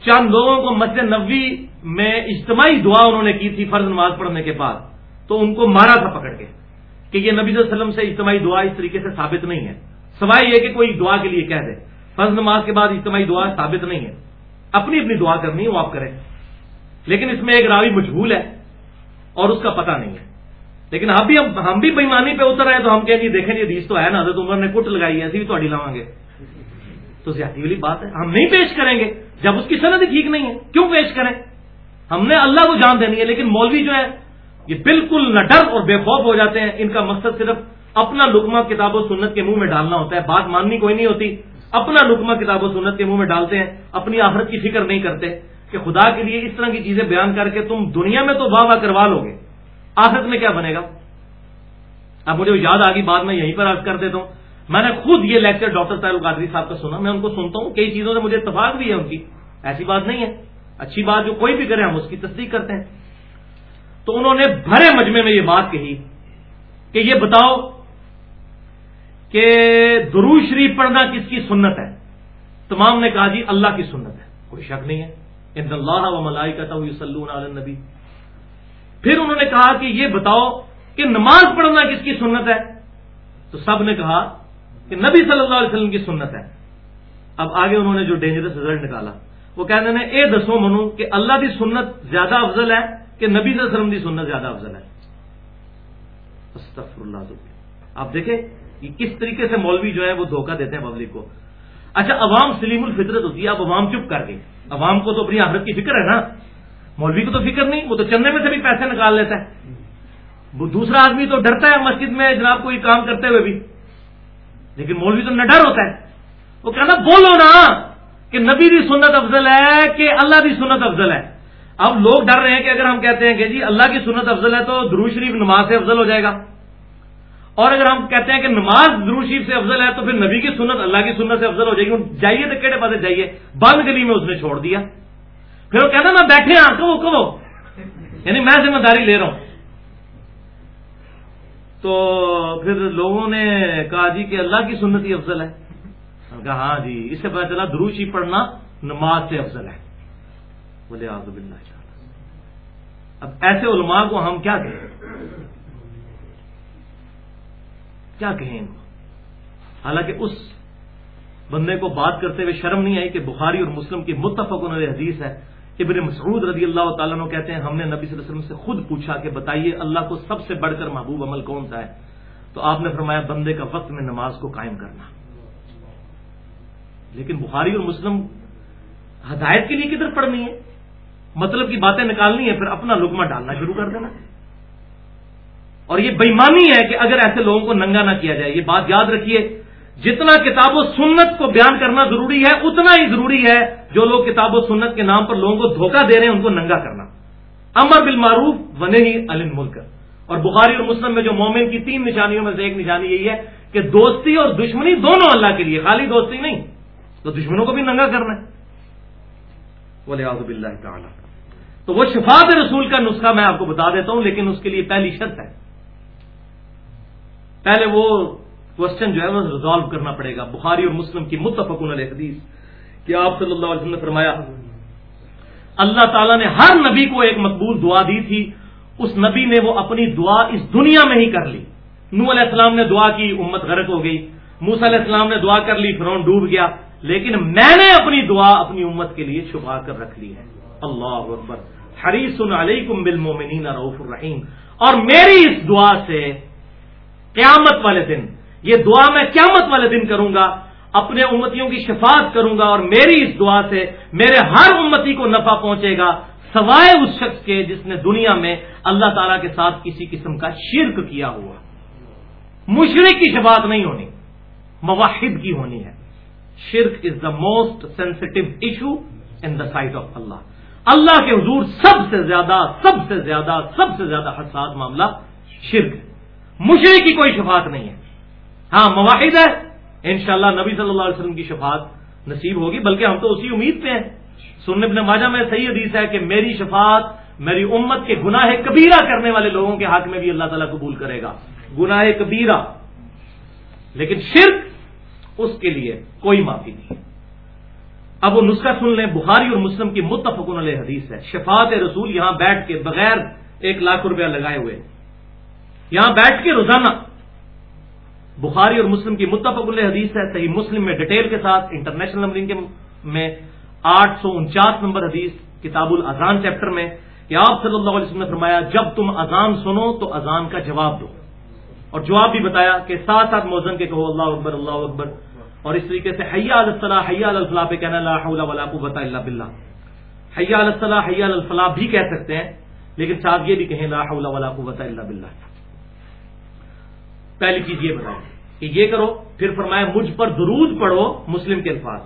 چند لوگوں کو مسجد نبوی میں اجتماعی دعا انہوں نے کی تھی فرض نماز پڑھنے کے بعد، تو ان کو مارا تھا پکڑ کے۔ کہ یہ نبی صلی اللہ علیہ وسلم سے اجتماعی دعا اس طریقے سے ثابت نہیں ہے۔ سوائے یہ کہ کوئی دعا کے لیے کہہ دے۔ فرض نماز کے بعد اجتماعی دعا ثابت نہیں ہے۔ اپنی اپنی دعا کرنی ہے، وہ آپ کریں۔ لیکن اس میں ایک راوی مجبول ہے اور اس کا پتہ نہیں ہے۔ لیکن ہم بھی ہم بھی بےمانی پہ اتر آئے تو ہم کہیں دیکھیں جی حدیث تو ہے نا، حضرت عمر نے کٹ لگائی ہے، ایسی بھی تھوڑی لاؤں گے۔ تو زیادتی والی بات ہے۔ ہم نہیں پیش کریں گے۔ جب اس کی صنعت ٹھیک نہیں ہے، کیوں پیش کریں؟ ہم نے اللہ کو جان دینی ہے، لیکن مولوی جو ہے یہ بالکل نہ ڈر اور بے خوف ہو جاتے ہیں۔ ان کا مقصد صرف اپنا لکما کتاب و سنت کے منہ میں ڈالنا ہوتا ہے۔ بات ماننی کوئی نہیں ہوتی۔ اپنا لکما کتاب و سنت کے منہ میں ڈالتے ہیں۔ اپنی آخرت کی فکر نہیں کرتے کہ خدا کے لیے اس طرح کی چیزیں بیان کر کے تم دنیا میں تو واہ واہ کروا لو گے۔ آخرت میں کیا بنے گا؟ اب مجھے یاد آ گئی بات میں یہیں پر عرض کر دیتا ہوں۔ میں نے خود یہ لیکچر ڈاکٹر طاہر قادری صاحب کا سنا۔ میں ان کو سنتا ہوں۔ کئی چیزوں سے مجھے اتفاق بھی ہے ان کی۔ ایسی بات نہیں ہے۔ اچھی بات جو کوئی بھی کرے، ہم اس کی تصدیق کرتے ہیں۔ تو انہوں نے بھرے مجمے میں یہ بات کہی کہ یہ بتاؤ کہ درو شریف پڑھنا کس کی سنت ہے؟ تمام نے کہا جی اللہ کی سنت ہے۔ کوئی شک نہیں ہے۔ ان اللہ و ملائی کا نبی پھر انہوں نے کہا کہ یہ بتاؤ کہ نماز پڑھنا کس کی سنت ہے؟ تو سب نے کہا کہ نبی صلی اللہ علیہ وسلم کی سنت ہے۔ اب آگے انہوں نے جو ڈینجرس رزلٹ نکالا، وہ کہتے ہیں، اے دسو منو کہ اللہ کی سنت زیادہ افضل ہے کہ نبی صلی اللہ علیہ وسلم کی سنت زیادہ افضل ہے۔ استغفر اللہ آپ دیکھیں کہ کس طریقے سے مولوی جو ہے وہ دھوکہ دیتے ہیں پبلک کو۔ اچھا عوام سلیم الفطرت ہوتی ہے اب عوام چپ کر گئی عوام کو تو اپنی آخرت کی فکر ہے نا۔ مولوی کو تو فکر نہیں، وہ تو چندے میں سے بھی پیسے نکال لیتا ہے۔ دوسرا آدمی تو ڈرتا ہے مسجد میں جناب کوئی کام کرتے ہوئے بھی۔ لیکن مولوی تو نہ ڈر ہوتا ہے۔ وہ کہنا، بولو نا کہ نبی کی سنت افضل ہے کہ اللہ کی سنت افضل ہے۔ اب لوگ ڈر رہے ہیں کہ اگر ہم کہتے ہیں کہ جی اللہ کی سنت افضل ہے تو درو شریف نماز سے افضل ہو جائے گا۔ اور اگر ہم کہتے ہیں کہ نماز درو شریف سے افضل ہے تو پھر نبی کی سنت اللہ کی سنت سے افضل ہو جائے گی۔ جائیے تو کہڑے پاس جائیے۔ بند گلی میں اس نے چھوڑ دیا۔ پھر وہ کہنا میں بیٹھے ہاں کہو کہو۔ یعنی میں ذمہ داری لے رہا ہوں۔ تو پھر لوگوں نے کہا جی کہ اللہ کی سنت ہی افضل ہے۔ کہا ہاں جی اس سے پتا چلا دروشی پڑھنا نماز سے افضل ہے۔ بولے آزب اللہ اب ایسے علماء کو ہم کیا کہیں؟ کیا کہیں ان کو؟ حالانکہ اس بندے کو بات کرتے ہوئے شرم نہیں آئی کہ بخاری اور مسلم کی متفق انہوں نے حدیث ہے۔ ابن مسعود رضی اللہ تعالیٰ نے کہتے ہیں، ہم نے نبی صلی اللہ علیہ وسلم سے خود پوچھا کہ بتائیے اللہ کو سب سے بڑھ کر محبوب عمل کون سا ہے؟ تو آپ نے فرمایا، بندے کا وقت میں نماز کو قائم کرنا۔ لیکن بخاری اور مسلم ہدایت کے لیے کدھر پڑھنی ہے؟ مطلب کی باتیں نکالنی ہے پھر اپنا لکما ڈالنا شروع کر دینا۔ اور یہ بےمانی ہے کہ اگر ایسے لوگوں کو ننگا نہ کیا جائے، یہ بات یاد رکھیے، جتنا کتاب و سنت کو بیان کرنا ضروری ہے، اتنا ہی ضروری ہے جو لوگ کتاب و سنت کے نام پر لوگوں کو دھوکہ دے رہے ہیں، ان کو ننگا کرنا۔ امر بالمعروف بنے ہی علم ملک اور بخاری اور مسلم میں جو مومن کی تین نشانیوں میں سے ایک نشانی یہی ہے کہ دوستی اور دشمنی دونوں اللہ کے لیے، خالی دوستی نہیں، تو دشمنوں کو بھی ننگا کرنا۔ ہے بولے آزب اللہ تعالیٰ۔ تو وہ شفاف رسول کا نسخہ میں آپ کو بتا دیتا ہوں، لیکن اس کے لیے پہلی شرط ہے۔ پہلے وہ کوشچن جو ہے وہ ریزالو کرنا پڑے گا۔ بخاری اور مسلم کی متفق علیہ حدیث کہ آپ صلی اللہ علیہ وسلم نے فرمایا، اللہ تعالیٰ نے ہر نبی کو ایک مقبول دعا دی تھی۔ اس نبی نے وہ اپنی دعا اس دنیا میں ہی کر لی۔ نو علیہ السلام نے دعا کی، امت غرق ہو گئی۔ موس علیہ السلام نے دعا کر لی فرون ڈوب گیا۔ لیکن میں نے اپنی دعا اپنی امت کے لیے چھپا کر رکھ لی ہے۔ اللہ اکبر۔ حریص علیکم بالمومنین رعوف الرحیم۔ اور میری اس دعا سے قیامت والے دن، یہ دعا میں قیامت والے دن کروں گا اپنے امتیوں کی شفاعت کروں گا اور میری اس دعا سے میرے ہر امتی کو نفع پہنچے گا، سوائے اس شخص کے جس نے دنیا میں اللہ تعالی کے ساتھ کسی قسم کا شرک کیا ہوا۔ مشرق کی شفاعت نہیں ہونی مواحد کی ہونی ہے۔ شرک is the most sensitive issue in the sight of Allah Allah کے حضور سب سے زیادہ، سب سے زیادہ، سب سے زیادہ حساس معاملہ شرک مشرق کی کوئی شفاعت نہیں ہے۔ ہاں مواحد ہے۔ انشاءاللہ نبی صلی اللہ علیہ وسلم کی شفاعت نصیب ہوگی، بلکہ ہم تو اسی امید پہ ہیں۔ سننے ابن ماجہ میں صحیح حدیث ہے کہ میری شفاعت، میری امت کے گناہ کبیرہ کرنے والے لوگوں کے حق میں بھی اللہ تعالیٰ قبول کرے گا۔ گناہ کبیرہ۔ لیکن شرک اس کے لیے کوئی معافی نہیں۔ اب وہ نسخہ سن لیں، بخاری اور مسلم کی متفقن علیہ حدیث ہے۔ شفاعت رسول یہاں بیٹھ کے بغیر ایک لاکھ روپیہ لگائے ہوئے۔ یہاں بیٹھ کے روزانہ۔ بخاری اور مسلم کی متفق حدیث ہے، صحیح مسلم میں ڈیٹیل کے ساتھ، انٹرنیشنل نمبرنگ کے میں آٹھ سو انچاس نمبر حدیث، کتاب الاذان چیپٹر میں۔ کہ آپ صلی اللہ علیہ وسلم نے فرمایا، جب تم اذان سنو تو اذان کا جواب دو۔ اور جواب بھی بتایا کہ ساتھ ساتھ موزن کے کہو، اللہ اکبر اللہ اکبر اور اس طریقے سے حیا الفلاح حیا الفلاح پہ کہنا اللہ ولا قوت الا باللہ۔ حیا الفلاح حیا الفلاح بھی کہہ سکتے ہیں، لیکن ساتھ یہ بھی کہیں لا حول ولا قوت الا باللہ۔ پہلی چیز یہ بتائیں کہ یہ کرو، پھر فرمایا مجھ پر درود پڑھو مسلم کے الفاظ۔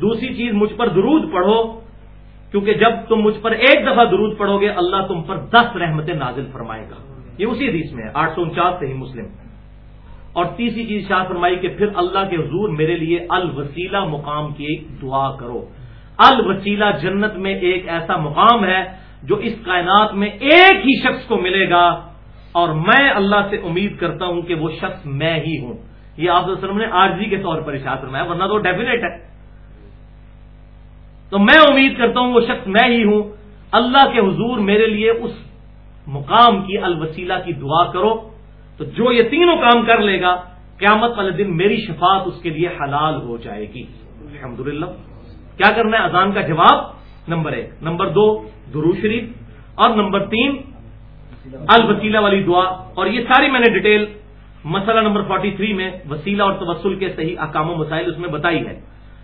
دوسری چیز، مجھ پر درود پڑھو، کیونکہ جب تم مجھ پر ایک دفعہ درود پڑھو گے، اللہ تم پر دس رحمتیں نازل فرمائے گا۔ یہ اسی حدیث میں ہے، آٹھ سو انچاس سے ہی مسلم۔ اور تیسری چیز شاہ فرمائی کہ پھر اللہ کے حضور میرے لیے الوسیلہ مقام کی ایک دعا کرو۔ الوسیلہ جنت میں ایک ایسا مقام ہے جو اس کائنات میں ایک ہی شخص کو ملے گا اور میں اللہ سے امید کرتا ہوں کہ وہ شخص میں ہی ہوں۔ یہ آپ وسلم نے آرزی کے طور پر اشاعت فرمایا، ورنہ تو ڈیفینیٹ ہے۔ تو میں امید کرتا ہوں وہ شخص میں ہی ہوں۔ اللہ کے حضور میرے لیے اس مقام کی الوسیلہ کی دعا کرو۔ تو جو یہ تینوں کام کر لے گا، قیامت والے دن میری شفاعت اس کے لیے حلال ہو جائے گی۔ الحمد کیا کرنا ہے؟ اذان کا جواب نمبر ایک۔ نمبر دو درو شریف۔ اور نمبر تین، الوسیلہ والی دعا۔ اور یہ ساری میں نے ڈیٹیل مسئلہ نمبر 43 میں وسیلہ اور تبسل کے صحیح احکام و مسائل اس میں بتائی ہے۔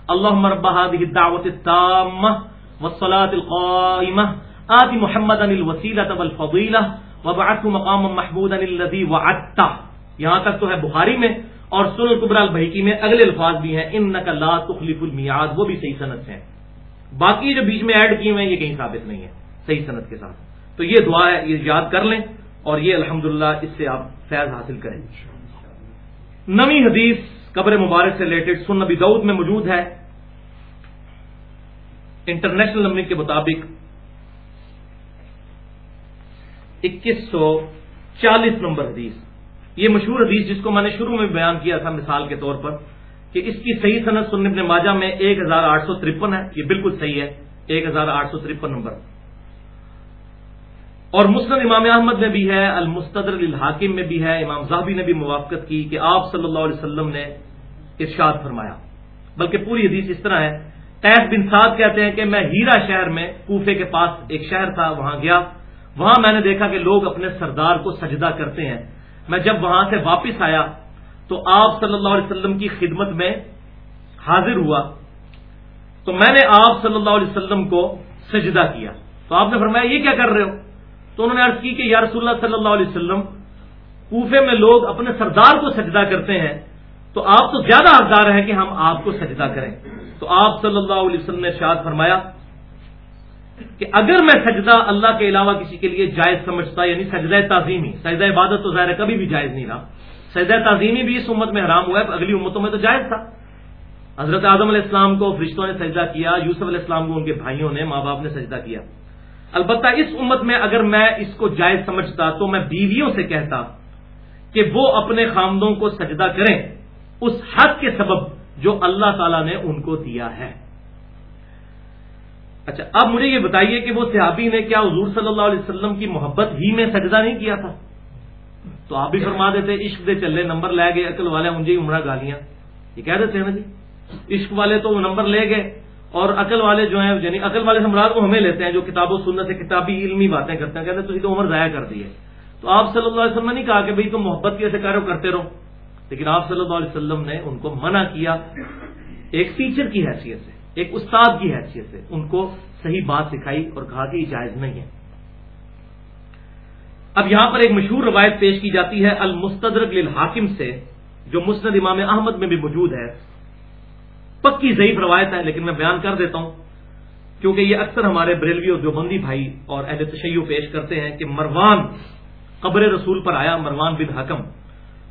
اللہ مربع دعوت والصلاة القائمة آت محمد الوسیلة والفضیلہ۔ وبعث مقام محمود الذي وعدته یہاں تک تو ہے بخاری میں اور سن القبر البحیکی میں اگلے الفاظ بھی ہیں۔ ان نقل تخلیف المیاد وہ بھی صحیح صنعت سے ہیں۔ باقی جو بیچ میں ایڈ کیے ہوئے ہیں، یہ کہیں ثابت نہیں ہے صحیح صنعت کے ساتھ۔ تو یہ دعا ہے، یہ یاد کر لیں اور یہ الحمدللہ اس سے آپ فیض حاصل کریں نوی حدیث قبر مبارک سے ریلیٹڈ سن نبی دعود میں موجود ہے۔ انٹرنیشنل نمبر کے مطابق اکیس سو چالیس نمبر حدیث۔ یہ مشہور حدیث جس کو میں نے شروع میں بیان کیا تھا مثال کے طور پر کہ اس کی صحیح صنعت سننے ابن ماجہ میں ایک ہزار آٹھ سو ترپن ہے۔ یہ بالکل صحیح ہے۔ ایک ہزار آٹھ سو ترپن نمبر۔ اور مسلم امام احمد میں بھی ہے، المستدر الحاکم میں بھی ہے۔ امام زاہبی نے بھی موافقت کی کہ آپ صلی اللہ علیہ وسلم نے ارشاد فرمایا۔ بلکہ پوری حدیث اس طرح ہے۔ تیس بن سعد کہتے ہیں کہ میں ہیرا شہر میں کوفے کے پاس ایک شہر تھا، وہاں گیا۔ وہاں میں نے دیکھا کہ لوگ اپنے سردار کو سجدہ کرتے ہیں۔ میں جب وہاں سے واپس آیا تو آپ صلی اللہ علیہ وسلم کی خدمت میں حاضر ہوا۔ تو میں نے آپ صلی اللہ علیہ وسلم کو سجدہ کیا۔ تو آپ نے فرمایا، یہ کیا کر رہے ہو؟ تو انہوں نے عرض کی کہ، یا رسول اللہ صلی اللہ علیہ وسلم، کوفے میں لوگ اپنے سردار کو سجدہ کرتے ہیں، تو آپ تو زیادہ حقدار ہیں کہ ہم آپ کو سجدہ کریں۔ تو آپ صلی اللہ علیہ وسلم نے شاد فرمایا کہ اگر میں سجدہ اللہ کے علاوہ کسی کے لیے جائز سمجھتا یعنی سجدہ تعظیمی، سجدہ عبادت تو ظاہر کبھی بھی جائز نہیں رہا۔ سجدہ تعظیمی بھی اس امت میں حرام ہوا ہے اگلی امتوں میں تو جائز تھا۔ حضرت اعظم علیہ السلام کو فرشتوں نے سجدہ کیا، یوسف علیہ السلام کو ان کے بھائیوں نے، ماں باپ نے سجدہ کیا۔ البتہ اس امت میں اگر میں اس کو جائز سمجھتا تو میں بیویوں سے کہتا کہ وہ اپنے خامدوں کو سجدہ کریں، اس حق کے سبب جو اللہ تعالی نے ان کو دیا ہے۔ اچھا اب مجھے یہ بتائیے کہ وہ صحابی نے کیا حضور صلی اللہ علیہ وسلم کی محبت ہی میں سجدہ نہیں کیا تھا؟ تو آپ بھی فرما دیتے، عشق دے چلے، نمبر لے گئے، عقل والے مجھے جی، عمرہ گالیاں یہ کہہ دیتے ہیں نا جی عشق والے تو وہ نمبر لے گئے اور عقل والے جو ہیں یعنی عقل والے مراد کو ہمیں لیتے ہیں، جو کتاب و سنت سے کتابی علمی باتیں کرتے ہیں، کہتے ہیں تو عمر ضائع کر دی ہے۔ تو آپ صلی اللہ علیہ وسلم نے نہیں کہا کہ بھائی تم محبت کیسے کرو کرتے رہو، لیکن آپ صلی اللہ علیہ وسلم نے ان کو منع کیا۔ ایک ٹیچر کی حیثیت سے۔ ایک استاد کی حیثیت سے ان کو صحیح بات سکھائی اور کہا کہ یہ جائز نہیں ہے۔ اب یہاں پر ایک مشہور روایت پیش کی جاتی ہے، المستدرک للحاکم سے، جو مسند امام احمد میں بھی موجود ہے۔ پکی ضعیف روایت ہے، لیکن میں بیان کر دیتا ہوں۔ کیونکہ یہ اکثر ہمارے بریلوی اور دیوبندی بھائی اور اہل تشیع پیش کرتے ہیں کہ مروان قبر رسول پر آیا، مروان بن حکم۔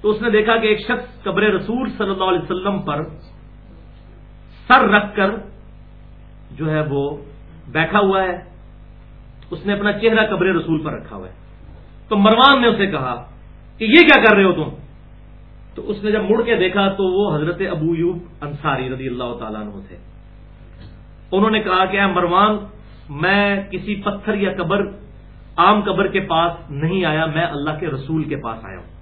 تو اس نے دیکھا کہ ایک شخص قبر رسول صلی اللہ علیہ وسلم پر سر رکھ کر جو ہے وہ بیٹھا ہوا ہے، اس نے اپنا چہرہ قبر رسول پر رکھا ہوا ہے۔ تو مروان نے اسے کہا کہ یہ کیا کر رہے ہو تم؟ تو اس نے جب مڑ کے دیکھا تو وہ حضرت ابو یوب انصاری رضی اللہ تعالیٰ عنہ تھے۔ انہوں نے کہا کہ اے مروان، میں کسی پتھر یا قبر، عام قبر کے پاس نہیں آیا، میں اللہ کے رسول کے پاس آیا ہوں۔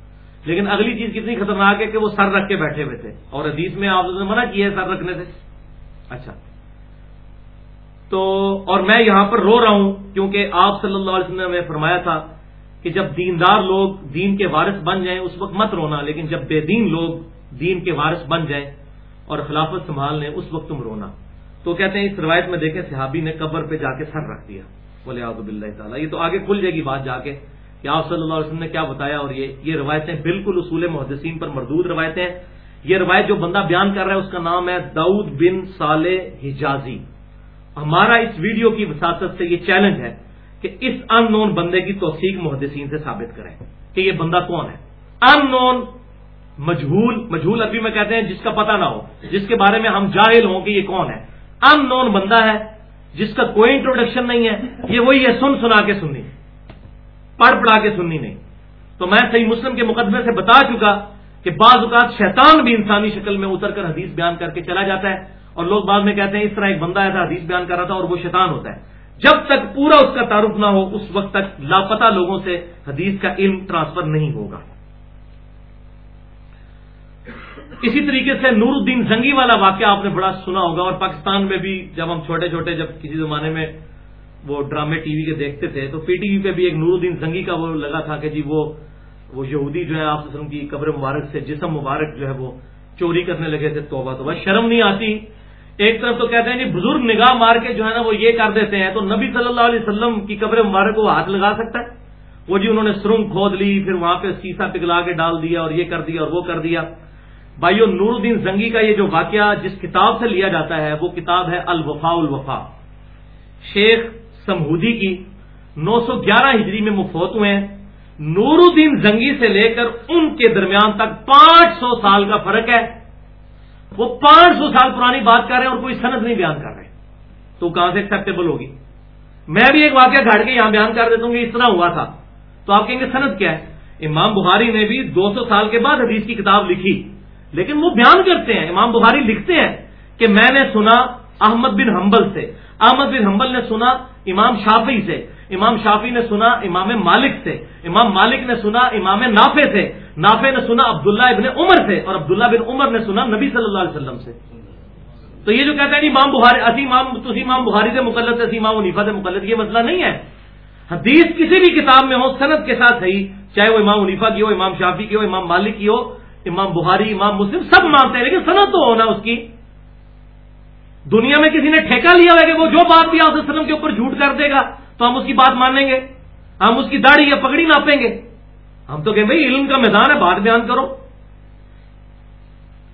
لیکن اگلی چیز کتنی خطرناک ہے کہ وہ سر رکھ کے بیٹھے ہوئے تھے۔ اور حدیث میں آپ نے منع کیا ہے سر رکھنے سے۔ اچھا۔ تو اور میں یہاں پر رو رہا ہوں کیونکہ آپ صلی اللہ علیہ وسلم نے فرمایا تھا کہ جب دیندار لوگ دین کے وارث بن جائیں اس وقت مت رونا، لیکن جب بے دین لوگ دین کے وارث بن جائیں اور خلافت سنبھال لیں، اس وقت تم رونا۔ تو کہتے ہیں، اس روایت میں دیکھیں، صحابی نے قبر پہ جا کے سر رکھ دیا۔ بولے آب اللہ تعالیٰ، یہ تو آگے کھل جائے گی بات جا کے کہ آپ صلی اللہ علیہ وسلم نے کیا بتایا اور یہ یہ روایتیں بالکل اصول محدثین پر مردود روایتیں یہ روایت جو بندہ بیان کر رہا ہے، اس کا نام ہے داؤد بن صالح حجازی۔ ہمارا اس ویڈیو کی وساطت سے یہ چیلنج ہے کہ اس ان نون بندے کی توثیق محدثین سے ثابت کریں کہ یہ بندہ کون ہے۔ ان نون مجھول مجھول ابھی میں کہتے ہیں جس کا پتہ نہ ہو، جس کے بارے میں ہم جاہل ہوں کہ یہ کون ہے۔ ان نون بندہ ہے جس کا کوئی انٹروڈکشن نہیں ہے، یہ وہی ہے سن سنا کے سننی پڑھ پڑھا کے سننی نہیں۔ تو میں صحیح مسلم کے مقدمے سے بتا چکا کہ بعض اوقات شیطان بھی انسانی شکل میں اتر کر حدیث بیان کر کے چلا جاتا ہے۔ اور لوگ بعد میں کہتے ہیں اس طرح ایک بندہ ایسا حدیث بیان کر رہا تھا اور وہ شیطان ہوتا ہے۔ جب تک پورا اس کا تعارف نہ ہو، اس وقت تک لاپتہ لوگوں سے حدیث کا علم ٹرانسفر نہیں ہوگا۔ اسی طریقے سے نور الدین زنگی والا واقعہ آپ نے بڑا سنا ہوگا اور پاکستان میں بھی جب ہم چھوٹے چھوٹے جب کسی زمانے میں وہ ڈرامے ٹی وی کے دیکھتے تھے تو پی ٹی وی پہ بھی ایک نور الدین زنگی کا وہ لگا تھا کہ جی وہ وہ یہودی جو ہے آپ وسلم کی قبر مبارک سے جسم مبارک جو ہے وہ چوری کرنے لگے تھے توبہ توبہ۔ شرم نہیں آتی ایک طرف تو کہتے ہیں جی بزرگ نگاہ مار کے جو ہے نا وہ یہ کر دیتے ہیں، تو نبی صلی اللہ علیہ وسلم کی قبر مبارک کو ہاتھ لگا سکتا ہے؟ وہ جی انہوں نے سرنگ کھود لی، پھر وہاں پہ سیسا پگلا کے ڈال دیا اور یہ کر دیا اور وہ کر دیا۔ بھائیو، نور الدین زنگی کا یہ جو واقعہ جس کتاب سے لیا جاتا ہے، وہ کتاب ہے الوفا الوفا شیخ سمہودی کی نو سو گیارہ ہجری میں مفوت ہوئے ہیں۔ نور الدین زنگی سے لے کر ان کے درمیان تک پانچ سو سال کا فرق ہے۔ وہ پانچ سو سال پرانی بات کر رہے ہیں اور کوئی سند نہیں بیان کر رہے تو کہاں سے ایکسپٹیبل ہوگی؟ میں بھی ایک واقعہ گھاڑ کے یہاں بیان کر دیتا ہوں کہ اس طرح ہوا تھا۔ تو آپ کہیں گے سند کیا ہے؟ امام بخاری نے بھی دو سو سال کے بعد حدیث کی کتاب لکھی۔ لیکن وہ بیان کرتے ہیں۔ امام بخاری لکھتے ہیں کہ میں نے سنا احمد بن حنبل سے۔ احمد بن حنبل نے سنا امام شافی سے۔ امام شافی نے سنا امام مالک سے، امام مالک نے سنا امام نافع سے، نافع نے سنا عبداللہ ابن عمر سے اور عبداللہ بن عمر نے سنا نبی صلی اللہ علیہ وسلم سے۔ تو یہ جو کہتے ہیں امام بخاری، اسی امام تھی امام بخاری سے مقلد اسی امام ونیفا سے مقلد، یہ مسئلہ نہیں ہے۔ حدیث کسی بھی کتاب میں ہو صنعت کے ساتھ صحیح، چاہے وہ امام ونیفا کی ہو، امام شافی کی ہو، امام مالک کی ہو، امام بخاری، امام مسلم، سب مانتے ہیں، لیکن صنعت تو ہونا اس کی۔ دنیا میں کسی نے ٹھیکہ لیا ہوا کہ وہ جو بات بھی وسلم کے اوپر جھوٹ کر دے گا تو ہم اس کی بات مانیں گے۔ ہم اس کی داڑھی یا پگڑی ناپیں گے۔ ہم تو کہ بھائی علم کا میدان ہے، بات بیان کرو۔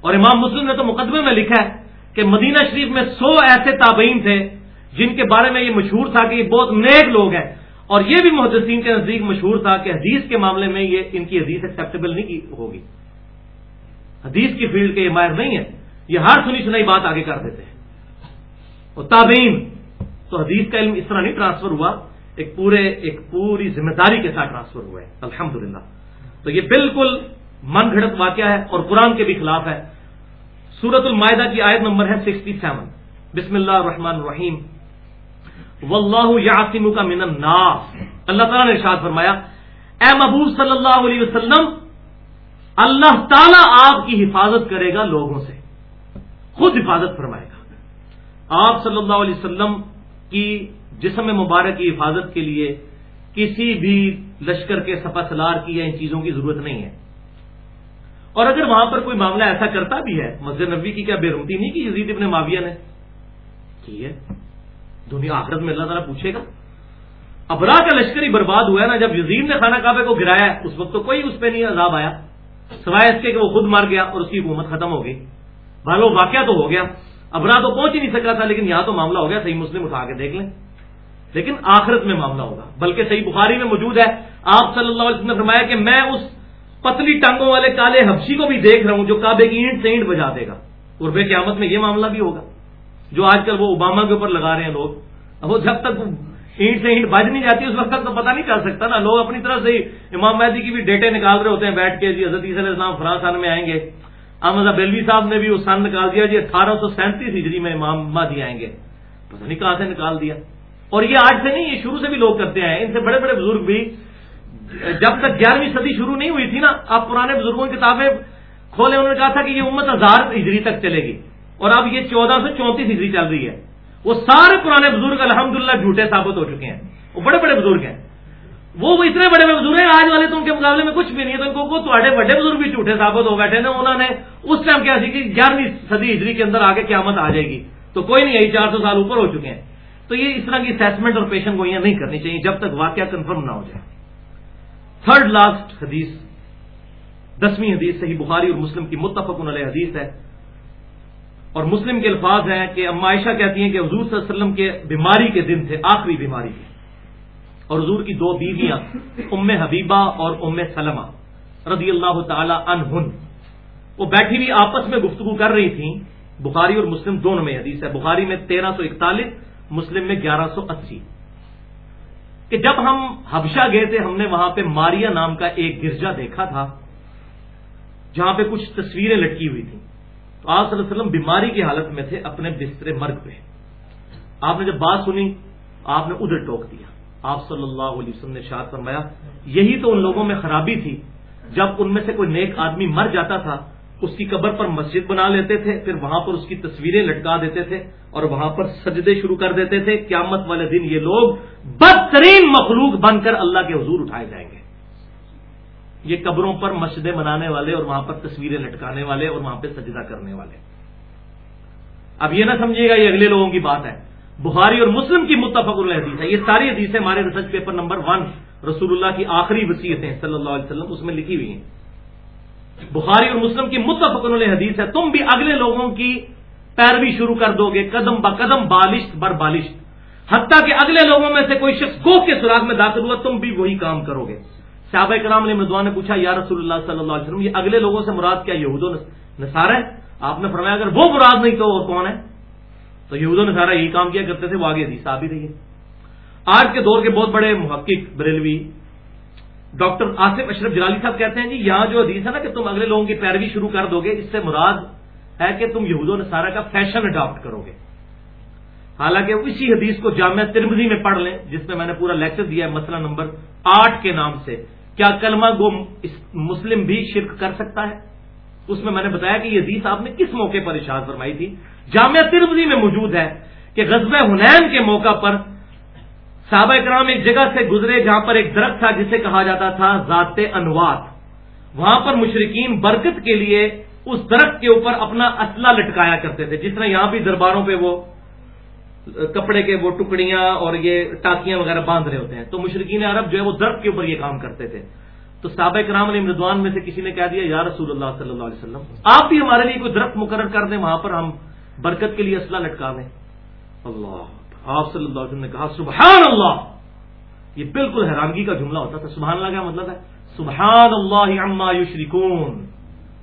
اور امام مسلم نے تو مقدمے میں لکھا ہے کہ مدینہ شریف میں سو ایسے تابعین تھے جن کے بارے میں یہ مشہور تھا کہ یہ بہت نیک لوگ ہیں۔ اور یہ بھی محدثین کے نزدیک مشہور تھا کہ حدیث کے معاملے میں یہ ان کی حدیث ایکسپٹیبل نہیں ہوگی۔ حدیث کی فیلڈ کے یہ ماہر نہیں ہے یہ ہر سنی سنائی بات آگے کر دیتے ہیں۔ اور تابعین تو حدیث کا علم اس طرح نہیں ٹرانسفر ہوا، ایک پورے، ایک پوری ذمہ داری کے ساتھ ٹرانسفر ہوا ہے۔ الحمد تو یہ بالکل من گھڑت واقعہ ہے اور قرآن کے بھی خلاف ہے۔ سورت المائدہ کی آیت نمبر ہے سکسٹی سیون۔ بسم اللہ الرحمن الرحیم۔ واللہ یاسم کا من الناس۔ اللہ تعالیٰ نے ارشاد فرمایا، اے محبوب صلی اللہ علیہ وسلم، اللہ تعالیٰ آپ کی حفاظت کرے گا لوگوں سے۔ خود حفاظت فرمائے گا۔ آپ صلی اللہ علیہ وسلم کی جسم مبارک کی حفاظت کے لیے کسی بھی لشکر کے سپا سلار کی یا ان چیزوں کی ضرورت نہیں ہے۔ اور اگر وہاں پر کوئی معاملہ ایسا کرتا بھی ہے، مسجد نبی کی کیا بے روتی نہیں کی یزید ابن معاویہ نے؟ ٹھیک ہے۔ دنیا آخرت میں اللہ تعالیٰ پوچھے گا۔ ابرا کا لشکر ہی برباد ہوا ہے نا، جب یزید نے خانہ کعبے کو گرایا، اس وقت تو کوئی اس پہ نہیں عذاب آیا۔ سوائے اس کے کہ وہ خود مار گیا اور اس کی حکومت ختم ہو گئی۔ بھالو واقعہ تو ہو گیا۔ ابرا تو پہنچ ہی نہیں سکا تھا، لیکن یہاں تو معاملہ ہو گیا، صحیح مسلم اٹھا کے دیکھ لیں۔ لیکن آخرت میں معاملہ ہوگا، بلکہ صحیح بخاری میں موجود ہے۔ آپ صلی اللہ علیہ وسلم نے فرمایا کہ میں اس پتلی ٹانگوں والے کالے حبشی کو بھی دیکھ رہا ہوں جو کعبے کی اینٹ سے اینٹ بجا دے گا۔ اور بے قیامت میں یہ معاملہ بھی ہوگا۔ جو آج کل وہ اوباما کے اوپر لگا رہے ہیں لوگ۔ وہ جب تک اینٹ سے اینٹ بج نہیں جاتی، اس وقت تک تو پتہ نہیں چل سکتا نا۔ لوگ اپنی طرف سے امام مہدی کی بھی ڈیٹے نکال رہے ہوتے ہیں بیٹھ کے جی حضرت علیہ السلام فرانسان میں آئیں گے۔ احمد بیلوی صاحب نے بھی وہ سن نکال دیا جی اٹھارہ سو سینتیس ہجری میں امام مہدی آئیں گے۔ پتہ نہیں کہاں سے نکال دیا۔ اور یہ آج سے نہیں، یہ شروع سے بھی لوگ کرتے ہیں۔ ان سے بڑے بڑے بزرگ بھی، جب تک گیارہویں صدی شروع نہیں ہوئی تھی نا، اب پرانے بزرگوں کی کتابیں کھولے انہوں نے کہا تھا کہ یہ امت ہزار ہجری تک چلے گی۔ اور اب یہ چودہ سو چونتیس ہجری چل رہی ہے۔ وہ سارے پرانے بزرگ الحمدللہ جھوٹے ثابت ہو چکے ہیں۔ وہ بڑے بڑے بزرگ ہیں۔ وہ اتنے بڑے بڑے بزرگ ہیں، آج والے تو ان کے مقابلے میں کچھ بھی نہیں ہے، تو ان کو تھوڑے بڑے بزرگ بھی جھوٹے ثابت ہو بیٹھے نا، انہوں نے اس ٹائم کیا سی کہ گیارہویں صدی ہجری کے اندر آگے قیامت آ جائے گی۔ تو کوئی نہیں، یہی چار سو سال اوپر ہو چکے ہیں۔ تو یہ اس طرح کی اسسمنٹ اور پیشن گوئیاں نہیں کرنی چاہیے، جب تک واقعہ کنفرم نہ ہو جائے۔ تھرڈ لاسٹ حدیث دسویں حدیث صحیح بخاری اور مسلم کی متفق علیہ حدیث ہے۔ اور مسلم کے الفاظ ہیں کہ عائشہ کہتی ہیں کہ حضور صلی اللہ علیہ وسلم کے بیماری کے دن تھے، آخری بیماری کے اور حضور کی دو بیویاں، ام حبیبہ اور ام سلمہ، رضی اللہ تعالی عنہن۔ وہ بیٹھی ہوئی آپس میں گفتگو کر رہی تھیں۔ بخاری اور مسلم دونوں میں حدیث ہے۔ بخاری میں تیرہ سو اکتالیس، مسلم میں گیارہ سو اسی۔ کہ جب ہم حبشہ گئے تھے، ہم نے وہاں پہ ماریا نام کا ایک گرجا دیکھا تھا، جہاں پہ کچھ تصویریں لٹکی ہوئی تھیں۔ تو آپ صلی اللہ علیہ وسلم بیماری کی حالت میں تھے، اپنے بستر مرگ پہ۔ آپ نے جب بات سنی، آپ نے ادھر ٹوک دیا۔ آپ صلی اللہ علیہ وسلم نے شاد فرمایا، یہی تو ان لوگوں میں خرابی تھی۔ جب ان میں سے کوئی نیک آدمی مر جاتا تھا، اس کی قبر پر مسجد بنا لیتے تھے، پھر وہاں پر اس کی تصویریں لٹکا دیتے تھے اور وہاں پر سجدے شروع کر دیتے تھے، قیامت والے دن یہ لوگ بدترین مخلوق بن کر اللہ کے حضور اٹھائے جائیں گے۔ یہ قبروں پر مسجدیں بنانے والے اور وہاں پر تصویریں لٹکانے والے اور وہاں پہ سجدہ کرنے والے۔ اب یہ نہ سمجھیے گا یہ اگلے لوگوں کی بات ہے۔ بخاری اور مسلم کی متفق حدیث ہے۔ یہ ساری حدیثیں ہمارے ریسرچ پیپر نمبر ون رسول اللہ کی آخری وصیتیں صلی اللہ علیہ وسلم اس میں لکھی ہوئی ہیں۔ بخاری اور مسلم کی متفق حدیث ہے، تم بھی اگلے لوگوں کی پیروی شروع کر دو گے، قدم ب قدم بالشت بر بالشت۔ حتیٰ کہ اگلے لوگوں میں سے کوئی شخص گو کے سراغ میں داخل ہوا، تم بھی وہی کام کرو گے۔ صحابہ کرام علیہ مدوان نے پوچھا، یا رسول اللہ صلی اللہ علیہ وسلم، یہ اگلے لوگوں سے مراد کیا، یہود و نصارہ؟ ہے آپ نے فرمایا، اگر وہ مراد نہیں تو اور کون ہے؟ تو یہود و نصارہ یہی کام کیا، کرتے تھے، وہ آگے حدیث بھی رہی ہے۔ آج کے دور کے بہت بڑے محقق، بریلوی ڈاکٹر آصف اشرف جلالی صاحب کہتے ہیں جی یہاں جو حدیث ہے نا کہ تم اگلے لوگوں کی پیروی شروع کر دو گے، اس سے مراد ہے کہ تم یہود و نصارہ کا فیشن اڈاپٹ کرو گے۔ حالانکہ اسی حدیث کو جامعہ ترمزی میں پڑھ لیں، جس میں میں نے پورا لیکچر دیا ہے مسئلہ نمبر آٹھ کے نام سے۔ کیا کلمہ گو مسلم بھی شرک کر سکتا ہے؟ اس میں میں نے بتایا کہ یہ حدیث آپ نے کس موقع پر اشاعت فرمائی تھی؟ جامعہ ترمزی میں موجود ہے کہ غزب ہنین کے موقع پر صحابہ کرام ایک جگہ سے گزرے جہاں پر ایک درخت تھا جسے کہا جاتا تھا ذات انوات۔ وہاں پر مشرقین برکت کے لیے اس درخت کے اوپر اپنا اسلحہ لٹکایا کرتے تھے۔ جس طرح یہاں بھی درباروں پہ وہ کپڑے کے وہ ٹکڑیاں اور یہ ٹاکیاں وغیرہ باندھ رہے ہوتے ہیں۔ تو مشرقین عرب جو ہے وہ درخت کے اوپر یہ کام کرتے تھے۔ تو صحابہ کرام علیہ مردوان میں سے کسی نے کہہ دیا، یا رسول اللہ صلی اللہ علیہ وسلم، آپ بھی ہمارے لیے کوئی درخت مقرر کر دیں، وہاں پر ہم برکت کے لیے اسلحہ لٹکا دیں اللہ، آپ صلی اللہ علیہ وسلم نے کہا سبحان اللہ یہ بالکل حیرانگی کا جملہ ہوتا تھا۔ سبحان اللہ کیا مطلب ہے؟ سبحان اللہ عما یشرکون۔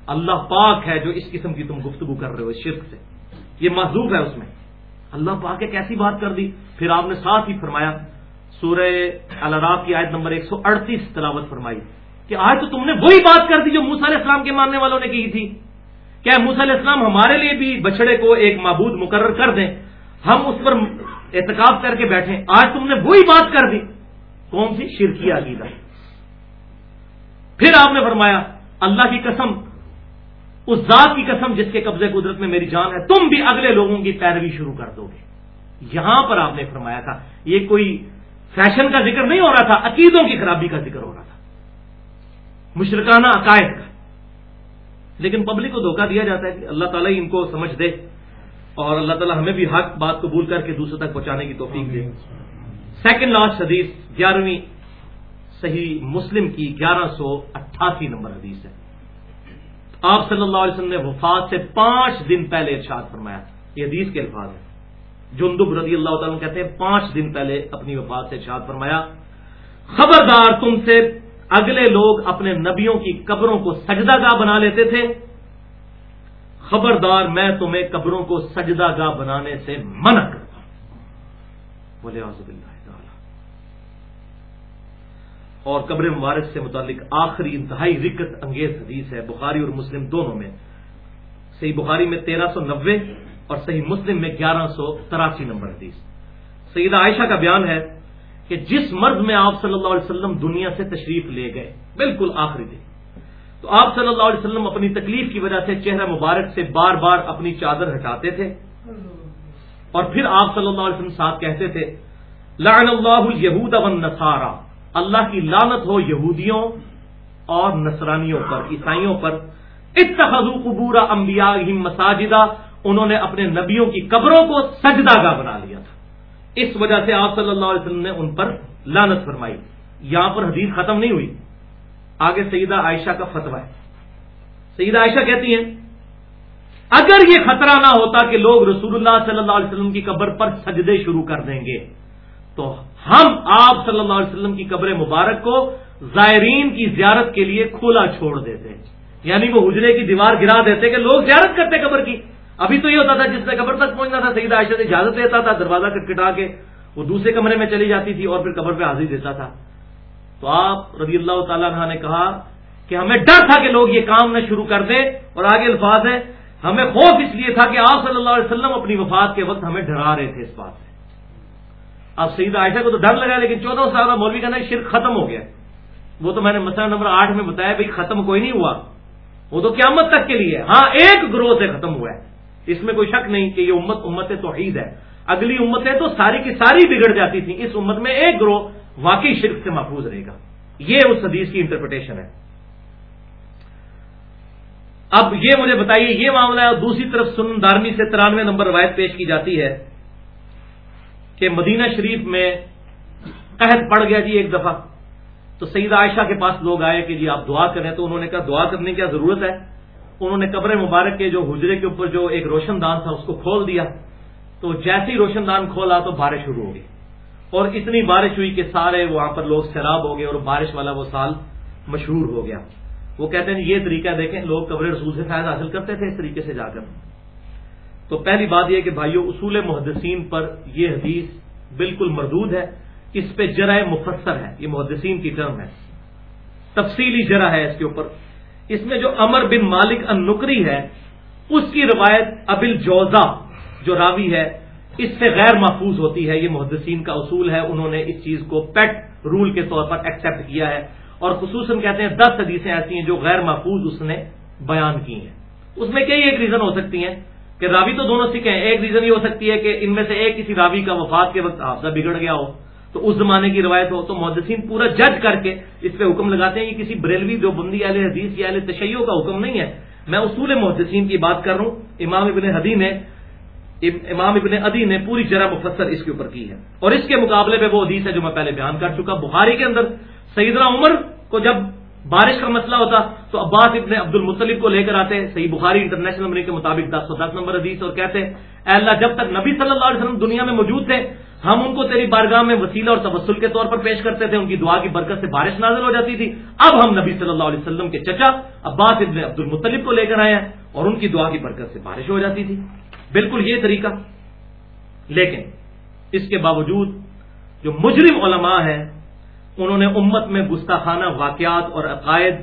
اللہ پاک ہے جو اس قسم کی تم گفتگو کر رہے ہو شرک سے۔ یہ محضوب ہے اس میں۔ اللہ پاک ایک ایسی بات کر دی۔ پھر آپ نے ساتھ ہی فرمایا، سورہ الراف کی آیت نمبر ایک سو اڑتیس تلاوت فرمائی۔ کہ آج تو تم نے وہی بات کر دی جو موسا علیہ السلام کے ماننے والوں نے کی تھی۔ کیا موسا علیہ السلام ہمارے لیے بھی بچڑے کو ایک معبود مقرر کر دیں؟ ہم اس پر احتکاب کر کے بیٹھے آج تم نے وہی بات کر دی۔ کون سی؟ شرکی عقیدہ۔ پھر آپ نے فرمایا، اللہ کی قسم، اس ذات کی قسم جس کے قبضے قدرت میں میری جان ہے، تم بھی اگلے لوگوں کی پیروی شروع کر دو گے۔ یہاں پر آپ نے فرمایا تھا، یہ کوئی فیشن کا ذکر نہیں ہو رہا تھا، عقیدوں کی خرابی کا ذکر ہو رہا تھا۔ مشرکانہ عقائد کا۔ لیکن پبلک کو دھوکہ دیا جاتا ہے کہ اللہ تعالیٰ ان کو سمجھ دے اور اللہ تعالیٰ ہمیں بھی حق بات قبول کر کے دوسرے تک پہنچانے کی توفیق دے۔ سیکنڈ لاسٹ حدیث گیارہویں، صحیح مسلم کی گیارہ سو اٹھاسی نمبر حدیث ہے۔ آپ صلی اللہ علیہ وسلم نے وفات سے پانچ دن پہلے ارشاد فرمایا یہ حدیث کے الفاظ ہیں۔ جندب رضی اللہ تعالیٰ کہتے ہیں، پانچ دن پہلے اپنی وفات سے ارشاد فرمایا، خبردار تم سے اگلے لوگ اپنے نبیوں کی قبروں کو سجدہ گاہ بنا لیتے تھے۔ خبردار میں تمہیں قبروں کو سجدہ گاہ بنانے سے منع کرتا ہوں۔ بولے اللہ اور قبر مبارک سے متعلق آخری انتہائی رکت انگیز حدیث ہے۔ بخاری اور مسلم دونوں میں۔ صحیح بخاری میں تیرہ سو نبے اور صحیح مسلم میں گیارہ سو تراسی نمبر حدیث۔ سیدہ عائشہ کا بیان ہے کہ جس مرد میں آپ صلی اللہ علیہ وسلم دنیا سے تشریف لے گئے، بالکل آخری دن۔ تو آپ صلی اللہ علیہ وسلم اپنی تکلیف کی وجہ سے چہرہ مبارک سے بار بار اپنی چادر ہٹاتے تھے۔ اور پھر آپ صلی اللہ علیہ وسلم ساتھ کہتے تھے، لعن اللہ الہود والنصارى اللہ کی لانت ہو یہودیوں اور نصرانیوں پر، عیسائیوں پر۔ اتخذوا قبور انبیاءہم مساجدہ، انہوں نے اپنے نبیوں کی قبروں کو سجدہ گاہ بنا لیا تھا۔ اس وجہ سے آپ صلی اللہ علیہ وسلم نے ان پر لانت فرمائی۔ یہاں پر حدیث ختم نہیں ہوئی۔ آگے سیدہ عائشہ کا فتویٰ ہے۔ سیدہ عائشہ کہتی ہیں، اگر یہ خطرہ نہ ہوتا کہ لوگ رسول اللہ صلی اللہ علیہ وسلم کی قبر پر سجدے شروع کر دیں گے، تو ہم آپ صلی اللہ علیہ وسلم کی قبر مبارک کو زائرین کی زیارت کے لیے کھلا چھوڑ دیتے۔ یعنی وہ حجرے کی دیوار گرا دیتے کہ لوگ زیارت کرتے قبر کی۔ ابھی تو یہ ہوتا تھا جس نے قبر تک پہنچنا تھا، سیدہ عائشہ سے اجازت لیتا تھا، دروازہ کٹکٹا کے، وہ دوسرے کمرے میں چلی جاتی تھی اور پھر قبر پہ حاضری دیتا تھا۔ تو آپ رضی اللہ تعالیٰ عنہ نے کہا کہ ہمیں ڈر تھا کہ لوگ یہ کام نہ شروع کر دیں، اور آگے الفاظ ہے ہمیں خوف اس لیے تھا کہ آپ صلی اللہ علیہ وسلم اپنی وفات کے وقت ہمیں ڈرا رہے تھے اس بات سے۔ اب سعید عائشہ کو تو ڈر لگا، لیکن چودہ سال کا مولوی کہنا شرک ختم ہو گیا۔ وہ تو میں نے مسئلہ نمبر آٹھ میں بتایا بھائی، ختم کوئی نہیں ہوا۔ وہ تو قیامت تک کے لیے ہاں ایک گروہ سے ختم ہوا ہے۔ اس میں کوئی شک نہیں کہ یہ امت امت توحید ہے۔ اگلی امتیں تو ساری کی ساری بگڑ جاتی تھیں۔ اس امت میں ایک گروہ واقعی شرک سے محفوظ رہے گا۔ یہ اس حدیث کی انٹرپریٹیشن ہے۔ اب یہ مجھے بتائیے، یہ معاملہ ہے دوسری طرف سن دارمی سے ترانوے نمبر روایت پیش کی جاتی ہے کہ مدینہ شریف میں قحط پڑ گیا جی ایک دفعہ۔ تو سعید عائشہ کے پاس لوگ آئے کہ جی آپ دعا کریں۔ تو انہوں نے کہا، دعا کرنے کی ضرورت ہے؟ انہوں نے قبر مبارک کے جو حجرے کے اوپر جو ایک روشن دان تھا اس کو کھول دیا، تو جیسے ہی روشن دان کھولا تو بارش شروع ہو گئی اور اتنی بارش ہوئی کہ سارے وہاں پر لوگ سیراب ہو گئے اور بارش والا وہ سال مشہور ہو گیا۔ وہ کہتے ہیں، یہ طریقہ دیکھیں، لوگ قبر رسول سے فائدہ حاصل کرتے تھے اس طریقے سے جا کر۔ تو پہلی بات یہ کہ بھائیو، اصول محدثین پر یہ حدیث بالکل مردود ہے۔ اس پہ جرائے مفسر ہے، یہ محدثین کی ٹرم ہے۔ تفصیلی جرا ہے اس کے اوپر۔ اس میں جو امر بن مالک ان نکری ہے، اس کی روایت ابل جوزا جو راوی ہے، اس سے غیر محفوظ ہوتی ہے۔ یہ محدثین کا اصول ہے، انہوں نے اس چیز کو پیٹ رول کے طور پر ایکسپٹ کیا ہے۔ اور خصوصاً کہتے ہیں، دس حدیثیں ایسی ہیں جو غیر محفوظ اس نے بیان کی ہیں۔ اس میں کئی ایک ریزن ہو سکتی ہیں کہ راوی تو دونوں سکھے ہیں۔ ایک ریزن یہ ہو سکتی ہے کہ ان میں سے ایک کسی راوی کا وفات کے وقت حافظہ بگڑ گیا ہو۔ تو اس زمانے کی روایت ہو تو محدثین پورا جج کر کے اس پہ حکم لگاتے ہیں یہ کسی بریلوی جو بندی اہل حدیث یا اہل تشیعوں کا حکم نہیں ہے۔ میں اصول محدثین کی بات کر رہا ہوں۔ امام ابن حدی نے امام ابن ادی نے پوری جرا مفسر اس کے اوپر کی ہے۔ اور اس کے مقابلے میں وہ حدیث ہے جو میں پہلے بیان کر چکا۔ بخاری کے اندر سیدنا عمر کو جب بارش کا مسئلہ ہوتا تو عباس ابن عبد المطلب کو لے کر آتے۔ صحیح بخاری انٹرنیشنل نمبر کے مطابق دس سو دس نمبر حدیث اور کہتے اے اللہ، جب تک نبی صلی اللہ علیہ وسلم دنیا میں موجود تھے ہم ان کو تیری بارگاہ میں وسیلہ اور تبسل کے طور پر پیش کرتے تھے، ان کی دعا کی برکت سے بارش نازل ہو جاتی تھی۔ اب ہم نبی صلی اللہ علیہ وسلم کے چچا عباس ابن عبد المطلب کو لے کر آئے ہیں اور ان کی دعا کی برکت سے بارش ہو جاتی تھی۔ بالکل یہ طریقہ۔ لیکن اس کے باوجود جو مجرم علماء ہیں، انہوں نے امت میں گستاخانہ واقعات اور عقائد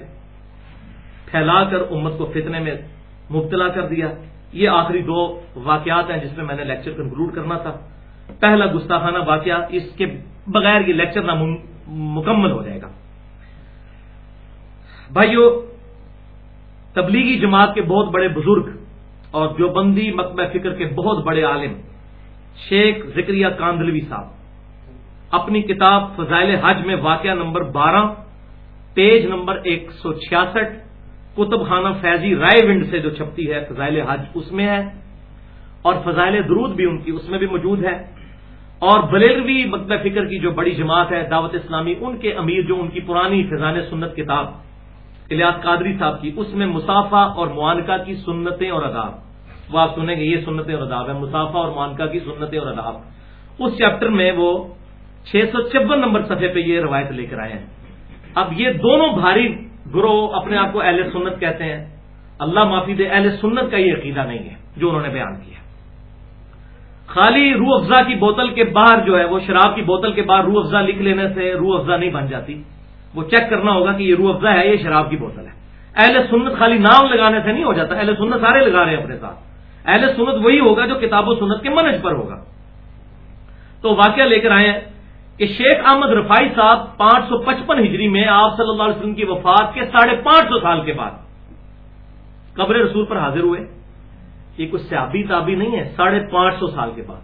پھیلا کر امت کو فتنے میں مبتلا کر دیا۔ یہ آخری دو واقعات ہیں جس میں میں نے لیکچر کنکلوڈ کرنا تھا۔ پہلا گستاخانہ واقعہ اس کے بغیر یہ لیکچر نہ مکمل ہو جائے گا۔ بھائیو، تبلیغی جماعت کے بہت بڑے بزرگ اور جو بندی مکبہ فکر کے بہت بڑے عالم شیخ ذکریہ کاندلوی صاحب، اپنی کتاب فضائل حج میں واقعہ نمبر بارہ، پیج نمبر ایک سو چھیاسٹھ، کتب خانہ فیضی رائے ونڈ سے جو چھپتی ہے، فضائل حج اس میں ہے۔ اور فضائل درود بھی ان کی، اس میں بھی موجود ہے۔ اور بلیروی مکبہ فکر کی جو بڑی جماعت ہے، دعوت اسلامی، ان کے امیر جو ان کی پرانی فضان سنت کتاب الیاس قادری صاحب کی، اس میں مسافہ اور معانکہ کی سنتیں اور اداب وہ آپ سنیں گے، یہ سنتیں اور اداب ہے مسافہ اور معانکہ کی سنتیں اور اداب اس چیپٹر میں وہ چھ سو چون نمبر صفحے پہ یہ روایت لے کر آئے ہیں۔ اب یہ دونوں بھاری گروہ اپنے آپ کو اہل سنت کہتے ہیں۔ اللہ معافی دے، اہل سنت کا یہ عقیدہ نہیں ہے جو انہوں نے بیان کیا۔ خالی روح افزا کی بوتل کے باہر جو ہے وہ شراب کی بوتل کے باہر روح افزا لکھ لینے سے روح افزا نہیں بن جاتی۔ وہ چیک کرنا ہوگا کہ یہ روح افزا ہے، یہ شراب کی بوتل ہے۔ اہل سنت خالی نام لگانے سے نہیں ہو جاتا، اہل سنت سارے لگا رہے ہیں اپنے ساتھ۔ اہل سنت وہی ہوگا جو کتاب و سنت کے منج پر ہوگا۔ تو واقعہ لے کر آئے ہیں کہ شیخ احمد رفائی صاحب پانچ سو پچپن ہجری میں آپ صلی اللہ علیہ وسلم کی وفات کے ساڑھے پانچ سو سال کے بعد قبر رسول پر حاضر ہوئے۔ یہ کچھ سیابی تابی نہیں ہے، ساڑھے پانچ سو سال کے بعد۔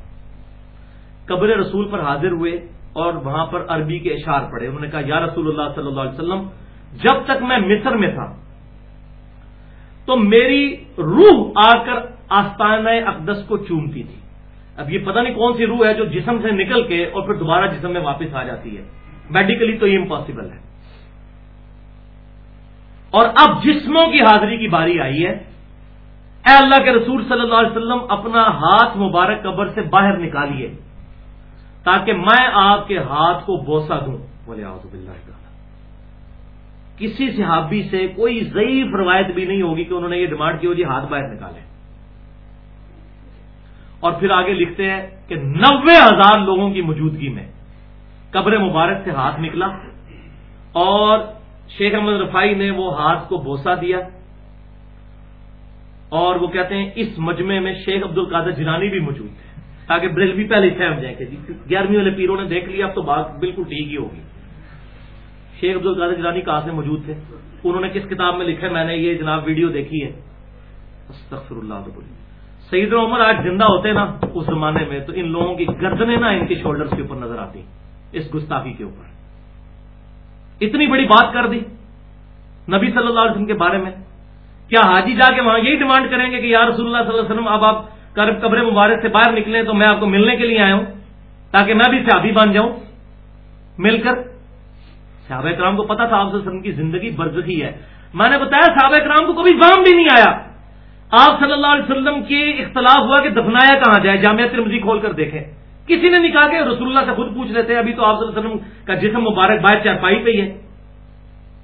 قبر رسول پر حاضر ہوئے اور وہاں پر عربی کے اشار پڑے انہوں نے کہا، یا رسول اللہ صلی اللہ علیہ وسلم، جب تک میں مصر میں تھا، تو میری روح آ کر آستانہ اقدس کو چومتی تھی۔ اب یہ پتہ نہیں کون سی روح ہے جو جسم سے نکل کے اور پھر دوبارہ جسم میں واپس آ جاتی ہے۔ میڈیکلی تو یہ امپاسبل ہے۔ اور اب جسموں کی حاضری کی باری آئی ہے۔ اے اللہ کے رسول صلی اللہ علیہ وسلم، اپنا ہاتھ مبارک قبر سے باہر نکالیے، تاکہ میں آپ کے ہاتھ کو بوسا دوں۔ بولے آؤ کسی صحابی سے کوئی ضعیف روایت بھی نہیں ہوگی کہ انہوں نے یہ ڈیمانڈ کی ہو جی ہاتھ باہر نکالے اور پھر آگے لکھتے ہیں کہ نوے ہزار لوگوں کی موجودگی میں قبر مبارک سے ہاتھ نکلا اور شیخ احمد رفائی نے وہ ہاتھ کو بوسا دیا۔ اور وہ کہتے ہیں اس مجمع میں شیخ عبد القادر جیلانی بھی موجود تھے تاکہ بریل بھی پہلے فہم جائیں کہ جی، گیارہویں والے پیروں نے دیکھ لیا، اب تو بات بالکل ٹھیک ہی ہوگی۔ شیخ عبد القادر جیلانی کہاں سے موجود تھے؟ انہوں نے کس کتاب میں لکھا ہے؟ میں نے یہ جناب ویڈیو دیکھی ہے۔ استغفر اللہ سعید عمر آج زندہ ہوتے نا، اس زمانے میں تو ان لوگوں کی گردنیں نا ان کے شولڈرز کے اوپر نظر آتی، اس گستاخی کے اوپر۔ اتنی بڑی بات کر دی نبی صلی اللہ علیہ وسلم کے بارے میں۔ کیا حاجی جا کے وہاں یہی ڈیمانڈ کریں گے کہ یا رسول اللہ صلی اللہ علیہ وسلم، اب آپ قبر مبارک سے باہر نکلیں تو میں آپ کو ملنے کے لیے آیا ہوں، تاکہ میں بھی صحابی بن جاؤں، مل کر۔ صحابہ کرام کو پتا تھا آپ وسلم کی زندگی برزخی ہے۔ میں نے بتایا صحابہ کرام کو کبھی وام بھی نہیں آیا۔ آپ صلی اللہ علیہ وسلم کی اختلاف ہوا کہ دفنایا کہاں جائے، جامعہ ترمزی کھول کر دیکھیں۔ کسی نے نہیں کہا کہ رسول اللہ سے خود پوچھ لیتے، ابھی تو آپ صلی اللہ علیہ وسلم کا جسم مبارک باہر چارپائی پہ ہی ہے۔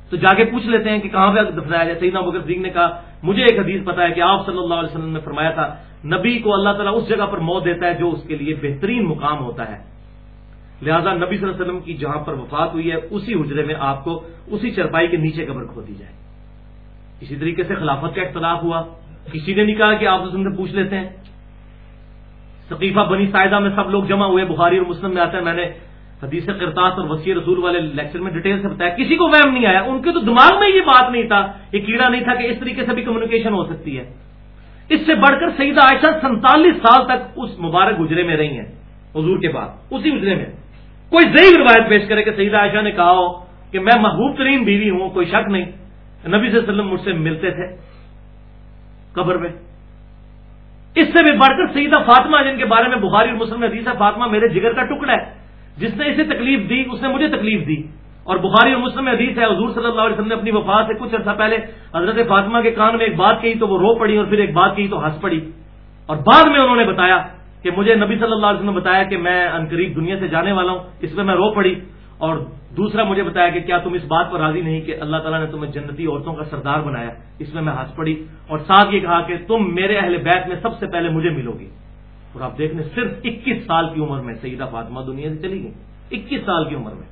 تو جا کے پوچھ لیتے ہیں کہ کہاں پہ دفنایا جائے؟ سیدنا بکر صدیق نے کہا، مجھے ایک حدیث پتا ہے کہ آپ صلی اللہ علیہ وسلم نے فرمایا تھا، نبی کو اللہ تعالیٰ اس جگہ پر موت دیتا ہے جو اس کے لیے بہترین مقام ہوتا ہے۔ لہذا نبی صلی اللہ علیہ وسلم کی جہاں پر وفات ہوئی ہے، اسی حجرے میں آپ کو اسی چرپائی کے نیچے قبر کھو دی جائے۔ اسی طریقے سے خلافت کا اختلاف ہوا۔ کسی نے نہیں کہا کہ آپ سے پوچھ لیتے ہیں۔ ثقیفہ بنی سائدہ میں سب لوگ جمع ہوئے، بخاری اور مسلم میں آتے ہیں میں نے حدیث کرتاس اور وسیع رسول والے لیکچر میں ڈیٹیل سے بتایا، کسی کو وہم نہیں آیا۔ ان کے تو دماغ میں یہ بات نہیں تھا، یہ کیڑا نہیں تھا کہ اس طریقے سے بھی کمیونیکیشن ہو سکتی ہے۔ اس سے بڑھ کر سیدہ عائشہ سینتالیس سال تک اس مبارک گجرے میں رہی ہیں، حضور کے بعد، اسی گجرے میں۔ کوئی ضعیف روایت پیش کرے کہ سیدہ عائشہ نے کہا ہو کہ میں محبوب ترین بیوی ہوں، کوئی شک نہیں۔ نبی صلی اللہ علیہ وسلم مجھ سے ملتے تھے قبر میں۔ اس سے بھی بڑھ کر سیدہ فاطمہ، جن کے بارے میں بخاری اور مسلم حدیث ہے، فاطمہ میرے جگر کا ٹکڑا ہے۔ جس نے اسے تکلیف دی، اس نے مجھے تکلیف دی۔ اور بخاری اور مسلم حدیث ہے، حضور صلی اللہ علیہ وسلم نے اپنی وفات سے کچھ عرصہ پہلے حضرت فاطمہ کے کان میں ایک بات کہی تو وہ رو پڑی اور پھر ایک بات کہی تو ہنس پڑی۔ اور بعد میں انہوں نے بتایا کہ مجھے نبی صلی اللہ علیہ وسلم نے بتایا کہ میں انقریب دنیا سے جانے والا ہوں، اس میں میں رو پڑی۔ اور دوسرا مجھے بتایا کہ کیا تم اس بات پر راضی نہیں کہ اللہ تعالیٰ نے تمہیں جنتی عورتوں کا سردار بنایا؟ اس میں میں ہنس پڑی۔ اور ساتھ یہ کہا کہ تم میرے اہل بیت میں سب سے پہلے مجھے ملو گی۔ اور آپ دیکھنے صرف اکیس سال کی عمر میں سیدہ فاطمہ دنیا سے چلی گئی۔ اکیس سال کی عمر میں۔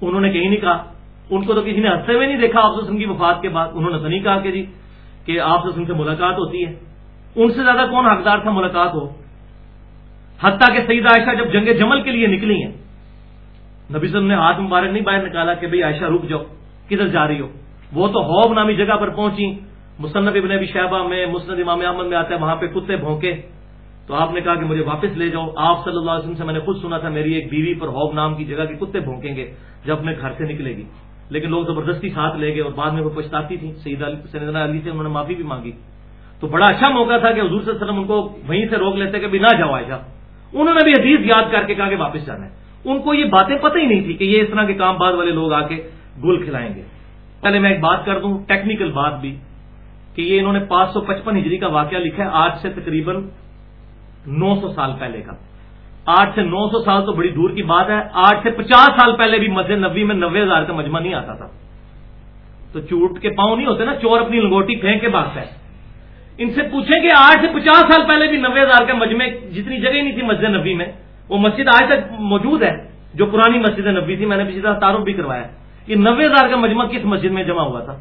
انہوں نے کہیں نہیں کہا۔ ان کو تو کسی نے ہنستے ہوئے نہیں دیکھا آپ کی وفات کے بعد۔ انہوں نے تو نہیں کہا کہ جی کہ آپ سے ملاقات ہوتی ہے۔ ان سے زیادہ کون حقدار تھا ملاقات ہو؟ حتیٰ کہ سعید عائشہ جب جنگ جمل کے لیے نکلی ہیں، نبی صلی نے ہاتھ مبارک نہیں باہر نکالا کہ بھئی عائشہ رک جاؤ، کدھر جا رہی ہو؟ وہ تو ہوب نامی جگہ پر پہنچی۔ مصنف ابن ابی شہبہ میں، مسند امام احمد میں آتا ہے، وہاں پہ کتے بھونکے۔ تو آپ نے کہا کہ مجھے واپس لے جاؤ۔ آپ صلی اللہ علیہ وسلم سے میں نے خود سنا تھا، میری ایک بیوی پر ہوب نام کی جگہ کے کتے بھونکیں گے جب اپنے گھر سے نکلے گی۔ لیکن لوگ زبردستی ساتھ لے گئے اور بعد میں وہ پچھتاتی تھی سعید سیدنا علی سے انہوں نے معافی بھی مانگی۔ تو بڑا اچھا موقع تھا کہ حضور صلی اللہ علیہ وسلم ان کو وہیں سے روک لیتے کہ بھی نہ جاؤ عائشہ۔ انہوں نے بھی حدیث یاد کر کے کہا کہ واپس جانا ہے۔ ان کو یہ باتیں پتہ ہی نہیں تھی کہ یہ اس طرح کے کام بعد والے لوگ آ کے گل کھلائیں گے۔ پہلے میں ایک بات کر دوں، ٹیکنیکل بات بھی۔ کہ یہ انہوں نے پانچ سو پچپن ہجری کا واقعہ لکھا ہے، آج سے تقریباً نو سو سال پہلے کا۔ آٹھ سے نو سو سال تو بڑی دور کی بات ہے آٹھ سے پچاس سال پہلے بھی مسجد نبی میں نوے ہزار کا مجمع نہیں آتا تھا۔ تو چوٹ کے پاؤں نہیں ہوتے نا، چور اپنی لنگوٹی پھینک کے بات ہے۔ ان سے پوچھیں کہ آج سے پچاس سال پہلے بھی نوے ہزار کا مجمع جتنی جگہ نہیں تھی مسجد نبی میں، وہ مسجد آج تک موجود ہے، جو پرانی مسجد نبی تھی، میں نے پچھلی طرح تعارف بھی کروایا۔ یہ نوے ہزار کا مجمع کس مسجد میں جمع ہوا تھا؟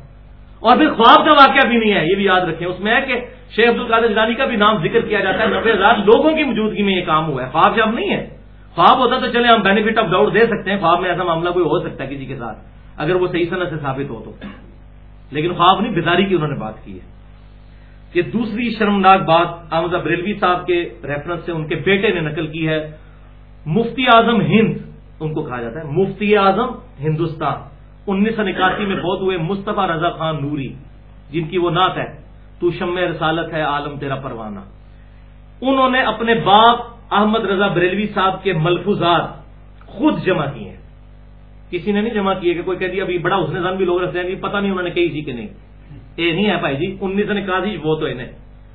اور پھر خواب کا واقعہ بھی نہیں ہے، یہ بھی یاد رکھیں۔ اس میں ہے کہ شیخ عبد القادر جانی کا بھی نام ذکر کیا جاتا ہے۔ نوے ہزار لوگوں کی موجودگی میں یہ کام ہوا ہے۔ خواب جب نہیں ہے، خواب ہوتا تو چلے ہم بینیفٹ آف ڈاؤٹ دے سکتے ہیں۔ خواب میں ایسا معاملہ کوئی ہو سکتا ہے کسی کے ساتھ، اگر وہ صحیح صنعت سے ثابت ہو تو۔ لیکن خواب نہیں، بیداری کی انہوں نے بات کی ہے۔ کہ دوسری شرمناک بات احمد بریلوی صاحب کے ریفرنس سے ان کے بیٹے نے نقل کی ہے۔ مفتی اعظم ہند، ان کو کہا جاتا ہے۔ مفتی اعظم ہندوستان۔ انیس سو نکاسی میں بہت ہوئے مصطفیٰ رضا خان نوری، جن کی وہ نعت ہے، تو شم رسالت ہے عالم تیرا پروانہ۔ انہوں نے اپنے باپ احمد رضا بریلوی صاحب کے ملفوظات خود جمع کیے ہیں۔ کسی نے نہیں جمع کیے کہ کوئی کہہ دیا ابھی بڑا حسن زن بھی لوگ رکھتے ہیں پتہ نہیں انہوں نے کہی تھی کہ نہیں۔ اے نہیں ہے بھائی جی انیس سو نکاسی وہ تو انہیں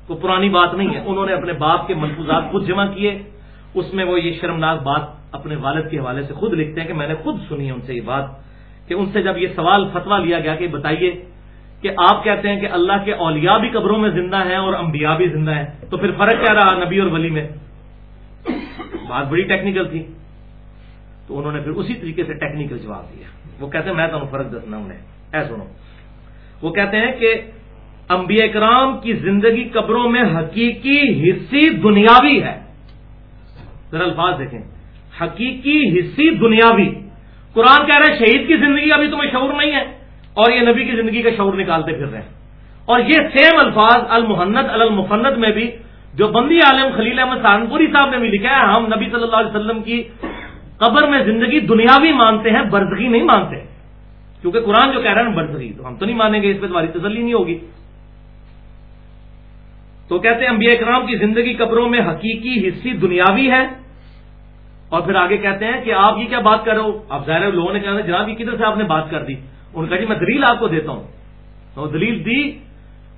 کوئی پرانی بات نہیں ہے۔ انہوں نے اپنے باپ کے ملفوظات خود جمع کیے۔ اس میں وہ یہ شرمناک بات اپنے والد کے حوالے سے خود لکھتے ہیں کہ میں نے خود سنی ہے ان سے یہ بات۔ کہ ان سے جب یہ سوال فتوا لیا گیا کہ بتائیے کہ آپ کہتے ہیں کہ اللہ کے اولیاء بھی قبروں میں زندہ ہیں اور انبیاء بھی زندہ ہیں، تو پھر فرق کیا رہا نبی اور ولی میں؟ بات بڑی ٹیکنیکل تھی۔ تو انہوں نے پھر اسی طریقے سے ٹیکنیکل جواب دیا۔ وہ کہتے ہیں، میں تمہیں فرق دسنا انہیں۔ اے سنو۔ وہ کہتے ہیں کہ انبیاء کرام کی زندگی قبروں میں حقیقی حصی دنیاوی ہے۔ ذرا الفاظ دیکھیں۔ حقیقی حصی دنیاوی۔ قرآن کہہ رہے ہیں، شہید کی زندگی ابھی تمہیں شعور نہیں ہے اور یہ نبی کی زندگی کا شعور نکالتے پھر رہے ہیں۔ اور یہ سیم الفاظ المحنت المفنت میں بھی جو بندی عالم خلیل احمد سہارنپوری صاحب نے بھی لکھا ہے، ہم نبی صلی اللہ علیہ وسلم کی قبر میں زندگی دنیاوی مانتے ہیں برزگی نہیں مانتے۔ کیونکہ قرآن جو کہہ رہا ہے برزگی تو ہم تو نہیں مانیں گے، اس پہ تمہاری تسلی نہیں ہوگی۔ تو کہتے ہیں، انبیاء کرام کی زندگی قبروں میں حقیقی حصی دنیاوی ہے۔ اور پھر آگے کہتے ہیں کہ آپ یہ کیا بات کر رہے ہو؟ اب ظاہر لوگوں نے کہا جناب یہ کدھر سے آپ نے بات کر دی؟ ان کا جی میں دلیل آپ کو دیتا ہوں۔ تو دلیل دی،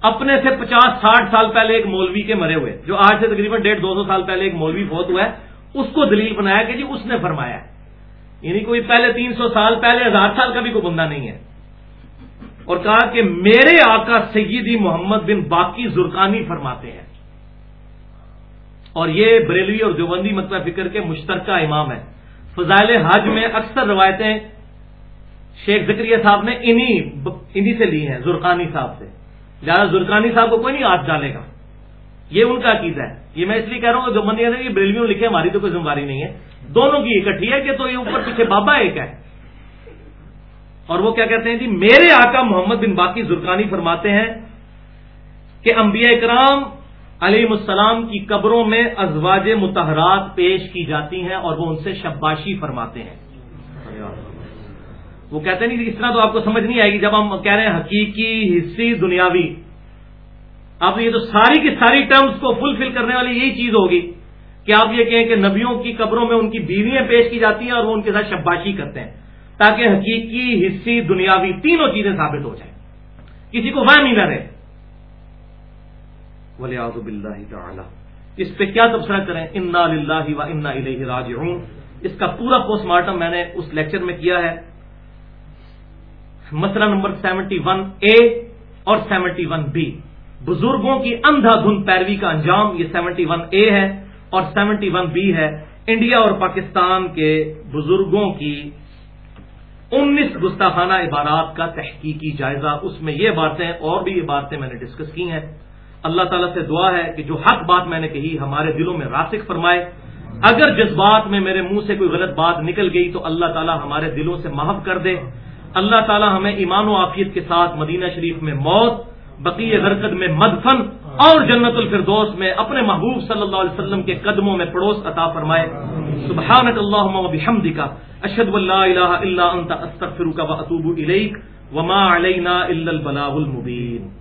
اپنے سے پچاس ساٹھ سال پہلے ایک مولوی کے مرے ہوئے، جو آج سے تقریباً ڈیڑھ دو سو سال پہلے ایک مولوی فوت ہوا ہے، اس کو دلیل بنایا کہ جی اس نے فرمایا یعنی کوئی پہلے تین سو سال، پہلے ہزار سال کا بھی کوئی بندہ نہیں ہے۔ اور کہا کہ میرے آقا سیدی محمد بن باقی زرکانی فرماتے ہیں۔ اور یہ بریلوی اور دیوبندی مطلب فکر کے مشترکہ امام ہے فضائل حج میں اکثر روایتیں شیخ ذکریہ صاحب نے انہی انہی سے لی ہیں، زرقانی صاحب سے۔ زیادہ زرکانی صاحب کو کوئی نہیں ہاتھ ڈالے گا۔ یہ ان کا عقیدہ ہے۔ یہ میں اس لیے کہہ رہا ہوں جو بندی یہ بریلویوں لکھے، ہماری تو کوئی ذمہ داری نہیں ہے۔ دونوں کی اکٹھی ہے کہ تو یہ اوپر پیچھے بابا ایک ہے۔ اور وہ کیا کہتے ہیں جی میرے آقا محمد بن باقی زرکانی فرماتے ہیں کہ انبیاء کرام علیہ السلام کی قبروں میں ازواج متحرات پیش کی جاتی ہیں اور وہ ان سے شباشی فرماتے ہیں۔ وہ کہتے نہیں اس طرح تو آپ کو سمجھ نہیں آئے گی جب ہم کہہ رہے ہیں حقیقی حصی دنیاوی۔ اب یہ تو ساری کی ساری ٹرمز کو فلفل کرنے والی یہی چیز ہوگی کہ آپ یہ کہیں کہ نبیوں کی قبروں میں ان کی بیویاں پیش کی جاتی ہیں اور وہ ان کے ساتھ شباشی کرتے ہیں۔ تاکہ حقیقی حصی دنیاوی تینوں چیزیں ثابت ہو جائیں۔ کسی کو وہم ہی نہ رہے۔ ولی آزب اللہ تعالی۔ اس پہ کیا تبصرہ کریں؟ انا للہ و انا الیہ راجعون۔ اس کا پورا پوسٹ مارٹم میں نے اس لیکچر میں کیا ہے۔ مسئلہ نمبر سیونٹی ون اے اور سیونٹی ون بی بزرگوں کی اندھا دھن پیروی کا انجام، یہ سیونٹی ون اے ہے اور سیونٹی ون بی ہے۔ انڈیا اور پاکستان کے بزرگوں کی انیس گستاخانہ عبارات کا تحقیقی جائزہ۔ اس میں یہ باتیں اور بھی یہ باتیں میں نے ڈسکس کی ہیں۔ اللہ تعالیٰ سے دعا ہے کہ جو حق بات میں نے کہی ہمارے دلوں میں راسک فرمائے۔ اگر جس بات میں میرے منہ سے کوئی غلط بات نکل گئی تو اللہ تعالیٰ ہمارے دلوں سے محف کر دے۔ اللہ تعالیٰ ہمیں ایمان و عافیت کے ساتھ مدینہ شریف میں موت، بقی غرقد میں مدفن اور جنت الفردوس میں اپنے محبوب صلی اللہ علیہ وسلم کے قدموں میں پڑوس عطا فرمائے۔ سبحانک اللہم و بحمدکا اشہد واللہ الہ الا انت، استغفرک و اتوب الیک۔ وما علینا الا البلاغ المبین۔